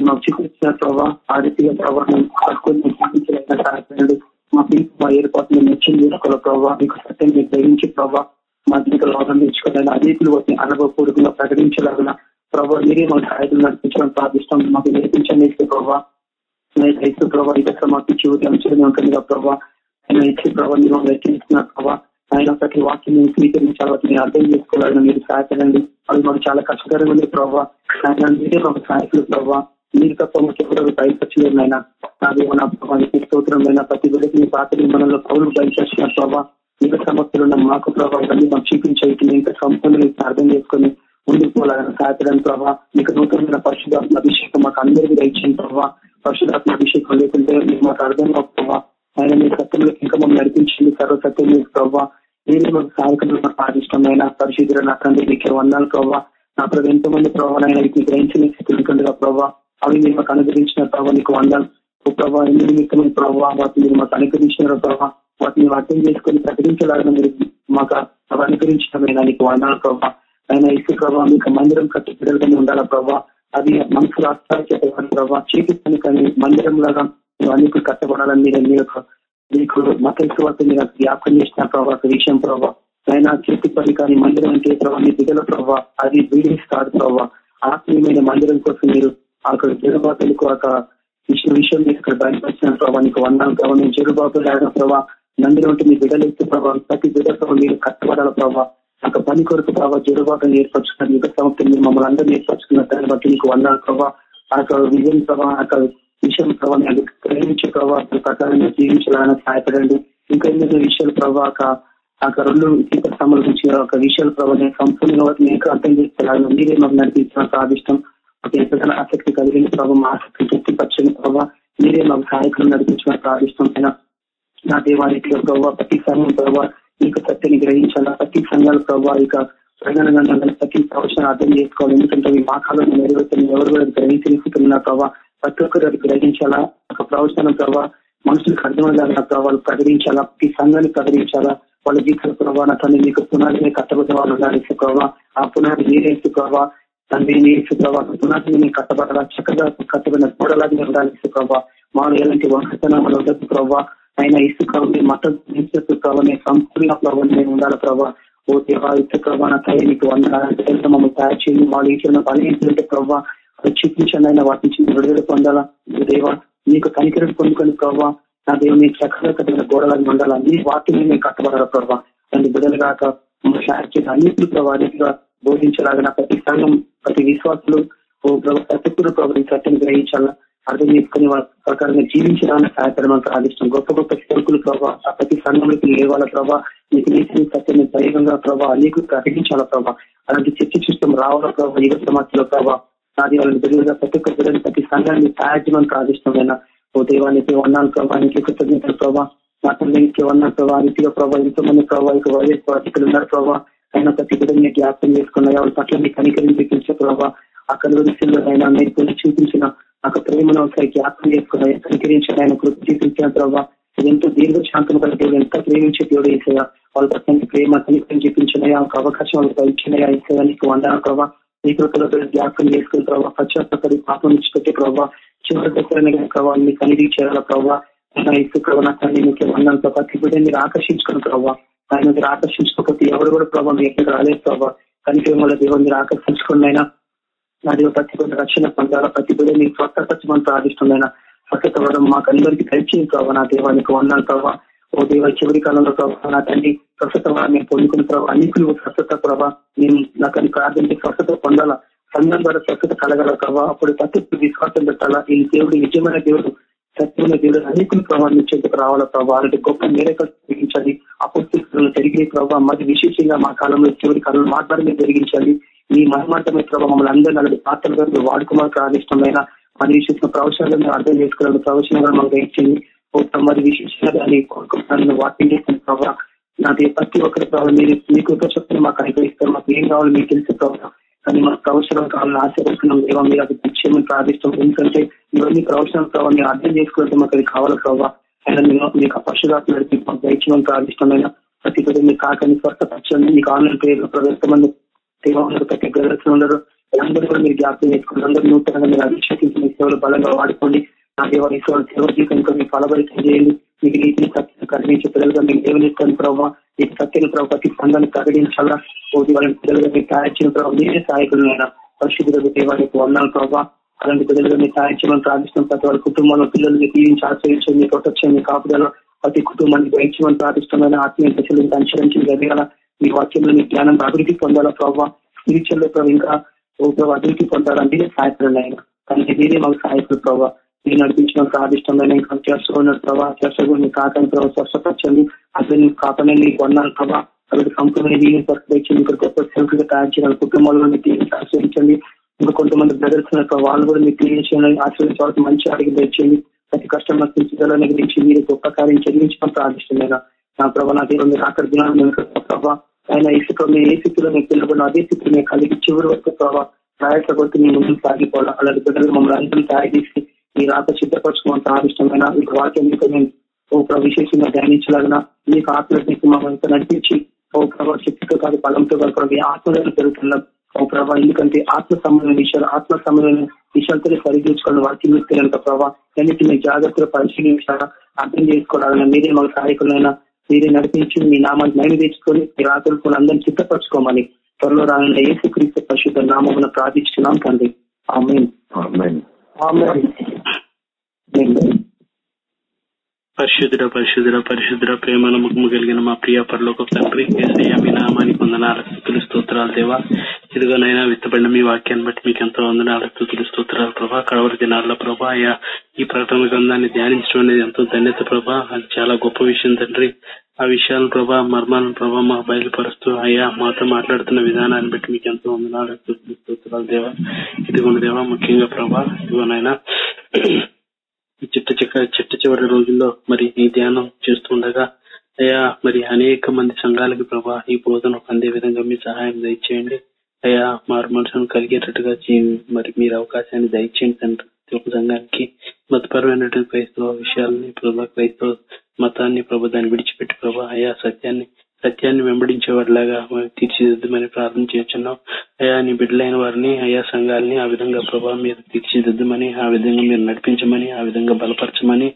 మాకు చూపించిన ప్రభావ ఆ రీతిగా ప్రభావం కట్టుకొని చూపించలేక సహాయపడండి మా పిలుపు మా ఏర్పాటును మెచ్చిన ఒకరు ప్రభావ మీకు సత్యం మీరు గ్రహించి ప్రభావ మా జీవితంలో అవలంబించుకోవాలి అనేకులు వచ్చి అనుభవపూర్వకంగా ప్రకటించలాగిన ప్రభావ మీరే మా సహాయకులు నడిపించడం ప్రార్థిస్తాం మాకు నేర్పించండి ప్రభావ. రైతు ప్రభావ ఇక సమర్పించి ఉదయం చేయడం ఉంటుంది ప్రభావ. ఆయన ఇచ్చే ప్రభావ మీరు వ్యక్తిస్తున్నారు ప్రభావ. ఆయన ప్రతి వాక్యం మేము స్వీకరించాలి అర్థం చేసుకోవాలని మీరు సహాయపడండి. అది మాకు చాలా కష్టకరంగా ఉంది ప్రభావ మీరే మాకు సహాయకులు ప్రభావ. మీరు తప్ప మాకు ఎవరు బయటపచ్చలేదు ఆయన అదే మన ప్రభావానికి స్తోత్రమైన ప్రతి బిడ్డకి మీ పాత్ర మనలో పౌరులు బయటపరిచిన ప్రభావ ఇంకా సమస్యలు ఉన్న మాకు ప్రభావాన్ని మాకు చూపించేది ఇంకా సంపూర్ణ అర్థం చేసుకుని ముందుకు పోలాలని సహాయపడని ప్రభావ మీకు నూతనమైన పరిశుధాత్మ అభిషేకం మాకు అందరికీ దయచేయండి ప్రభావ పరిశుధాత్మ అభిషేకం లేకుంటే మీకు మాకు అర్థం కాకపోవా ప్రభావ ఆయన మీ సత్యంలో ఇంకా మమ్మల్ని నడిపించింది సర్వసత్యం మీకు ప్రభావ నేను మాకు సహాయకులు మాకు ఆదిష్టమైన నా తండ్రి మీకు వందాలు ప్రభావ నా ప్రభు ఎంతో మంది ప్రభావం వీటిని గ్రహించిన స్థితిగా ప్రభావ అవి మీరు మాకు అనుగ్రహించిన ప్రభావ నీకు వందాలు. ఓ ప్రభావ ఎన్ని నిమిత్తమైన ప్రభావ వాటిని మీరు మాకు అనుగ్రహించిన ప్రభావ వాటిని అర్థం చేసుకుని ప్రకటించలాగా మీరు మాకు అవి అనుగ్రహించడమైన? నీకు వందాలు ప్రభావ ఆయన ఇసు ప్రభావ మీకు మందిరం కట్టి బిడ్డలుగానే ఉండాలా ప్రభావ అది మనసు రాష్ట్రాలు చెప్పాలి ప్రభావ చేపిస్తాను కానీ మందిరం లాగా అన్ని కట్టబడాలని మీరు మీ యొక్క మీకు మత విశ్వాసం మీరు జ్ఞాపకం చేసిన ప్రభావ విషయం ప్రభావ ఆయన చేతి పని కానీ మందిరం అంటే ప్రభావ మీ దిగల ప్రభావ అది బిల్డింగ్స్ కాదు ప్రభావ ఆత్మీయమైన మందిరం కోసం మీరు అక్కడ జరుబాతులకు ఒక విషయం విషయం మీరు ఇక్కడ బయటపరిచిన ప్రభావ నీకు వందాం ప్రభావ నేను జరుబాతులు ఆడిన ప్రభావ మందిరం అంటే మీ బిడ్డలు ఎత్తు ప్రభావ ప్రతి బిడ్డ ప్రభావ మీరు కట్టబడాల ప్రభావ ఒక పని కొరకు ప్రభావ జరుబాటును ఏర్పరచుకున్నారు. యుగ సంస్థ మీరు మమ్మల్ని అందరూ ఏర్పరచుకున్న దాన్ని బట్టి నీకు వందాం ప్రభావ ఆ విజయం ప్రభావ ఆ విషయం ప్రభావం ప్రేమించే ప్రభావ ప్రకారంగా జీవించాలని సహాయపడండి. ఇంకా ఎన్నో విషయాలు ప్రభావ ఆ రెండు ఇతర సంబంధించిన ఒక విషయాలు ప్రభావం సంపూర్ణంగా వాటిని అర్థం చేస్తే మీరే మాకు నడిపించిన ప్రాదిష్టం ఎంతగానో ఆసక్తి కలిగిన ప్రభావం ఆసక్తి తృప్తిపరచని ప్రభావ మీరే మాకు సహాయకులు నడిపించడం ప్రాదిష్టం నా దేవానికి ప్రభావ ప్రతి సంఘం ప్రభావ మీకు సత్యని గ్రహించాలా? ప్రతి సంఘాల ప్రభావ ఇక ప్రధానంగా ప్రతి ప్రవచనం అర్థం చేసుకోవాలి. ఎందుకంటే మా కాలంలో నెరవేర్చిన ఎవరు కూడా గ్రహించిన ప్రభావ ప్రతి ఒక్కరు అది గ్రహించాలా? ఒక ప్రవచనం ప్రభావ మనుషులకు అర్థమయ్యేలా ప్రభావాలు ప్రకటించాలా? ప్రతి సంఘాన్ని ప్రకటించాలా? వాళ్ళ జీవితాల ప్రభావ తను మీకు పునాదిని కట్టబడిన వాళ్ళు ఉండాలి ప్రభావ ఆ పునాది నీరేసు ప్రభావ తండ్రి నీరేసు ప్రభావ పునాదిని కట్టబడాలా చక్కగా కట్టబడిన గోడలాగా ఉండాలి ప్రభావ మాను ఎలాంటి వంశతనాలు ఉండదు ప్రభావ ఆయన ఇసుక మతం ప్రభావ సంపూర్ణ ప్రభావం నేను ఉండాలి ప్రభావ ఓ దేవా ఇసు నా తల్లి నీకు వంద మమ్మల్ని తయారు చేయండి వాళ్ళు ఇచ్చిన బలహీనత ప్రభావ అది చూపించండి ఆయన వాటి నుంచి విడుదల పొందాలా? దేవా నీకు కనికరం పొందుకొని ప్రభావ నా దేవు దేవుని చక్కగా కట్టిన గోడలాగా ఉండాలా? నీ వాటిని నేను కట్టబడాల ప్రభావ దాన్ని బిడ్డలు కాక తయారు చేసిన అన్నింటి ప్రభావ బోధించలాగా ప్రతి సంఘం ప్రతి విశ్వాసులు ఓ ప్రభావ సత్యపూర్ణ ప్రభావం సత్యం గ్రహించాలా? అర్థం చేసుకుని వాళ్ళ ప్రకారంగా జీవించడానికి సహాయపడమని ప్రార్థిస్తాం గొప్ప గొప్ప సేవకులు ప్రభావ ప్రతి సంఘంలోకి లేవాల ప్రభావ నీకు నీతి సత్యం ధైర్యంగా ప్రభావ నీకు ప్రకటించాల ప్రభావ అలాంటి చర్చ చూస్తాం రావాల ప్రభావ యువ సమాజంలో ప్రభావ నాది వాళ్ళని బిడ్డలుగా ప్రతి ఒక్క బిడ్డలు ప్రతి సంఘాన్ని సహాయమని ప్రార్థిష్టమైన ఓ దేవానికి వన్నాను ప్రభావానికి కృతజ్ఞతలు ప్రభావ మా తల్లికి వన్నాను ప్రభావ రీతిగా ప్రభావ ఎంతో మంది ప్రభావ ఇక వైఎస్ ఇక్కడ ఉన్నారు ప్రభావ అయినా ప్రతి బిడ్డని జ్ఞాపకం చేసుకున్న వాళ్ళ పట్ల మీ కనికరించి ప్రభావ అక్కడ విషయంలో ఆయన మీరు కొన్ని చూపించిన ఒక ప్రేమను ఒకసారి జ్ఞాపకం చేసుకున్నాయి కనికరించిన ఆయన కృపి చూపించిన ప్రభావ ఎంతో దీర్ఘశాంతం కలిగి ఎంత ప్రేమించే దేవుడు వేసాయా వాళ్ళ పట్ల ప్రేమ కనికరిని చూపించినాయా ఒక అవకాశం వాళ్ళకి ఇచ్చినయా ఇస్తాయా నీకు వందన ప్రభావ నీ కృపలో జ్ఞాపకం చేసుకుని ప్రభావ పశ్చాత్తపడి పాపం నుంచి పెట్టే ప్రభావ చివరి దగ్గరనే ప్రభావ నీ చేయాల ప్రభావ ఆయన ఇసు ప్రభావ నా నీకు ప్రతి బిడ్డ మీరు ఆకర్షించుకున్న ప్రభావ ఆయన మీరు ఆకర్షించుకోకపోతే ఎవరు కూడా ప్రభావం ఎక్కడ రాలేదు ప్రభావ కనికరం వల్ల దేవుని మీరు ఆకర్షించుకున్న అయినా నా దేవ ప్రతి బిడ్డ రక్షణ పొందాలా? ప్రతి కూడా మీకు స్వస్థపరచమని ప్రార్థిస్తుందైనా స్వచ్ఛత వరం మాకు అందరికీ తెలిసింది ప్రభావ నా దేవానికి వందాలు ప్రభావ ఓ దేవ చివరి కాలంలో ప్రభావ నా తండ్రి స్వస్థత మేము పొందుకున్న ప్రభావ అన్నింటిలో స్వస్థత ప్రభావ మేము నాకు ప్రార్థించి స్వస్థత పొందాలా? సంఘం ద్వారా స్వస్థత కలగల ప్రభావ అప్పుడు ప్రతి విశ్వాసం పెట్టాలా? ఈ దేవుడు నిజమైన దేవుడు సత్యంలో దేవుడు అనేకులు ప్రభావం ఇచ్చేందుకు రావాల ప్రభావ అలాంటి గొప్ప మేరకు జరిగించాలి అపస్థితులు జరిగే ప్రభావ మరి విశేషంగా మా కాలంలో చివరి కాలంలో మాట్లాడమే జరిగించాలి. ఈ మహమాటమే ప్రభావ మమ్మల్ని అందరూ నలుగురు పాత్రలు వాడుకోమని ప్రార్థిష్టమైన మరి విశేషమైన ప్రవచనాలను అర్థం చేసుకోవడానికి ప్రవచనాలను మాకు ఇచ్చింది మరి విశేషంగా దాన్ని వాటిని ప్రభావ నాది ప్రతి ఒక్కరి ప్రభావం మీరు మీకు చెప్పిన మాకు అనుగ్రహిస్తారు. మాకు ఏం కావాలో మీకు తెలిసే ప్రభావం కానీ మన ప్రవచనం కావాలని ఆశపడుతున్నాం. దేవా మీరు అది నిశ్చయమని ప్రార్థిస్తాం ఎందుకంటే ఇవన్నీ ప్రవచనాలు ప్రభావం మీరు అర్థం చేసుకుంటే మాకు అది కావాలి ప్రభావ అయినా మీకు పశురాత్మ నడిపి మాకు దయచేయమని ప్రార్థిష్టమైన ప్రతి ఒక్కరు మీ కాకని స్వస్థపరచండి. మీకు ఆన్లైన్ పేరు ప్రవేశమని దేవాలయంలో ప్రతి గర్భం అందరూ కూడా మీరు జ్ఞాపకం చేసుకోండి అందరూ నూతనంగా మీరు అభిషేకించి మీ సేవలు బలంగా వాడుకోండి. నా చేయండి మీకు నీతిని సత్యం పిల్లలుగా మీకు ప్రభావ ఈ సత్యం ప్రభావ ప్రతి సంఘాన్ని ప్రకటించాలా? వాళ్ళని పిల్లలుగా మీకు తయారు ప్రభావ మీరే సహాయకులు పరిశుద్ధులకు ప్రభావ అలాంటి పిల్లలుగా మీరు తయారు చేయమని ప్రార్థిస్తున్నాం. ప్రతి వాళ్ళ కుటుంబంలో పిల్లల్ని దీవించి ఆశ్రయించండి మీ ప్రొటెక్షన్ మీ కాపుదల ప్రతి ఆత్మీయ దశలు ఇంకా మీ వాక్యంలో మీ జ్ఞానం అభివృద్ధి పొందాలా ప్రభావ స్పిరిచువల్లో ఇంకా ఓ ప్రభావ అభివృద్ధి సహాయపడండి ఆయన కానీ మీరే మాకు సహాయకుడు ప్రభావ నేను నడిపించిన ప్రాదిష్టమైన ఇంకా చేస్తూ ఉన్నాడు ప్రభావ చేస్తూ కూడా మీ కాకని ప్రభావ స్వస్థపరచండి. అసలు నీకు కాకనే నీకు వందాలి ప్రభావ కాబట్టి సంపూర్ణ దీని పరిస్థితి ఇక్కడ గొప్ప సేవకులుగా తయారు చేయాలి కుటుంబాల్లో మీరు దీన్ని ఆశ్రయించండి ఇంకా కొంతమంది బ్రదర్స్ ఉన్నారు వాళ్ళు కూడా మీరు క్లియర్ చేయాలని ఆశ్రయించడానికి మంచి అడిగి తెచ్చేయండి ప్రతి కష్టం స్థితిలో గురించి మీరు గొప్ప కార్యం చెల్లించడం ప్రార్థిస్తున్నారా నా ప్రభావ నా దేవుడు మీరు అక్కడ దినాలు ఆయన ఈ స్థితిలో ఏ స్థితిలో మీకు తెలియకుండా అదే స్థితిలో మీకు కలిగి చివరి వరకు ప్రభావ ప్రయాస కొడుకు మీ ముందుకు సాగిపోవాలి? అలాంటి బిడ్డలు మమ్మల్ని అందరూ తయారు చేసి మీ రాక సిద్ధపరచుకోవడం ఆదిష్టమైన మీకు వాక్యం మీకు మేము ఓ విశేషంగా ధ్యానించలాగిన మీకు ఆత్మీయ మమ్మల్ని నడిపించి ఓ ప్రభావ శక్తితో కాదు బలంతో కాదు మీ ఆత్మలను పెరుగుతున్నాం ఓ ప్రభావ ఎందుకంటే ఆత్మ సంబంధమైన విషయాలు ఆత్మ సంబంధమైన విషయాలతో సరిదించుకోవడం వాక్యం మీకు తెలియక ప్రభావ అన్నిటి మీ జాగ్రత్తగా పరిశీలించాలా? అర్థం చేసుకోవాలన్నా మీరే మాకు సహాయకులైనా మీరే నడిపించి మీ నామాన్ని మైలు తెచ్చుకొని మీ రాత్రులు అందరినీ సిద్ధపరచుకోమని త్వరలో రానున్న ఏసుక్రీస్తు పరిశుద్ధ నామమున ప్రార్థిస్తున్నాం తండ్రి. ఆమె పరిశుద్ధుడ పరిశుద్ధుడ పరిశుద్ధుడ ప్రేమ నమ్మకము కలిగిన మా ప్రియ పరలోక తండ్రి ఏసయ్య మీ నామానికి వందనాలు. స్థుతులు స్తోత్రాలు దేవా. ఇదిగోనైనా విత్తబడిన మీ వాక్యాన్ని బట్టి మీకు ఎంతో వందనాలు. స్థుతులు స్తోత్రాలు ప్రభా. కడవరి దినాల్లో ప్రభా అయ్యా ఈ ప్రకటన గ్రంథాన్ని ధ్యానించడం అనేది ఎంతో ధన్యత ప్రభా. అది చాలా గొప్ప విషయం తండ్రి. ఆ విషయాలను ప్రభా మర్మాలను ప్రభా మాకు బయలుపరుస్తూ అయ్యా మాతో మాట్లాడుతున్న విధానాన్ని బట్టి మీకు ఎంతో వందనాలు దేవ స్తోత్రాలు దేవా. ఇదిగోండి దేవ ముఖ్యంగా ప్రభా ఇదిగోనైనా చిట్ట చిక్క చిట్ట చివరి రోజుల్లో మరి ఈ ధ్యానం చేస్తుండగా అయ్యా మరి అనేక మంది సంఘాలకి ప్రభా ఈ బోధన అందే విధంగా మీ సహాయం దయచేయండి. అయ్యా మారు మనసును కలిగేటట్టుగా చే- మరి మీరు అవకాశాన్ని దయచేయండి తండ్రి. ప్రతి ఒక్క సంఘానికి మతపరమైనటువంటి క్రైస్తవ విషయాలని ప్రభా క్రైస్తవ మతాన్ని ప్రభు దాన్ని విడిచిపెట్టి ప్రభా అయా సత్యాన్ని సత్యాన్ని వెంబడించే వారిలాగా తీర్చిదిద్దమని ప్రార్థన చేస్తున్నాం. అయా నీ బిడ్డలైన వారిని అయా సంఘాలని ఆ విధంగా ప్రభా మీరు తీర్చిదిద్దమని ఆ విధంగా మీరు నడిపించమని ఆ విధంగా బలపరచమని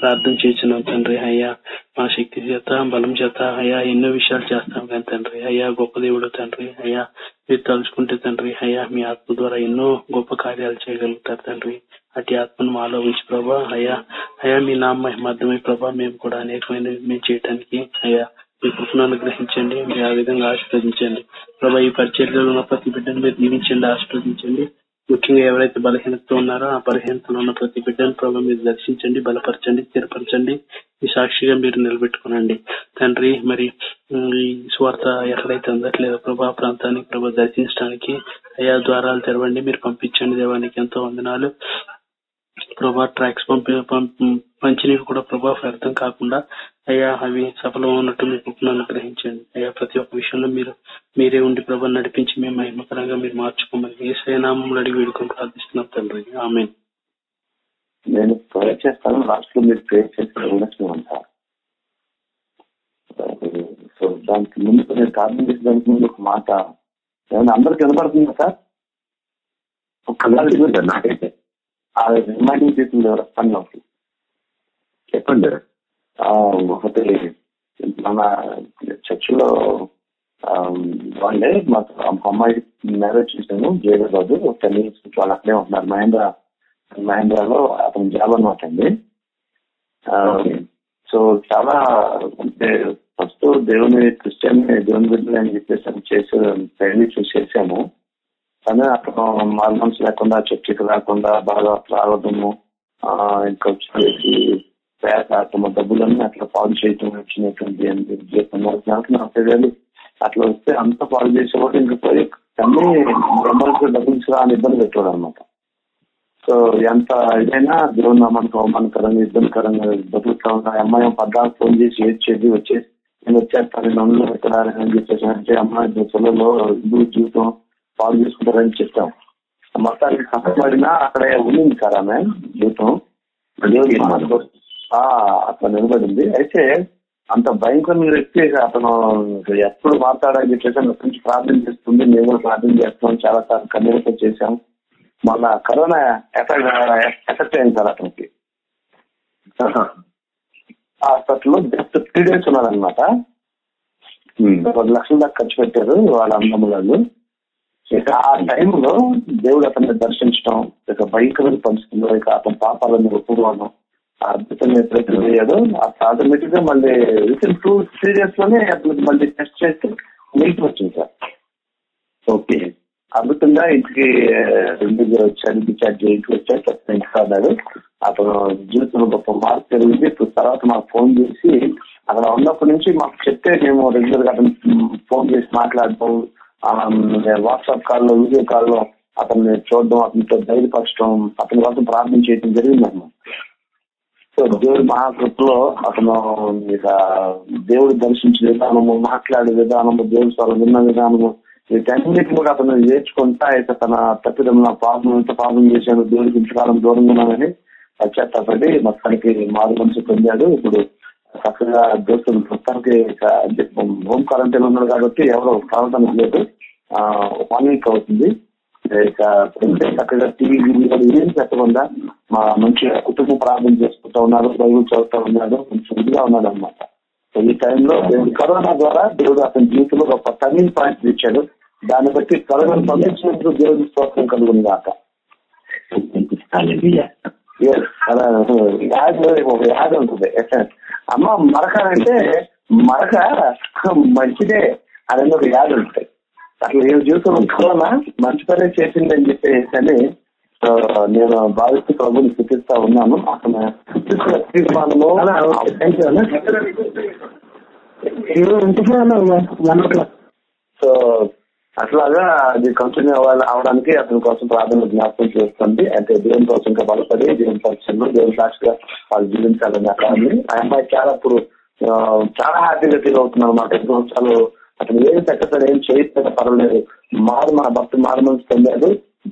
ప్రార్థన చేస్తున్నాం తండ్రి. అయ్యా మా శక్తి చేత బలం చేత అయ్యా ఎన్నో విషయాలు చేస్తాం కానీ తండ్రి. అయ్యా గొప్ప దేవుడు తండ్రి. అయ్యా మీరు తలుచుకుంటే తండ్రి అయ్యా మీ ఆత్మ ద్వారా ఎన్నో గొప్ప కార్యాలు చేయగలుగుతారు తండ్రి. అటు ఆత్మను మాలో ఉంచి ప్రభా. అయ్యా అయ్యా మీ నామ మహిమార్థమై ప్రభా మేము కూడా అనేకమైన మేము చేయటానికి అయ్యా మీ కృపను అనుగ్రహించండి మీరు ఆ విధంగా ఆశీర్వదించండి. ప్రభా ఈ పరిచర్యలో ఉన్న ప్రతి బిడ్డను మీరు దీవించండి ఆశీర్వదించండి. ముఖ్యంగా ఎవరైతే బలహీనతతో ఉన్నారో ఆ బలహీనతలో ఉన్న ప్రతి బిడ్డను ప్రభావ మీరు దర్శించండి బలపరచండి స్థిరపరచండి. ఈ సాక్షిగా మీరు నిలబెట్టుకునండి. తండ్రి మరి ఈ స్వార్థ ఎక్కడైతే అందట్లేదో ప్రభా ప్రాంతానికి ప్రభా దర్శించడానికి అయా ద్వారాలు తెరవండి మీరు పంపించండి దేవానికి ఎంతో వందనాలు. ప్రభా ట్రాక్స్ పంపి పంప- పంచినవి కూడా ప్రభా వ్యర్థం కాకుండా అయ్యా అవి సఫలం ఉన్నట్టు మీ కృపను అనుగ్రహించండి. అయ్యా ప్రతి ఒక్క విషయంలో మీరు మీరే ఉండి ప్రభా నడిపించి మేము మహిమకరంగా మీరు మార్చుకోమని ఏ సయనామంలో అడిగి వేడుకొని ప్రార్థిస్తున్నాం తండ్రి. ఆమె నేను ప్రే చేస్తాను. లాస్ట్లో మీరు ప్రే చేసిన ఉండొచ్చు అంటారు సో దానికి ముందు నేను ప్రార్థన చేసేదానికి ముందు ఒక మాట. ఏమైనా అందరికి వినపడుతుందా సార్? ఒక్కసారి నాకైతే రిమైండింగ్ చేసింది ఎవరు? పని నాకు చెప్పండి. ఒకటి మన చర్చిలో వాళ్ళే మాకు ఒక అమ్మాయి మ్యారేజ్ చేశాను జయబాబు టెన్ ఇయర్స్ నుంచి వాళ్ళు అక్కడే ఉంటున్నారు. మహేంద్ర మహేంద్రలో అతను జాబ్ అనమాట అండి. సో చాలా అంటే ఫస్ట్ దేవుని క్రిస్టియన్ దేవుని బిడ్డలు అని చెప్పేసి చేసి పెళ్ళి చూసి చేసాము కానీ అక్కడ మార్మన్స్ లేకుండా చర్చికి రాకుండా బాగా ప్రారంభము ఇంకా వచ్చేసి పేకాటము డబ్బులన్నీ అట్లా పాలు చేయటం వచ్చినటువంటి అని చెప్తున్నారు నాకు అట్లా వస్తే అంత పాలు చేసేవాడు ఇంకా పోయి కానీ బ్రహ్మకు డబ్బులు అని ఇబ్బంది పెట్టాడు అనమాట సో ఎంత ఇదైనా దేవుని నామానికి అవమానకరంగా ఇబ్బందికరంగా బతుకుతా ఉన్న అమ్మాయి పద్దాకు ఫోన్ చేసి ఏడ్చేది వచ్చేసి నేను వచ్చేస్తాను నన్ను ఎక్కడ అని చెప్పేసి అంటే అమ్మాయి దశలలో ఇల్లు జీవితం పాలు చేసుకుంటారని చెప్తాం మొత్తానికి కష్టపడినా అక్కడ ఉండింది సార్ ఆమె జీవితం దేవుని నామానికి ఆ, అట్లా నిలబడింది. అయితే అంత భయంకరమైన వ్యక్తి అతను ఎప్పుడు మాట్లాడని చెప్పేసి అతని గురించి ప్రార్థన చేస్తుంది. మేము కూడా ప్రార్థన చేస్తున్నాం చాలా సార్లు కన్నీళ్ళతో చేశాం. మొన్న కరోనా ఎఫెక్ట్ ఎఫెక్ట్ అయింది సార్ అతనికి. హాస్పిటల్లో జస్ట్ త్రీ డేస్ ఉన్నారనమాట పది లక్షల దాకా ఖర్చు పెట్టారు వాళ్ళ అన్నములు ఇక ఆ టైంలో దేవుడు అతన్ని దర్శించడం ఇక భయంకరమైన పరిస్థితుల్లో ఇక అతని పాపాలను ఒప్పుకోవడం అద్భుతం ఎప్పుడైతే అయ్యాడో ఆటోమేటిక్గా మళ్ళీ విత్ టూ త్రీ డేస్లోనే మళ్ళీ టెస్ట్ చేస్తే నెగిటివ్ వచ్చింది సార్ ఓకే. అద్భుతంగా ఇంటికి రెండు వచ్చాడు డిశ్చార్జ్ ఇంటికి వచ్చాడు ఇంటికి అన్నాడు అతను జీవితంలో గొప్ప మార్పు జరిగింది. ఇప్పుడు తర్వాత మాకు ఫోన్ చేసి అక్కడ ఉన్నప్పటి నుంచి మాకు చెప్తే మేము రెగ్యులర్గా అతను ఫోన్ చేసి మాట్లాడటం వాట్సాప్ కాల్లో వీడియో కాల్లో అతన్ని చూడడం అతనితో ధైర్యపరచడం అతని కోసం ప్రార్థన చేయడం జరిగిందన్నమాట సో దేవుడి మహాకృతిలో అతను ఇక దేవుడు దర్శించిన విధానము మాట్లాడే విధానము దేవుడి స్వరం విన్న విధానము వీటన్నిటి కూడా అతను నేర్చుకుంటా ఇక తన తప్పిదం పాపం ఎంత పాపం చేశాను దేవుడికి ఇంతకాలం దూరంగా ఉన్నానని పశ్చాత్తాపడి మొత్తానికి మారు మనసు పొందాడు. ఇప్పుడు చక్కగా దోస్తులు ప్రస్తుతానికి హోమ్ క్వారంటైన్ ఉన్నాడు కాబట్టి ఎవరో ప్రాంతం లేదు. వన్ వీక్ అవుతుంది. ఇక చక్కగా టీవీ ఏం చెప్పకుండా మా మంచి కుటుంబం ప్రార్థన చేసుకుంటూ ఉన్నారు బైబుల్ చదువుతూ ఉన్నాడు కొంచెం ఇదిగా ఉన్నాడు అనమాట ఈ టైంలో దేవుడు కరోనా ద్వారా దేవుడు అతని జీవితంలో ఒక టర్నింగ్ పాయింట్ ఇచ్చాడు దాన్ని బట్టి కరోనా పంపించినప్పుడు దేవుడి స్తోత్రం కలుగుంది యాడ్ ఉంటుంది. అమ్మ మరక అంటే మరక మంచిదే అనేది ఒక యాడ్ ఉంటుంది. అట్లా ఏ జీవితం కరోనా మంచి పనే చేసిందని చెప్పేసి అని నేను భావిస్తూ ప్రభుని చూపిస్తా ఉన్నాను. అతను సో అట్లాగా అది కంటిన్యూ అవ్వాలి అవడానికి అతని కోసం ప్రార్థన జ్ఞాపకం చేస్తుంది. అంటే దేవుని కోసం ఇంకా బలపడి దేవుని పరిచయంలో దేవుని సాక్షిగా వాళ్ళు జీవించాలని అక్కడ ఆ అమ్మాయి చాలా ఇప్పుడు చాలా హ్యాపీగా ఫీల్ అవుతున్నారు అనమాట ఎన్ని సంవత్సరాలు అతను ఏం చక్కగా ఏం చేయకపోతే పర్వాలేదు. మారు మన భక్తి మారు మనసు పొందాడు.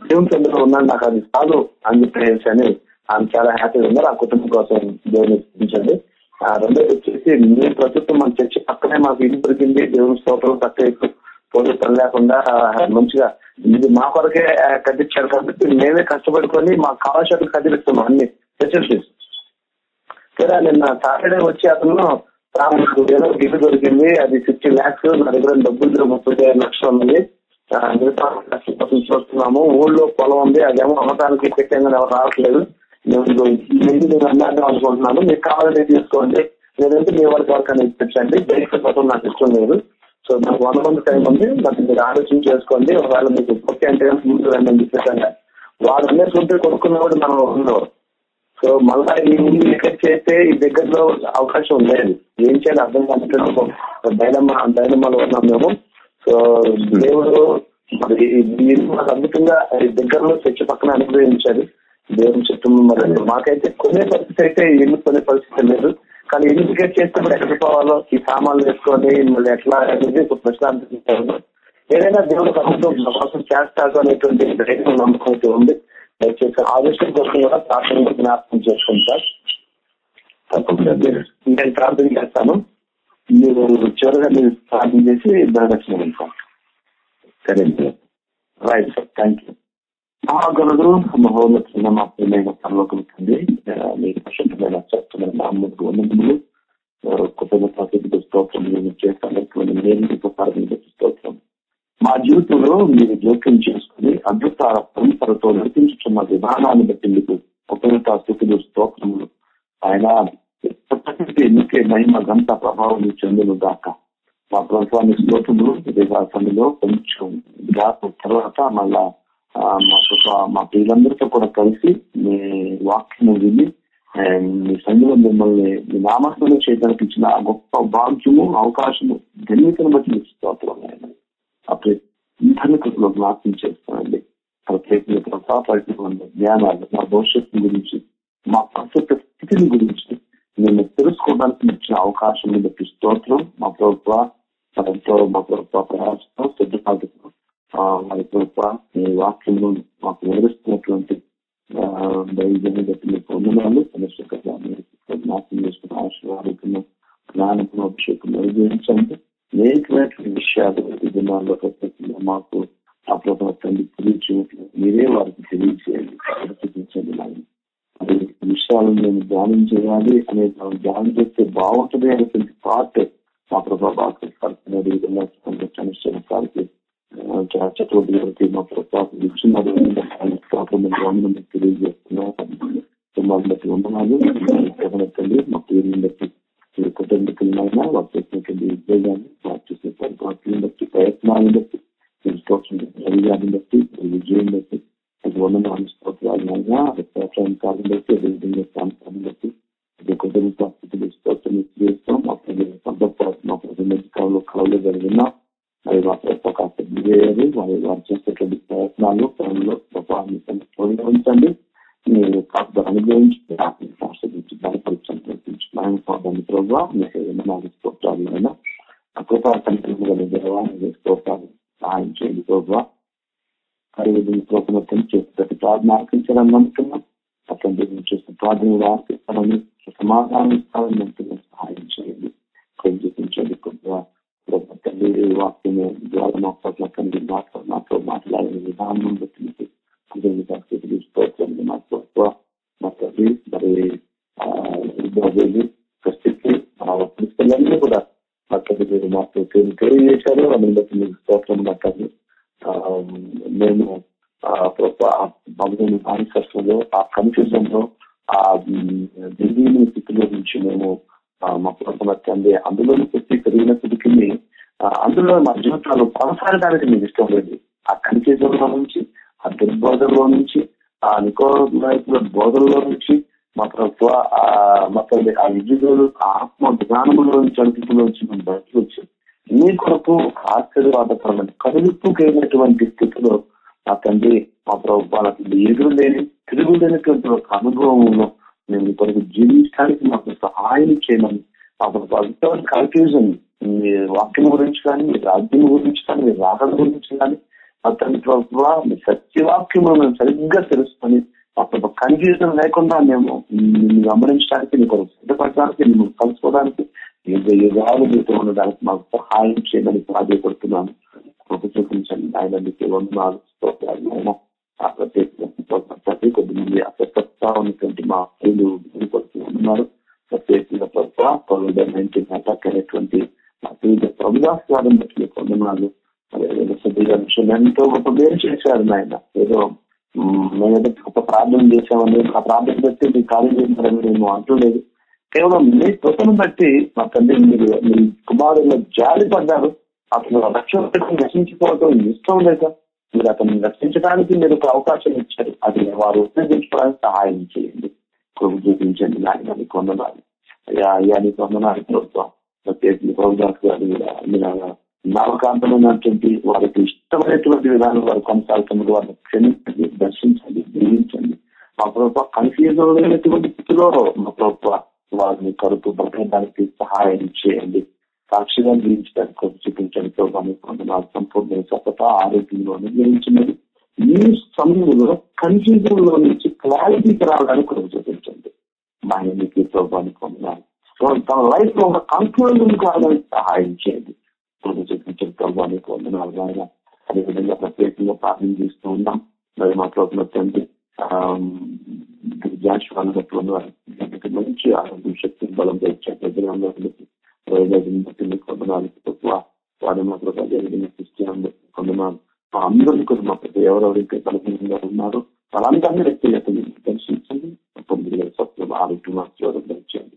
దేవుని చెందులో ఉన్నాడు నాకు అది చాలు అని చెప్పేసి అని ఆమె చాలా హ్యాపీగా ఉన్నారు. ఆ కుటుంబం కోసం దేవుని ఇప్పించండి రెండోది వచ్చేసి మేము ప్రస్తుతం మన చర్చి పక్కనే మాకు ఇల్లు దొరికింది. దేవుని స్తోత్రం తక్కువ పోలీసులు లేకుండా మంచిగా ఇది మా కొరకే కట్టించారు కాబట్టి మేమే కష్టపడుకొని మాకు కావాల్సిన కట్టిస్తున్నాం అన్ని ఫెసిలిటీస్. సరే నిన్న సాటర్డే వచ్చి అతను నాకు ఏదో గిఫ్ట్ దొరికింది అది సిక్స్టీ ల్యాక్స్ నా దగ్గర డబ్బులు ముప్పై ఐదు లక్షలు ఉంది చూస్తున్నాము. ఊళ్ళో పొలం ఉంది అదేమో అమ్మకానికి పెట్టంగా ఎవరు రావట్లేదు. నేను అన్నాను అనుకుంటున్నాను. మీకు కావాలంటే తీసుకోండి. లేదంటే మీ వాళ్ళకి ఎవరికైనా ఇప్పించండి. బయట మొత్తం నాకు ఇష్టం లేదు. సో నాకు వంద మంది టైం ఉంది. నాకు మీరు ఆలోచన చేసుకోండి. ఒకవేళ మీకు ఓకే అంటే ముందు రండి అని చెప్పేసి వాడు అన్నేసుకుంటే కొనుక్కున్నప్పుడు మనం ఉండవు సో మళ్ళా ఈ ముందు ఇక్కడ చేస్తే ఈ దగ్గరలో అవకాశం లేదు. ఏం చేయాలి అర్థం కాదు డైనమ్మా డైనమ్మాలో ఉన్నాం మేము. సో దేవుడు మరి మాకు అద్భుతంగా దగ్గరలో చర్చ పక్కన అనుగ్రహించాలి దేవుని చుట్టూ మరి మాకైతే కొనే పరిస్థితి అయితే ఇల్లు కొనే పరిస్థితి లేదు. కానీ ఇండికేట్ చేస్తే మరి ఎక్కడికి పోవాలో ఈ సామాన్లు వేసుకొని మళ్ళీ ఎట్లా అనేది ప్రశ్నార్థం ప్రశ్న ఏదైనా దేవుడు అద్భుతం కోసం చేస్తాడు అనేటువంటి ధైర్యం నమ్మకం అయితే ఉంది. దయచేసి ఆదేశం కోసం కూడా ప్రార్థన జ్ఞాపకం చేసుకుంటారు తప్పకుండా నేను ప్రార్థన చేస్తాను. మీరు చివరిగా మీరు ప్రార్థన చేసి దయరక్షణ ఉంటాం సరే రైట్ సార్ థ్యాంక్ యూ మహాగణుడు మహోన్నతున్న మా ప్రియమైన పరలోకముంది మీకు ప్రశంసమైన చెప్తున్న నామకు వందములు కుటుంబ ప్రతికి స్తోత్రం చేస్తాను నేను ప్రార్థన స్తోత్రం. మా జీవితంలో మీరు జోక్యం చేసుకుని అద్భుత పరంపరతో నడిపించుకున్న విధానాన్ని బట్టి మీకు ఉపయోగ స్థితులు స్తోత్రములు. ఆయన ఎన్నికే మహిమ గంట ప్రభావం చెందును దాకా మా ప్రభుత్వాన్ని స్తోత్రములు సమయంలో కొంచెం గ్యాప్ తర్వాత మళ్ళా మా మా పిల్లలందరితో కూడా కలిసి మీ వాక్యం విని మీ సంఘంలో మిమ్మల్ని మీ నామస్మరణ చేయడానికి ఇచ్చిన గొప్ప భాగ్యము అవకాశము ధన్యతను బట్టి మీకు స్తోత్రం ఆయన అప్పుడు ధనికతలో జ్ఞాపకం చేస్తానండి. ప్రత్యేకంగా ప్రభావితం జ్ఞానాలు మా భవిష్యత్తు గురించి మా ప్రస్తుత స్థితిని గురించి మేము తెలుసుకోవడానికి ఇచ్చిన అవకాశం బట్టి స్తోత్రం. మా ప్రభుత్వ మా ప్రభుత్వ ప్రయాసంతో సిద్ధపాటుతో మరి ప్రభుత్వ మీ వాక్యంలో మాకు వివరిస్తున్నటువంటి దైవజన్ని బట్టి మీ వందనాలు జ్ఞాపకం చేసుకున్న ఆశీర్వాదం జ్ఞానం అభిషేకం నిర్వహించండి అనేకమైనటువంటి విషయాలు దినాల్లో ప్రత్యేకంగా మాకు ఆ ప్రభుత్వ తండ్రి తెలియచేయట్లు మీరే వారికి తెలియచేయండి చూపించండి నాయన. అది విషయాలను నేను ధ్యానం చేయాలి అనేది మనం ధ్యానం చేస్తే బాగుంటుంది అనేటువంటి పార్ట్ మా ప్రభావ బాగా సార్కి చక్రవర్తి గారికి మా ప్రభావం ఇచ్చినది తెలియజేస్తున్నాం కుటుంబాన్ని బట్టి వందనాలు తండ్రి మా పేరుని బట్టి మీ వారు చేసినటువంటి ఉద్యోగాన్ని జీవితం లేకుండా మేము నిన్ను గమనించడానికి మీ కొరకు సిద్ధపడడానికి నిన్ను కలుసుకోవడానికి యుగాలు మీతో ఉండడానికి మాకు సహాయం చేయమని ప్రాధాయపడుతున్నాను కృప చూపించండి. ఆయన మీకు వందనాలు స్తోత్రాలు ఆయన ఉన్నటువంటి మా స్త్రీలు ఉన్నారు ప్రత్యేకంగా కోవిడ్ నైన్టీన్ అటాక్ అయినటువంటి మా ప్రభుదాస్వాదం బట్టి మీకు వందనాలు. విషయం ఎంతో గొప్ప పేరు చేశారు నాయన. ఏదో మేమైతే గొప్ప ప్రార్థన చేశామని ఆ ప్రార్థన బట్టి మీ కార్యం చేస్తారని మేము అంటలేదు. కేవలం మీ కృపను బట్టి మా తండ్రి మీరు మీ కుమారుల జాలి పడ్డారు. అతను రక్షణ నశించిపోవడం ఇష్టం లేక మీరు అతన్ని రక్షించడానికి మీరు ఒక అవకాశం ఇచ్చారు. అది వారు ఉపయోగించుకోవడానికి సహాయం చేయండి. కృప చూపించండి. నాయన మీకు వందనాలు అయ్యా అయ్యా నీకు వందనాలు ప్రభుత్వం. నవకాంతమైనటువంటి వారికి ఇష్టమైనటువంటి విధానం వారు కొనసాగుతున్నారు వారిని క్షమించండి దర్శించండి జీవించండి మా ప్రభుత్వ కన్ఫ్యూజన్ లేనటువంటి స్థితిలో మా ప్రభుత్వ వారిని కరుపు బతకడానికి సహాయం చేయండి. సాక్షిగా జీవించడానికి చూపించండి. ప్రభుత్వం సంపూర్ణ స్వత ఆరోగ్యంలోనే జీవించినది ఈ సమయంలో కన్ఫ్యూజన్లో నుంచి క్లారిటీకి రావడానికి కొరకు చూపించండి. మా ఎన్నికీ ప్రభుత్వానికి తన లైఫ్లో ఉన్న కన్ఫ్యూజన్ కావడానికి సహాయం చేయండి. కొరకు చూపించండి ప్రభుత్వానికి వందనాలు ఆయన అదేవిధంగా ప్రత్యేకంగా ప్రార్థన చేస్తూ ఉన్నాం మరి మా ప్రభుత్వం తండ్రి జాషువాన్ని బట్టి మంచి ఆరోగ్యం శక్తి బలం తెచ్చారు కొందనాలు తక్కువ వాడు మా ప్రభావ జరిగిన క్రిస్టియన్ కొందనాలు మా అందరినీ కూడా మా ప్రతి ఎవరెవరైతే బలహీనంగా ఉన్నారో వాళ్ళందరినీ వ్యక్తిగతంగా దర్శించండి పొందిన స్వప్నం ఆరోగ్యం దర్శించండి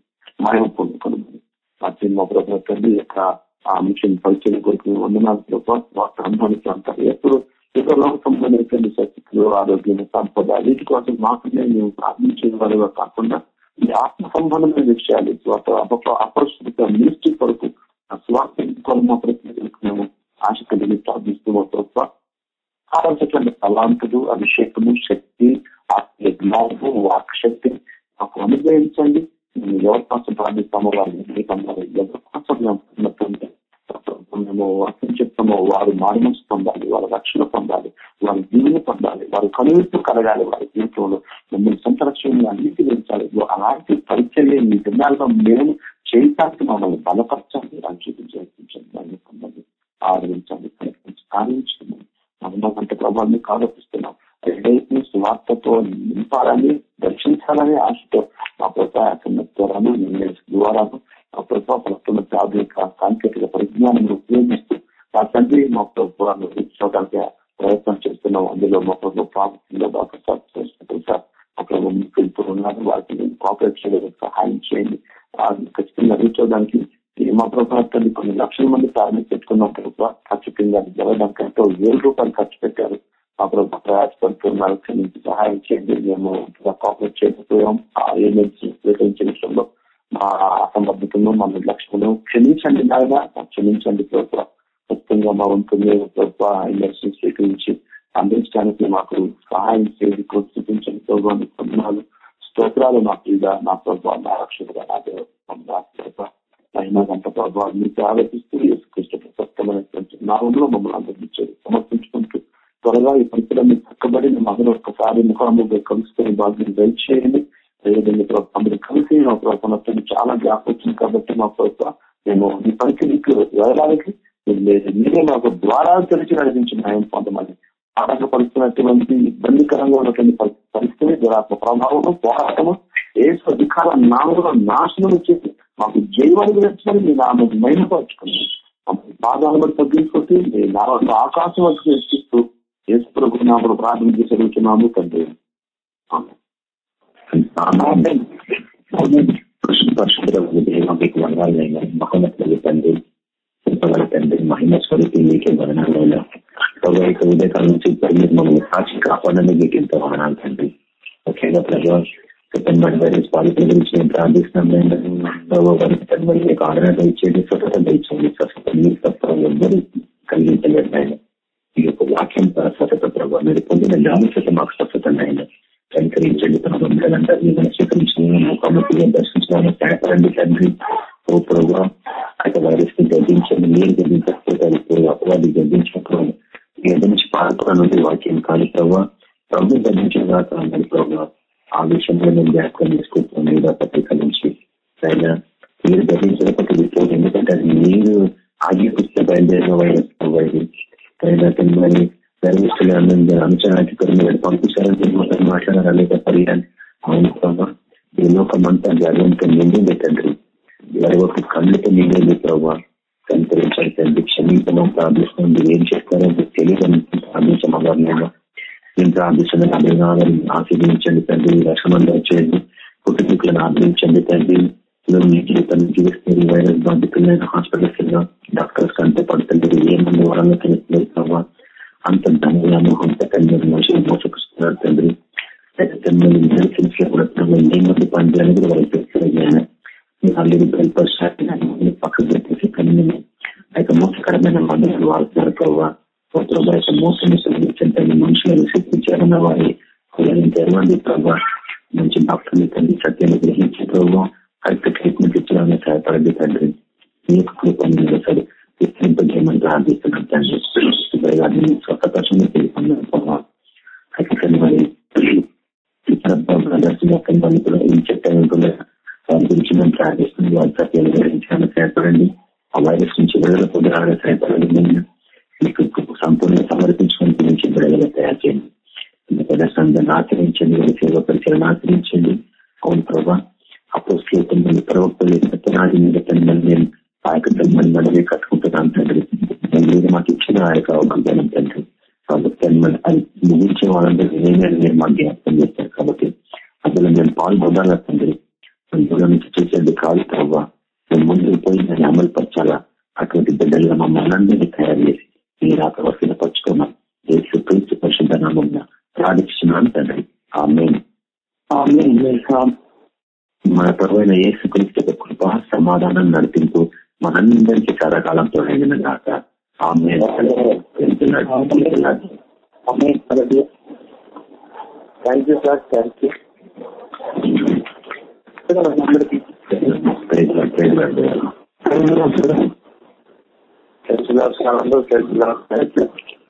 మా ప్రభావ తండ్రి యొక్క ఆ మిషన్ పరిచయం కొరకు వందనాలు ప్రభావ వాటి అనుభవానికి అంటారు ఎప్పుడు ఇతరుల సంబంధించిన శక్తులు ఆరోగ్యం సంపద వీటి కోసం మాత్రమే మేము ప్రార్థించే వారిగా కాకుండా ఈ ఆత్మ సంబంధమైన విషయాలు అపరిశుద్ధ మినిస్ట్రీ కొరకు స్వార్థ కొరకు మా ఆశ కలిగి ప్రార్థిస్తూ ప్రభుత్వ ఆలోచన తలాంతులు అభిషేకము శక్తి ఆత్మీయ జ్ఞానము వాక్ శక్తి మాకు అనుగ్రహించండి. మేము ఎవరి కోసం ప్రార్థిస్తామో వారిని ఎవరి కోసం మేము వాక్యం చెప్తామో వారు మారుమనసు పొందాలి వారు రక్షణ పొందాలి వారి జీవన పొందాలి వారి కనువిప్పు కలగాలి వారి జీవితంలో మిమ్మల్ని సొంత రక్షణ అన్నిటి పెంచాలి అలాంటి పరిచర్య మీ దినాల్లో మేము చేయటానికి మమ్మల్ని బలపరచాలి అని చూపించాలి దాన్ని పొందండి ఆదరించండి సాధించండి మనం అంటే ప్రభావాన్ని కాలోపిస్తున్నాం ఏదైతే సువార్తతో నింపాలని దర్శించాలని ఆశతో మా ప్రోత్సాహం ద్వారాను ద్వారాను అప్పుడు ప్రోత్సాహం ఆధునిక సాంకేతిక పరిజ్ఞానం ఉపయోగిస్తూ మా తండ్రి మా ప్రభుత్వాన్ని చూడడానికి ప్రయత్నం చేస్తున్నాం అందులో మా ప్రభుత్వ ప్రాముఖ్యంగా డాక్టర్ సార్. ఇప్పుడు ఉన్నారు. వాటిని కోఆపరేట్ చేయడానికి సహాయం చేయండి. ఖచ్చితంగా రీచ్ అవడానికి మా ప్రభుత్వాన్ని కొన్ని లక్షల మంది ప్రారంభం పెట్టుకున్నాం ప్రభుత్వ ఖర్చు కింద జరగడానికి ఎంతో వేల రూపాయలు ఖర్చు పెట్టారు. మా ప్రభుత్వ ప్రయాసపడుతున్నారు. సహాయం చేయండి. మేము కోఆపరేట్ చేయకపోయాం. ఆ ఏజెన్సీ స్వీకరించిన విషయంలో మా అసమర్థతను మా నిర్లక్ష్యము క్షమించండి నాయన క్షమించండి ప్రభుత్వ. ముఖ్యంగా మా ఉంటుంది ప్రభుత్వ ఎలక్షన్ స్వీకరించి అందించడానికి మాకు సహాయం చేసి చూపించండి ప్రభుత్వాన్ని పొందనాలు స్తోత్రాలు నా ప్రియ నా ప్రభావ నా రక్షకుగా నా దేవ అయినా గంట ప్రభావాన్ని మీకు ఆలోచిస్తూ యేసుకృష్ణ సత్యమైనటువంటి నామంలో మమ్మల్ని అందరించారు సమర్పించుకుంటూ త్వరగా ఈ పరిస్థితులన్నీ చక్కబడి మగలు ఒక్కసారి ముఖాముగా కలుసుకొని బాధ్యత దయచేయండి. అదేవిధంగా అందరూ కలిసి మా ప్రభుత్వం చాలా గ్యాప్ వచ్చింది కాబట్టి మా ప్రభుత్వం మేము ఈ మీకు వెళ్ళడానికి మీరే మాకు ద్వారా తెరిచి నడిపించిన ఆయన పొందమని ఆటంకపరుస్తున్నటువంటి ఇబ్బందికరంగా ఉన్నటువంటి పరిస్థితి దురాత్మ ప్రభావము పోరాటము ఏ అధికార నామంలో నాశనం చేసి మాకు జైవాలు గురించి మీ నామ మైనపరచుకుని పాదాలు బట్టి తగ్గించుకుంటే మీ నామంలో ఆకాశం వచ్చి హెచ్చిస్తూ యేసు ప్రభు నామను ప్రార్థన చేసి అడుగుతున్నాము తండ్రి. మీకు వర్గాలైనా మహోన్నతులు తండ్రి కృపగల తండ్రి మహిమ స్వరూపి మీకే వదనాలైనా ప్రభావ ఇక ఉదయకాలం నుంచి మీరు మమ్మల్ని సాక్షి కాపాడని మీకు ఎంతో వదనాలు తండ్రి ముఖ్యంగా ప్రభావ సెప్టెంబర్ వైరస్ బాధితుల గురించి నేను ప్రార్థిస్తున్నాం మీకు ఆదరణ ఇచ్చేది స్వతత ఇచ్చేది స్వస్థత మీరు తప్ప ఎవ్వరు కలిగించలేదు ఆయన ఈ యొక్క వాక్యం స్వతత ప్రభావ మీరు పొందిన జాగ్రత్త మాకు స్వస్థత ఆయన కనికరించండి ప్రభావ బిడ్డలందరినీ మనం స్వీకరించిన ముఖాముఖిగా దర్శించడానికి సహాయపడండి తండ్రి ఓ ప్రభావ అయితే వైరస్ని గర్భించండి మీరు గర్భించకపోతే వాళ్ళు గర్భించినప్పుడు మీ ఎదురు నుంచి పాల్గొననుంది వాక్యం కానీ ప్రభావ ప్రభు గర్భించిన తర్వాత అందరి ప్రభావ ఆ విషయంలో నేను జ్ఞాపకం చేసుకుంటున్నాం. మీద పత్రిక నుంచి. అయినా మీరు గర్భించకపోతే రిపోర్ట్ ఎందుకంటే అది మీరు ఆగి బయలుదేరిన వైరస్ అవ్వాలి అయినా తిమ్మని గర్విస్తులు అంచనాధికారులు పంపించారని మొత్తం మాట్లాడారా లేదా పర్యాన్ని అవును ప్రభావ ఈ లోకం అంతా గర్వంతో నిండింది తండ్రి గర్వకు కళ్ళుతో నిండింది ప్రభావ సంతరించాలి తండ్రి క్షమించమని ప్రార్థిస్తుంది ఏం చేస్తారో తెలియదని ప్రార్థించమన్నారు నేను ప్రార్థిస్తున్న అభినాలను ఆశీర్వించండి తండ్రి రక్షమందరూ చేయండి కుటుంబీకులను ఆదరించండి తండ్రి జీవితాన్ని జీవిస్తున్నారు వైరస్ బాధితులైన హాస్పిటల్స్ డాక్టర్స్ కంటే పడుతుంది ఏ వరంగా తెలుస్తున్నారు ప్రభావ అంత ధనము అంత తండ్రి మనుషులు మోసపిస్తున్నారు తండ్రి మెడిసిన్స్లో కూడా ఏ మంది పనిచేయాలని కూడా వాళ్ళకి తెలుస్తుంది ఆల్రెడీ బెల్పర్ పక్కకు పెట్టేసి కానీ అయితే మోసకరమైన మందులు వాడుతున్నారు ప్రభావ ప్రభావ మోసం చెంతని మనుషులను శిక్షించారన్న వారి తెరవండి ప్రభావ మంచి డాక్టర్ని తండ్రి సత్యాన్ని గ్రహించే ప్రభావ కరెక్ట్ ట్రీట్మెంట్ ఇచ్చడానికి సహాయపడండి తండ్రి మీ యొక్క కృపను సరే విస్తరింపజేయమని ప్రార్థిస్తున్నాం తండ్రి స్వతపక్షంగా తెలుసుకున్నాం వాళ్ళు కూడా ఏం చెప్పారు వారి గురించి మేము ప్రార్థిస్తున్నాం వారి సత్యాలు గ్రహించడానికి సహాయపడండి ఆ వైరస్ నుంచి విడుదల పొందడానికి సహాయపడండి మీకు సంపూర్ణ సమర్పించడానికి గురించి విడుదల తయారు చేయండి ఆచరించండి వారి సేవ పరిచయం ఆచరించండి అవును ప్రభా అపోస్లేతం ప్రవక్తలు సత్యనాది మీద తనమని నేను ఆ యొక్క తనమని కట్టుకుంటున్నాను తండ్రి. మీరు మాకు ఇచ్చిన ఆ యొక్క వాగ్దానం తండ్రి. కాబట్టి తనమని అది ముగించే వాళ్ళందరూ నేనే మీరు మాకు జ్ఞాపకం చేస్తారు. కాబట్టి అందులో నేను పాల్గొనాలా తండ్రి? అందులో నుంచి చేసేది కాదు ప్రభావ మేము ముందుకు పోయి దాన్ని అమలు పరచాలా అటువంటి బిడ్డలుగా మమ్మల్ని అందరినీ తయారు చేసి మీరు అక్కడ వసూలు పరచుకోమని ఏసు క్రీస్తు పరిశుద్ధ నామం ప్రార్థిస్తున్నాను తండ్రి. మన పరువైన ఏసు క్రీస్తు కృప సమాధానం నడిపింపు మనందరికీ సదాకాలంతో అయిన దాక ఆమె thank you sir thank you తెలుసు తెలుసు